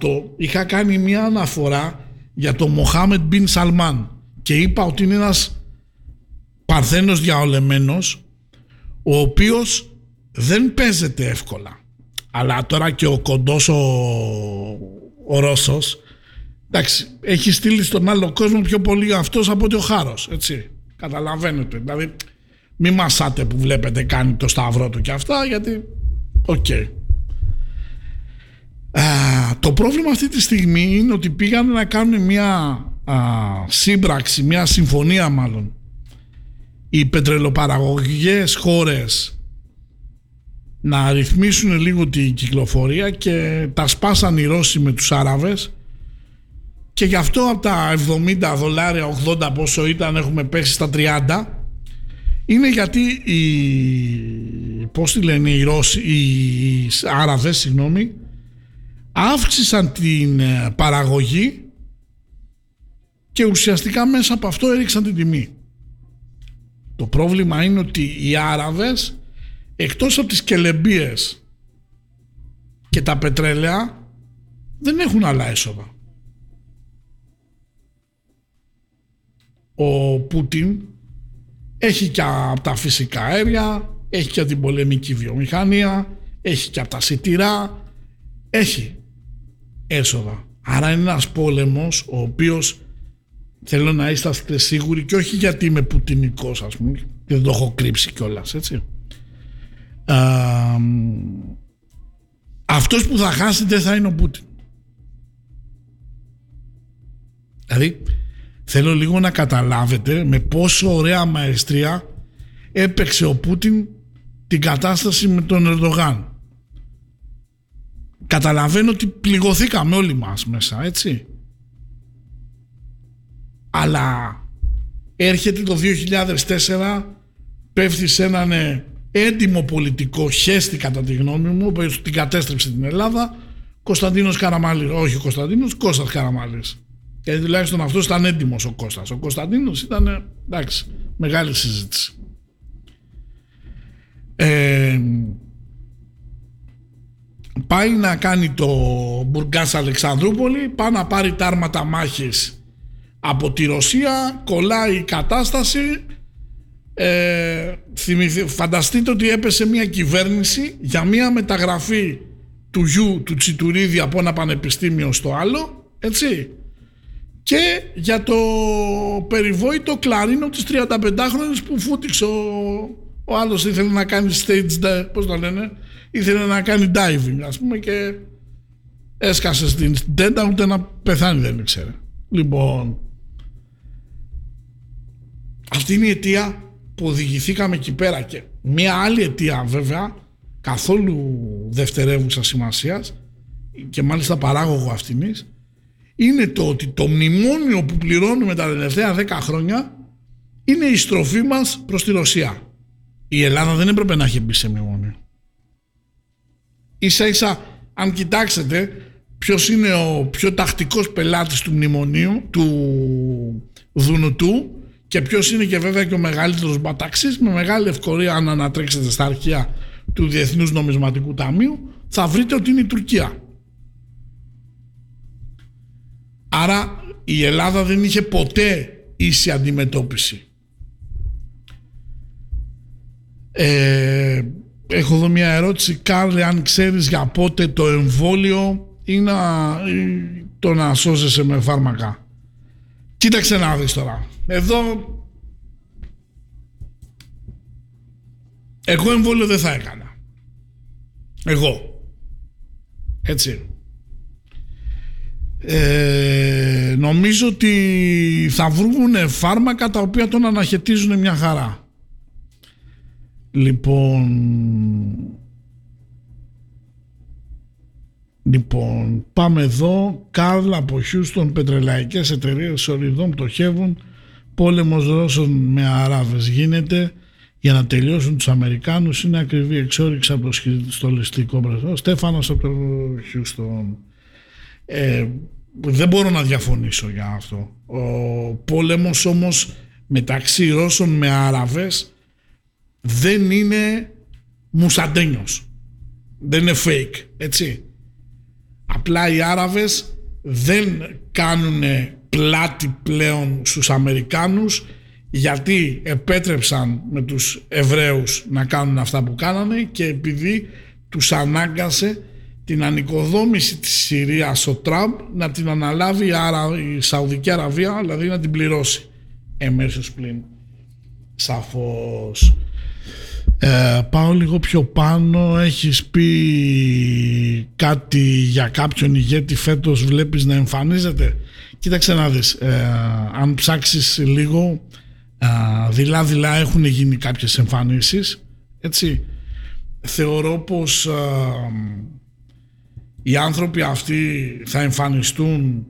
Speaker 2: 18 είχα κάνει μια αναφορά για το Μοχάμετ Μπιν Σαλμάν και είπα ότι είναι ένας παρθένος διαολεμένος ο οποίος δεν παίζεται εύκολα. Αλλά τώρα και ο κοντός ο, ο Ρώσος εντάξει έχει στείλει στον άλλο κόσμο πιο πολύ αυτός από ότι ο Χάρος έτσι. Καταλαβαίνετε. Δηλαδή μη μασάτε που βλέπετε κάνει το σταυρό του και αυτά γιατί οκ το πρόβλημα αυτή τη στιγμή είναι ότι πήγαν να κάνουν μια α, σύμπραξη, μια συμφωνία μάλλον. Οι πετρελαιοπαραγωγικές χώρες να ρυθμίσουν λίγο την κυκλοφορία και τα σπάσαν οι Ρώσοι με τους Άραβες. Και γι' αυτό από τα 70 δολάρια, 80 πόσο ήταν έχουμε πέσει στα 30 είναι γιατί οι, πώς τη λένε οι Ρώσοι, οι Άραβες συγγνώμη αύξησαν την ε, παραγωγή και ουσιαστικά μέσα από αυτό έριξαν την τιμή. Το πρόβλημα είναι ότι οι Άραβες εκτός από τις κελεμπίες και τα πετρέλαια δεν έχουν άλλα έσοδα. Ο Πούτιν έχει και από τα φυσικά αέρια, έχει και από την πολεμική βιομηχανία, έχει και από τα σιτηρά, έχει έσοδα. Άρα είναι ένας πόλεμος ο οποίος Θέλω να είσαστε σίγουροι και όχι γιατί είμαι πουτινικός ας πούμε και δεν το έχω κρύψει κιόλας έτσι. αυτός που θα χάσει δεν θα είναι ο Πούτιν. Δηλαδή θέλω λίγο να καταλάβετε με πόσο ωραία μαεστρία έπαιξε ο Πούτιν την κατάσταση με τον Ερντογάν. Καταλαβαίνω ότι πληγωθήκαμε όλοι μας μέσα, έτσι. Αλλά έρχεται το 2004, πέφτει σε έναν ε, έντιμο πολιτικό χέστη κατά τη γνώμη μου, που την κατέστρεψε την Ελλάδα, Κωνσταντίνος Καραμάλης, όχι ο Κωνσταντίνος, Κώστας Καραμάλης. Γιατί τουλάχιστον αυτός ήταν έντιμος ο Κώστας. Ο Κωνσταντίνος ήταν, εντάξει, μεγάλη συζήτηση. Ε, πάει να κάνει το Μπουργκάς Αλεξανδρούπολη, πάει να πάρει τα άρματα μάχης από τη Ρωσία, κολλάει η κατάσταση. Ε, φανταστείτε ότι έπεσε μια κυβέρνηση για μια μεταγραφή του γιου του Τσιτουρίδη από ένα πανεπιστήμιο στο άλλο, έτσι. Και για το περιβόητο κλαρίνο της 35χρονης που φούτηξε ο, ο άλλος ήθελε να κάνει stage, πώς το λένε, ήθελε να κάνει diving ας πούμε και έσκασε στην τέντα ούτε να πεθάνει δεν ήξερε. Λοιπόν, αυτή είναι η αιτία που οδηγηθήκαμε εκεί πέρα και μια άλλη αιτία βέβαια καθόλου δευτερεύουσα σημασίας και μάλιστα παράγωγο αυτής είναι το ότι το μνημόνιο που πληρώνουμε τα τελευταία 10 χρόνια είναι η στροφή μας προς τη Ρωσία. Η Ελλάδα δεν έπρεπε να έχει μπει σε μνημόνιο. Ίσα ίσα αν κοιτάξετε ποιος είναι ο πιο τακτικός πελάτης του μνημονίου του Δουνουτού και ποιος είναι και βέβαια και ο μεγαλύτερος μπαταξής με μεγάλη ευκολία αν ανατρέξετε στα αρχεία του Διεθνούς Νομισματικού Ταμείου θα βρείτε ότι είναι η Τουρκία. Άρα η Ελλάδα δεν είχε ποτέ ίση αντιμετώπιση. Ε, έχω εδώ μια ερώτηση Κάρλε αν ξέρεις για πότε το εμβόλιο ή, να, το να σώζεσαι με φάρμακα. Κοίταξε να δεις τώρα. Εδώ εγώ εμβόλιο δεν θα έκανα. Εγώ. Έτσι. Ε, νομίζω ότι θα βρουν φάρμακα τα οποία τον αναχαιτίζουν μια χαρά. Λοιπόν, Λοιπόν, πάμε εδώ. Κάρλ από Χιούστον, πετρελαϊκές εταιρείες σοριδών πτωχεύουν. Πόλεμος Ρώσων με Αράβες γίνεται για να τελειώσουν τους Αμερικάνους. Είναι ακριβή εξόριξη από το στολιστικό μπραζό. Στέφανος από το Χιούστον. Ε, δεν μπορώ να διαφωνήσω για αυτό. Ο πόλεμος όμως μεταξύ Ρώσων με Άραβες δεν είναι μουσαντένιος. Δεν είναι fake, έτσι. Απλά οι Άραβες δεν κάνουν πλάτη πλέον στους Αμερικάνους γιατί επέτρεψαν με τους Εβραίους να κάνουν αυτά που κάνανε και επειδή τους ανάγκασε την ανοικοδόμηση της Συρίας ο Τραμπ να την αναλάβει η, Άρα, η Σαουδική Αραβία, δηλαδή να την πληρώσει εμέσως πλην. Σαφώς. Ε, πάω λίγο πιο πάνω έχεις πει κάτι για κάποιον ηγέτη φέτος βλέπεις να εμφανίζεται; Κοίταξε να δεις ε, αν ψάξεις λίγο ε, δειλά δειλά έχουν γίνει κάποιες εμφανίσεις έτσι. Θεωρώ πως ε, οι άνθρωποι αυτοί θα εμφανιστούν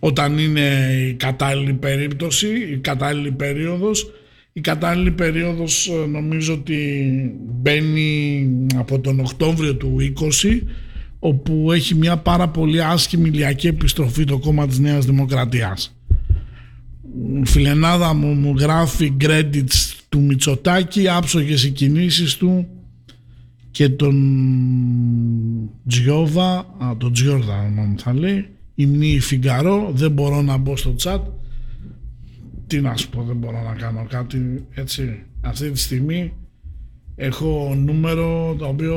Speaker 2: όταν είναι η κατάλληλη περίπτωση, η κατάλληλη περίοδος. Η κατάλληλη περίοδος ε, νομίζω ότι μπαίνει από τον Οκτώβριο του 20 όπου έχει μια πάρα πολύ άσχημη ηλιακή επιστροφή το κόμμα της Νέας Δημοκρατίας. Φιλενάδα μου μου γράφει credits του Μητσοτάκη, άψογες οι κινήσεις του και τον Τζιόβα, α, τον Τζιόρδα θα λέει, η Φιγκαρό, δεν μπορώ να μπω στο chat. Τι να σου πω, δεν μπορώ να κάνω κάτι έτσι. Αυτή τη στιγμή έχω νούμερο το οποίο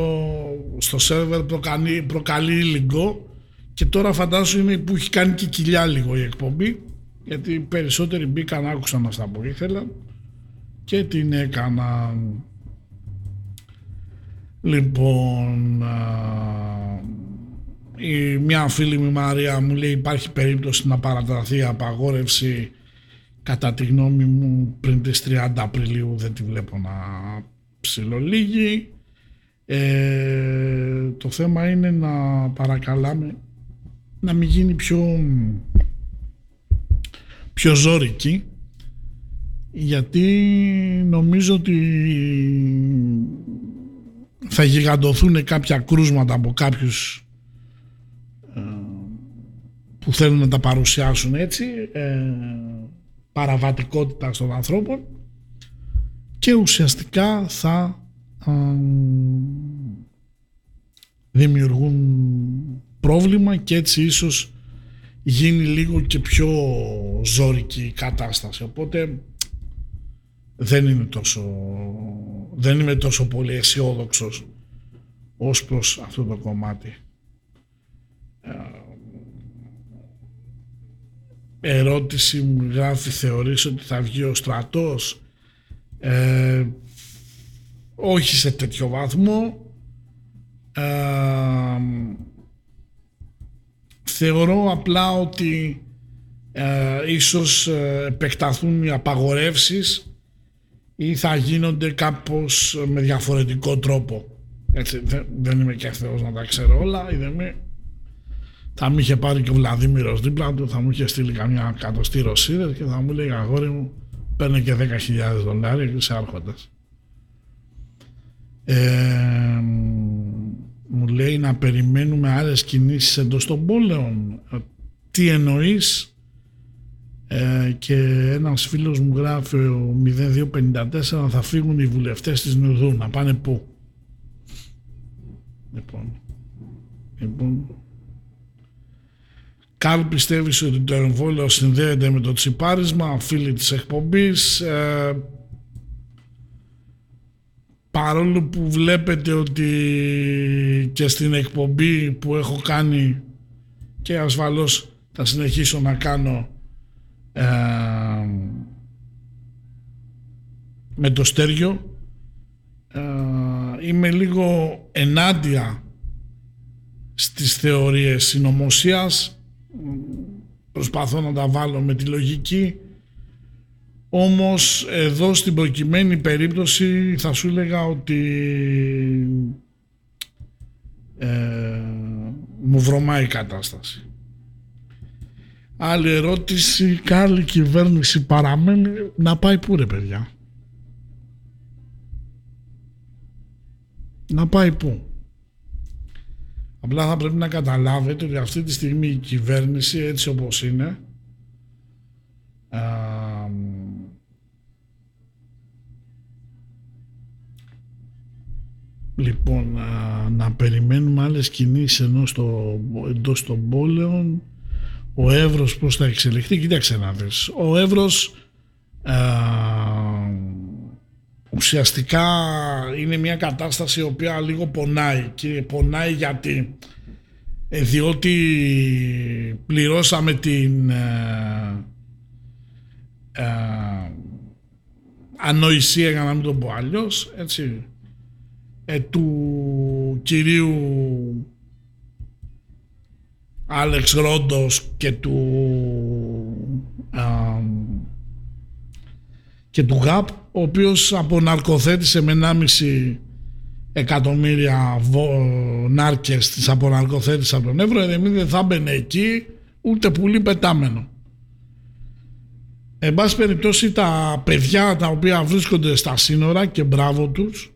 Speaker 2: στο σερβερ προκαλεί, προκαλεί λίγο και τώρα φαντάζομαι που έχει κάνει και κοιλιά λίγο η εκπομπή γιατί περισσότεροι μπήκαν, άκουσαν αυτά που ήθελαν και την έκανα. Λοιπόν, η, μια φίλη μου Μαρία μου λέει υπάρχει περίπτωση να παραταθεί η απαγόρευση κατά τη γνώμη μου πριν τις 30 Απριλίου δεν τη βλέπω να ψηλολίγει. Ε, το θέμα είναι να παρακαλάμε να μην γίνει πιο πιο ζώρικη γιατί νομίζω ότι θα γιγαντωθούν κάποια κρούσματα από κάποιους ε, που θέλουν να τα παρουσιάσουν έτσι ε, παραβατικότητα των ανθρώπων και ουσιαστικά θα δημιουργούν πρόβλημα και έτσι ίσως γίνει λίγο και πιο ζώρικη η κατάσταση. Οπότε δεν είναι τόσο, δεν είμαι τόσο πολύ αισιόδοξος ως προς αυτό το κομμάτι. Ε, ερώτηση μου γράφει θεωρείς ότι θα βγει ο στρατός; Ε, όχι σε τέτοιο βαθμό ε, θεωρώ απλά ότι ε, ίσως ε, επεκταθούν οι απαγορεύσεις ή θα γίνονται κάπως με διαφορετικό τρόπο. Έτσι, δεν, είμαι και Θεός να τα ξέρω όλα, είδε Θα μου είχε πάρει και ο Βλαδίμηρος δίπλα του, θα μου είχε στείλει καμιά κατοστή ρωσίδες και θα μου λέει αγόρι μου παίρνει και 10.000 δολάρια και είσαι άρχοντας. Ε, μου λέει να περιμένουμε άλλες κινήσεις εντός των πόλεων. Τι εννοείς; Ε, και ένας φίλος μου γράφει ο 0254 θα φύγουν οι βουλευτές της Νουδού να πάνε πού. Λοιπόν, λοιπόν Καρλ πιστεύεις ότι το εμβόλιο συνδέεται με το τσιπάρισμα, φίλοι της εκπομπής. Ε, παρόλο που βλέπετε ότι και στην εκπομπή που έχω κάνει και ασφαλώς θα συνεχίσω να κάνω ε, με το στέργιο ε, είμαι λίγο ενάντια στις θεωρίες συνωμοσίας προσπαθώ να τα βάλω με τη λογική όμως εδώ στην προκειμένη περίπτωση θα σου έλεγα ότι ε, μου βρωμάει η κατάσταση. Άλλη ερώτηση, καλή κυβέρνηση παραμένει να πάει πού ρε παιδιά; Να πάει πού; Απλά θα πρέπει να καταλάβετε ότι αυτή τη στιγμή η κυβέρνηση έτσι όπως είναι Λοιπόν, να, να περιμένουμε άλλες κινήσεις ενώ στο, εντός των πόλεων. Ο Εύρος πώς θα εξελιχθεί κοίταξε να δεις. Ο Εύρος α, ουσιαστικά είναι μια κατάσταση η οποία λίγο πονάει. Και πονάει γιατί ε, διότι πληρώσαμε την ε, ε, ανοησία για να μην το πω αλλιώς έτσι ε, του κυρίου Άλεξ Ρόντος και του και του ΓΑΠ ο οποίος αποναρκοθέτησε με 1,5 εκατομμύρια νάρκες της αποναρκοθέτησε από τον Εύρο εμείς δεν θα μπαινε εκεί ούτε πουλί πετάμενο. Εν πάση περιπτώσει τα παιδιά τα οποία βρίσκονται στα σύνορα και μπράβο τους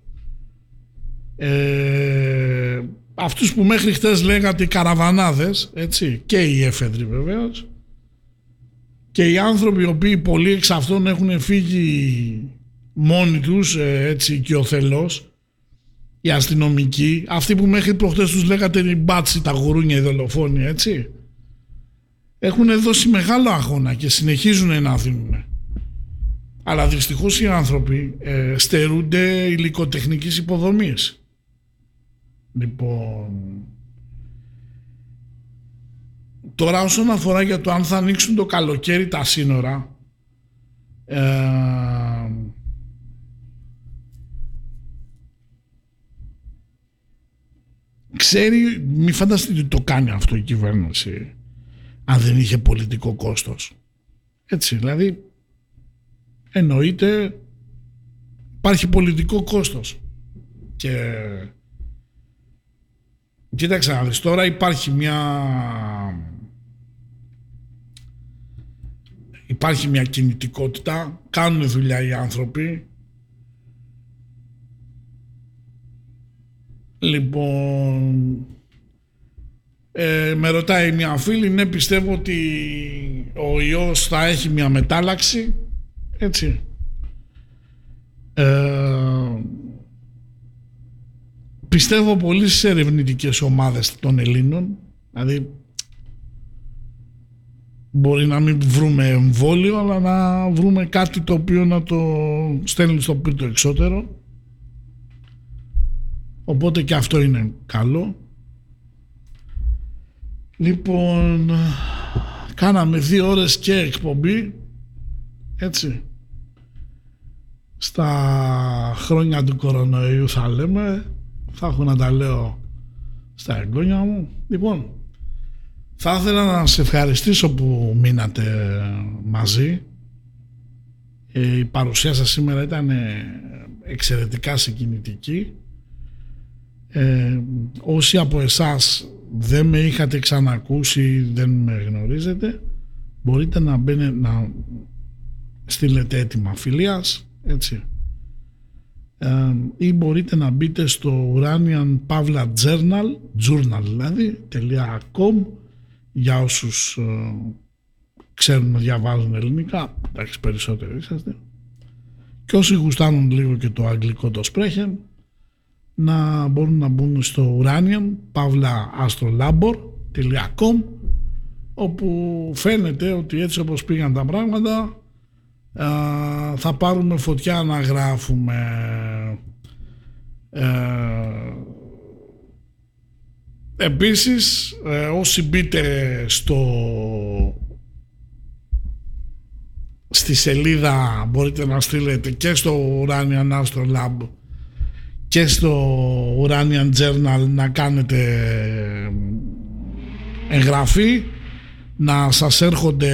Speaker 2: ε, αυτούς που μέχρι χτες λέγατε οι καραβανάδες έτσι, και οι έφεδροι βεβαίως. Και οι άνθρωποι οι οποίοι πολλοί εξ αυτών έχουν φύγει μόνοι τους ε, έτσι και ο θελός οι αστυνομικοί αυτοί που μέχρι προχτές τους λέγατε οι μπάτσι τα γουρούνια οι δολοφόνοι έτσι έχουν δώσει μεγάλο αγώνα και συνεχίζουν να δίνουν. Αλλά δυστυχώς οι άνθρωποι ε, στερούνται υλικοτεχνικής υποδομής. Λοιπόν, Τώρα όσον αφορά για το αν θα ανοίξουν το καλοκαίρι τα σύνορα ε, ξέρει, μη φανταστείτε ότι το κάνει αυτό η κυβέρνηση αν δεν είχε πολιτικό κόστος. Έτσι, δηλαδή εννοείται υπάρχει πολιτικό κόστος και κοίταξε να δεις, τώρα υπάρχει μια υπάρχει μια κινητικότητα κάνουν δουλειά οι άνθρωποι. Λοιπόν ε, με ρωτάει μια φίλη ναι πιστεύω ότι ο ιός θα έχει μια μετάλλαξη έτσι. Ε, πιστεύω πολύ στις ερευνητικές ομάδες των Ελλήνων δηλαδή μπορεί να μην βρούμε εμβόλιο αλλά να βρούμε κάτι το οποίο να το στέλνει στο πίτο εξώτερο. Οπότε και αυτό είναι καλό. Λοιπόν κάναμε δύο ώρες και εκπομπή έτσι. Στα χρόνια του κορονοϊού θα λέμε. Θα έχω να τα λέω στα εγγόνια μου. Λοιπόν θα ήθελα να σε ευχαριστήσω που μείνατε μαζί ε, η παρουσία σας σήμερα ήταν εξαιρετικά συγκινητική ε, όσοι από εσάς δεν με είχατε ξανακούσει δεν με γνωρίζετε μπορείτε να, μπαίνε, να στείλετε έτοιμα φιλίας έτσι. Ε, ή μπορείτε να μπείτε στο Uranian Pavla Journal, journal δηλαδή, .com για όσους ε, ξέρουν να διαβάζουν ελληνικά, εντάξει περισσότερο είσαστε, και όσοι γουστάνουν λίγο και το αγγλικό το σπρέχεν, να μπορούν να μπουν στο Uranian Pavla astrolabor.com όπου φαίνεται ότι έτσι όπως πήγαν τα πράγματα θα πάρουμε φωτιά να γράφουμε ε, επίσης ε, όσοι μπείτε στο στη σελίδα μπορείτε να στείλετε και στο Uranian Astro Lab και στο Uranian Journal να κάνετε εγγραφή να σας έρχονται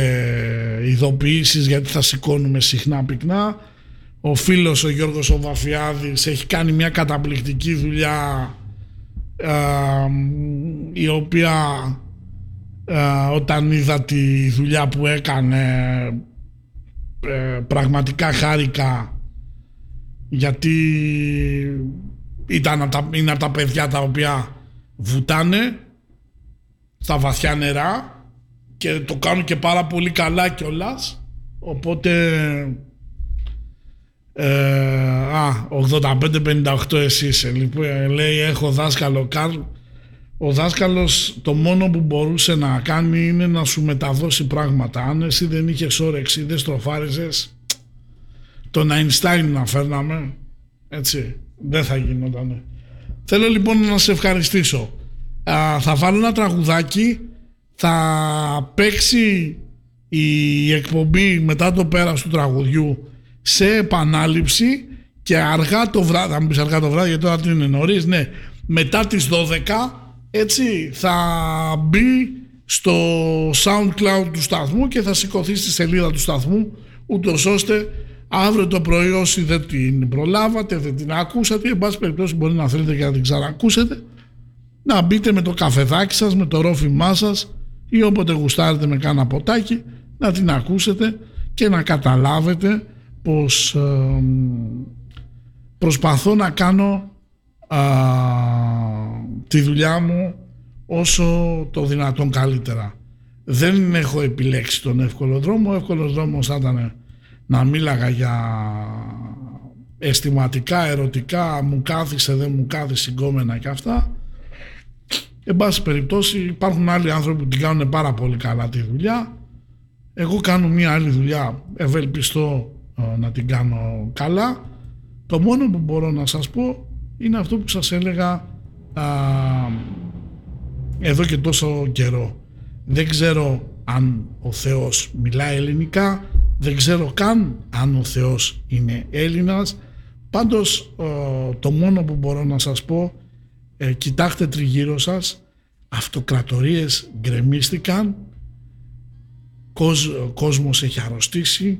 Speaker 2: ειδοποιήσεις γιατί θα σηκώνουμε συχνά πυκνά. Ο φίλος ο Γιώργος ο Βαφιάδης έχει κάνει μια καταπληκτική δουλειά η οποία όταν είδα τη δουλειά που έκανε ε, πραγματικά χάρηκα γιατί ήταν, είναι από τα παιδιά τα οποία βουτάνε στα βαθιά νερά και το κάνουν και πάρα πολύ καλά κιόλας. Οπότε. Ε, α, 85-58 εσύ είσαι. Λοιπόν, λέει έχω δάσκαλο Καρλ. Ο δάσκαλος το μόνο που μπορούσε να κάνει είναι να σου μεταδώσει πράγματα. Αν εσύ δεν είχες όρεξη, δεν στροφάριζες, τον Αϊνστάιν να φέρναμε, έτσι, δεν θα γινόταν. Θέλω λοιπόν να σε ευχαριστήσω. Α, θα βάλω ένα τραγουδάκι θα παίξει η εκπομπή μετά το πέρας του τραγουδιού σε επανάληψη και αργά το βράδυ, αν πεις αργά το βράδυ γιατί τώρα είναι νωρίς, ναι, μετά τις 12 έτσι θα μπει στο SoundCloud του σταθμού και θα σηκωθεί στη σελίδα του σταθμού ούτως ώστε αύριο το πρωί όσοι δεν την προλάβατε, δεν την ακούσατε, εν πάση περιπτώσει μπορεί να θέλετε και να την ξανακούσετε, να μπείτε με το καφεδάκι σας, με το ρόφημά σας ή όποτε γουστάρετε με κάνα ποτάκι να την ακούσετε και να καταλάβετε πως προσπαθώ να κάνω τη δουλειά μου όσο το δυνατόν καλύτερα. Δεν έχω επιλέξει τον εύκολο δρόμο. Ο εύκολος δρόμος θα ήταν να μίλαγα για αισθηματικά, ερωτικά, μου κάθισε, δεν μου κάθισε, συγκόμενα και αυτά. Εν πάση περιπτώσει υπάρχουν άλλοι άνθρωποι που την κάνουν πάρα πολύ καλά τη δουλειά. Εγώ κάνω μια άλλη δουλειά, ευελπιστώ ε, να την κάνω καλά. Το μόνο που μπορώ να σας πω είναι αυτό που σας έλεγα εδώ και τόσο καιρό. Δεν ξέρω αν ο Θεός μιλάει ελληνικά, δεν ξέρω καν αν ο Θεός είναι Έλληνας. Πάντως ε, το μόνο που μπορώ να σας πω
Speaker 3: ε, κοιτάξτε τριγύρω σας, αυτοκρατορίες γκρεμίστηκαν, ο κόσμος έχει αρρωστήσει,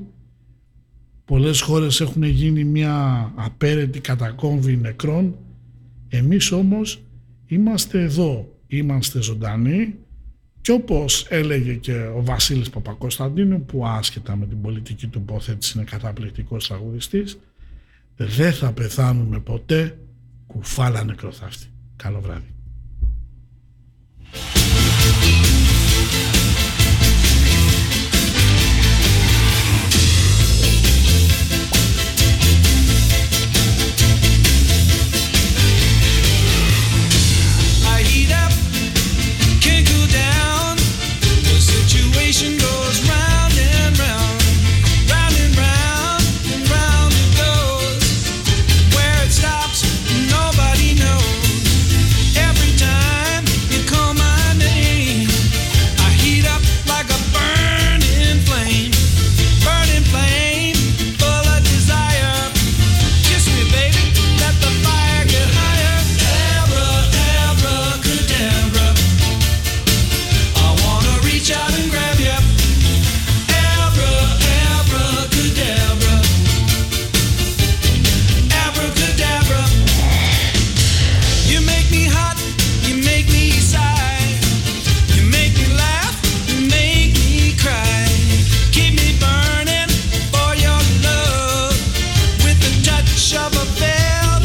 Speaker 3: πολλές χώρες έχουν γίνει μια απέρετη κατακόμβη νεκρών, εμείς όμως είμαστε εδώ, είμαστε ζωντανοί και όπως έλεγε και ο Βασίλης Παπακοσταντίνου που άσχετα με την πολιτική του υπόθεση είναι καταπληκτικός τραγουδιστής δεν θα πεθάνουμε ποτέ κουφάλα νεκροθάφτη. Καλό βράδυ. goes round.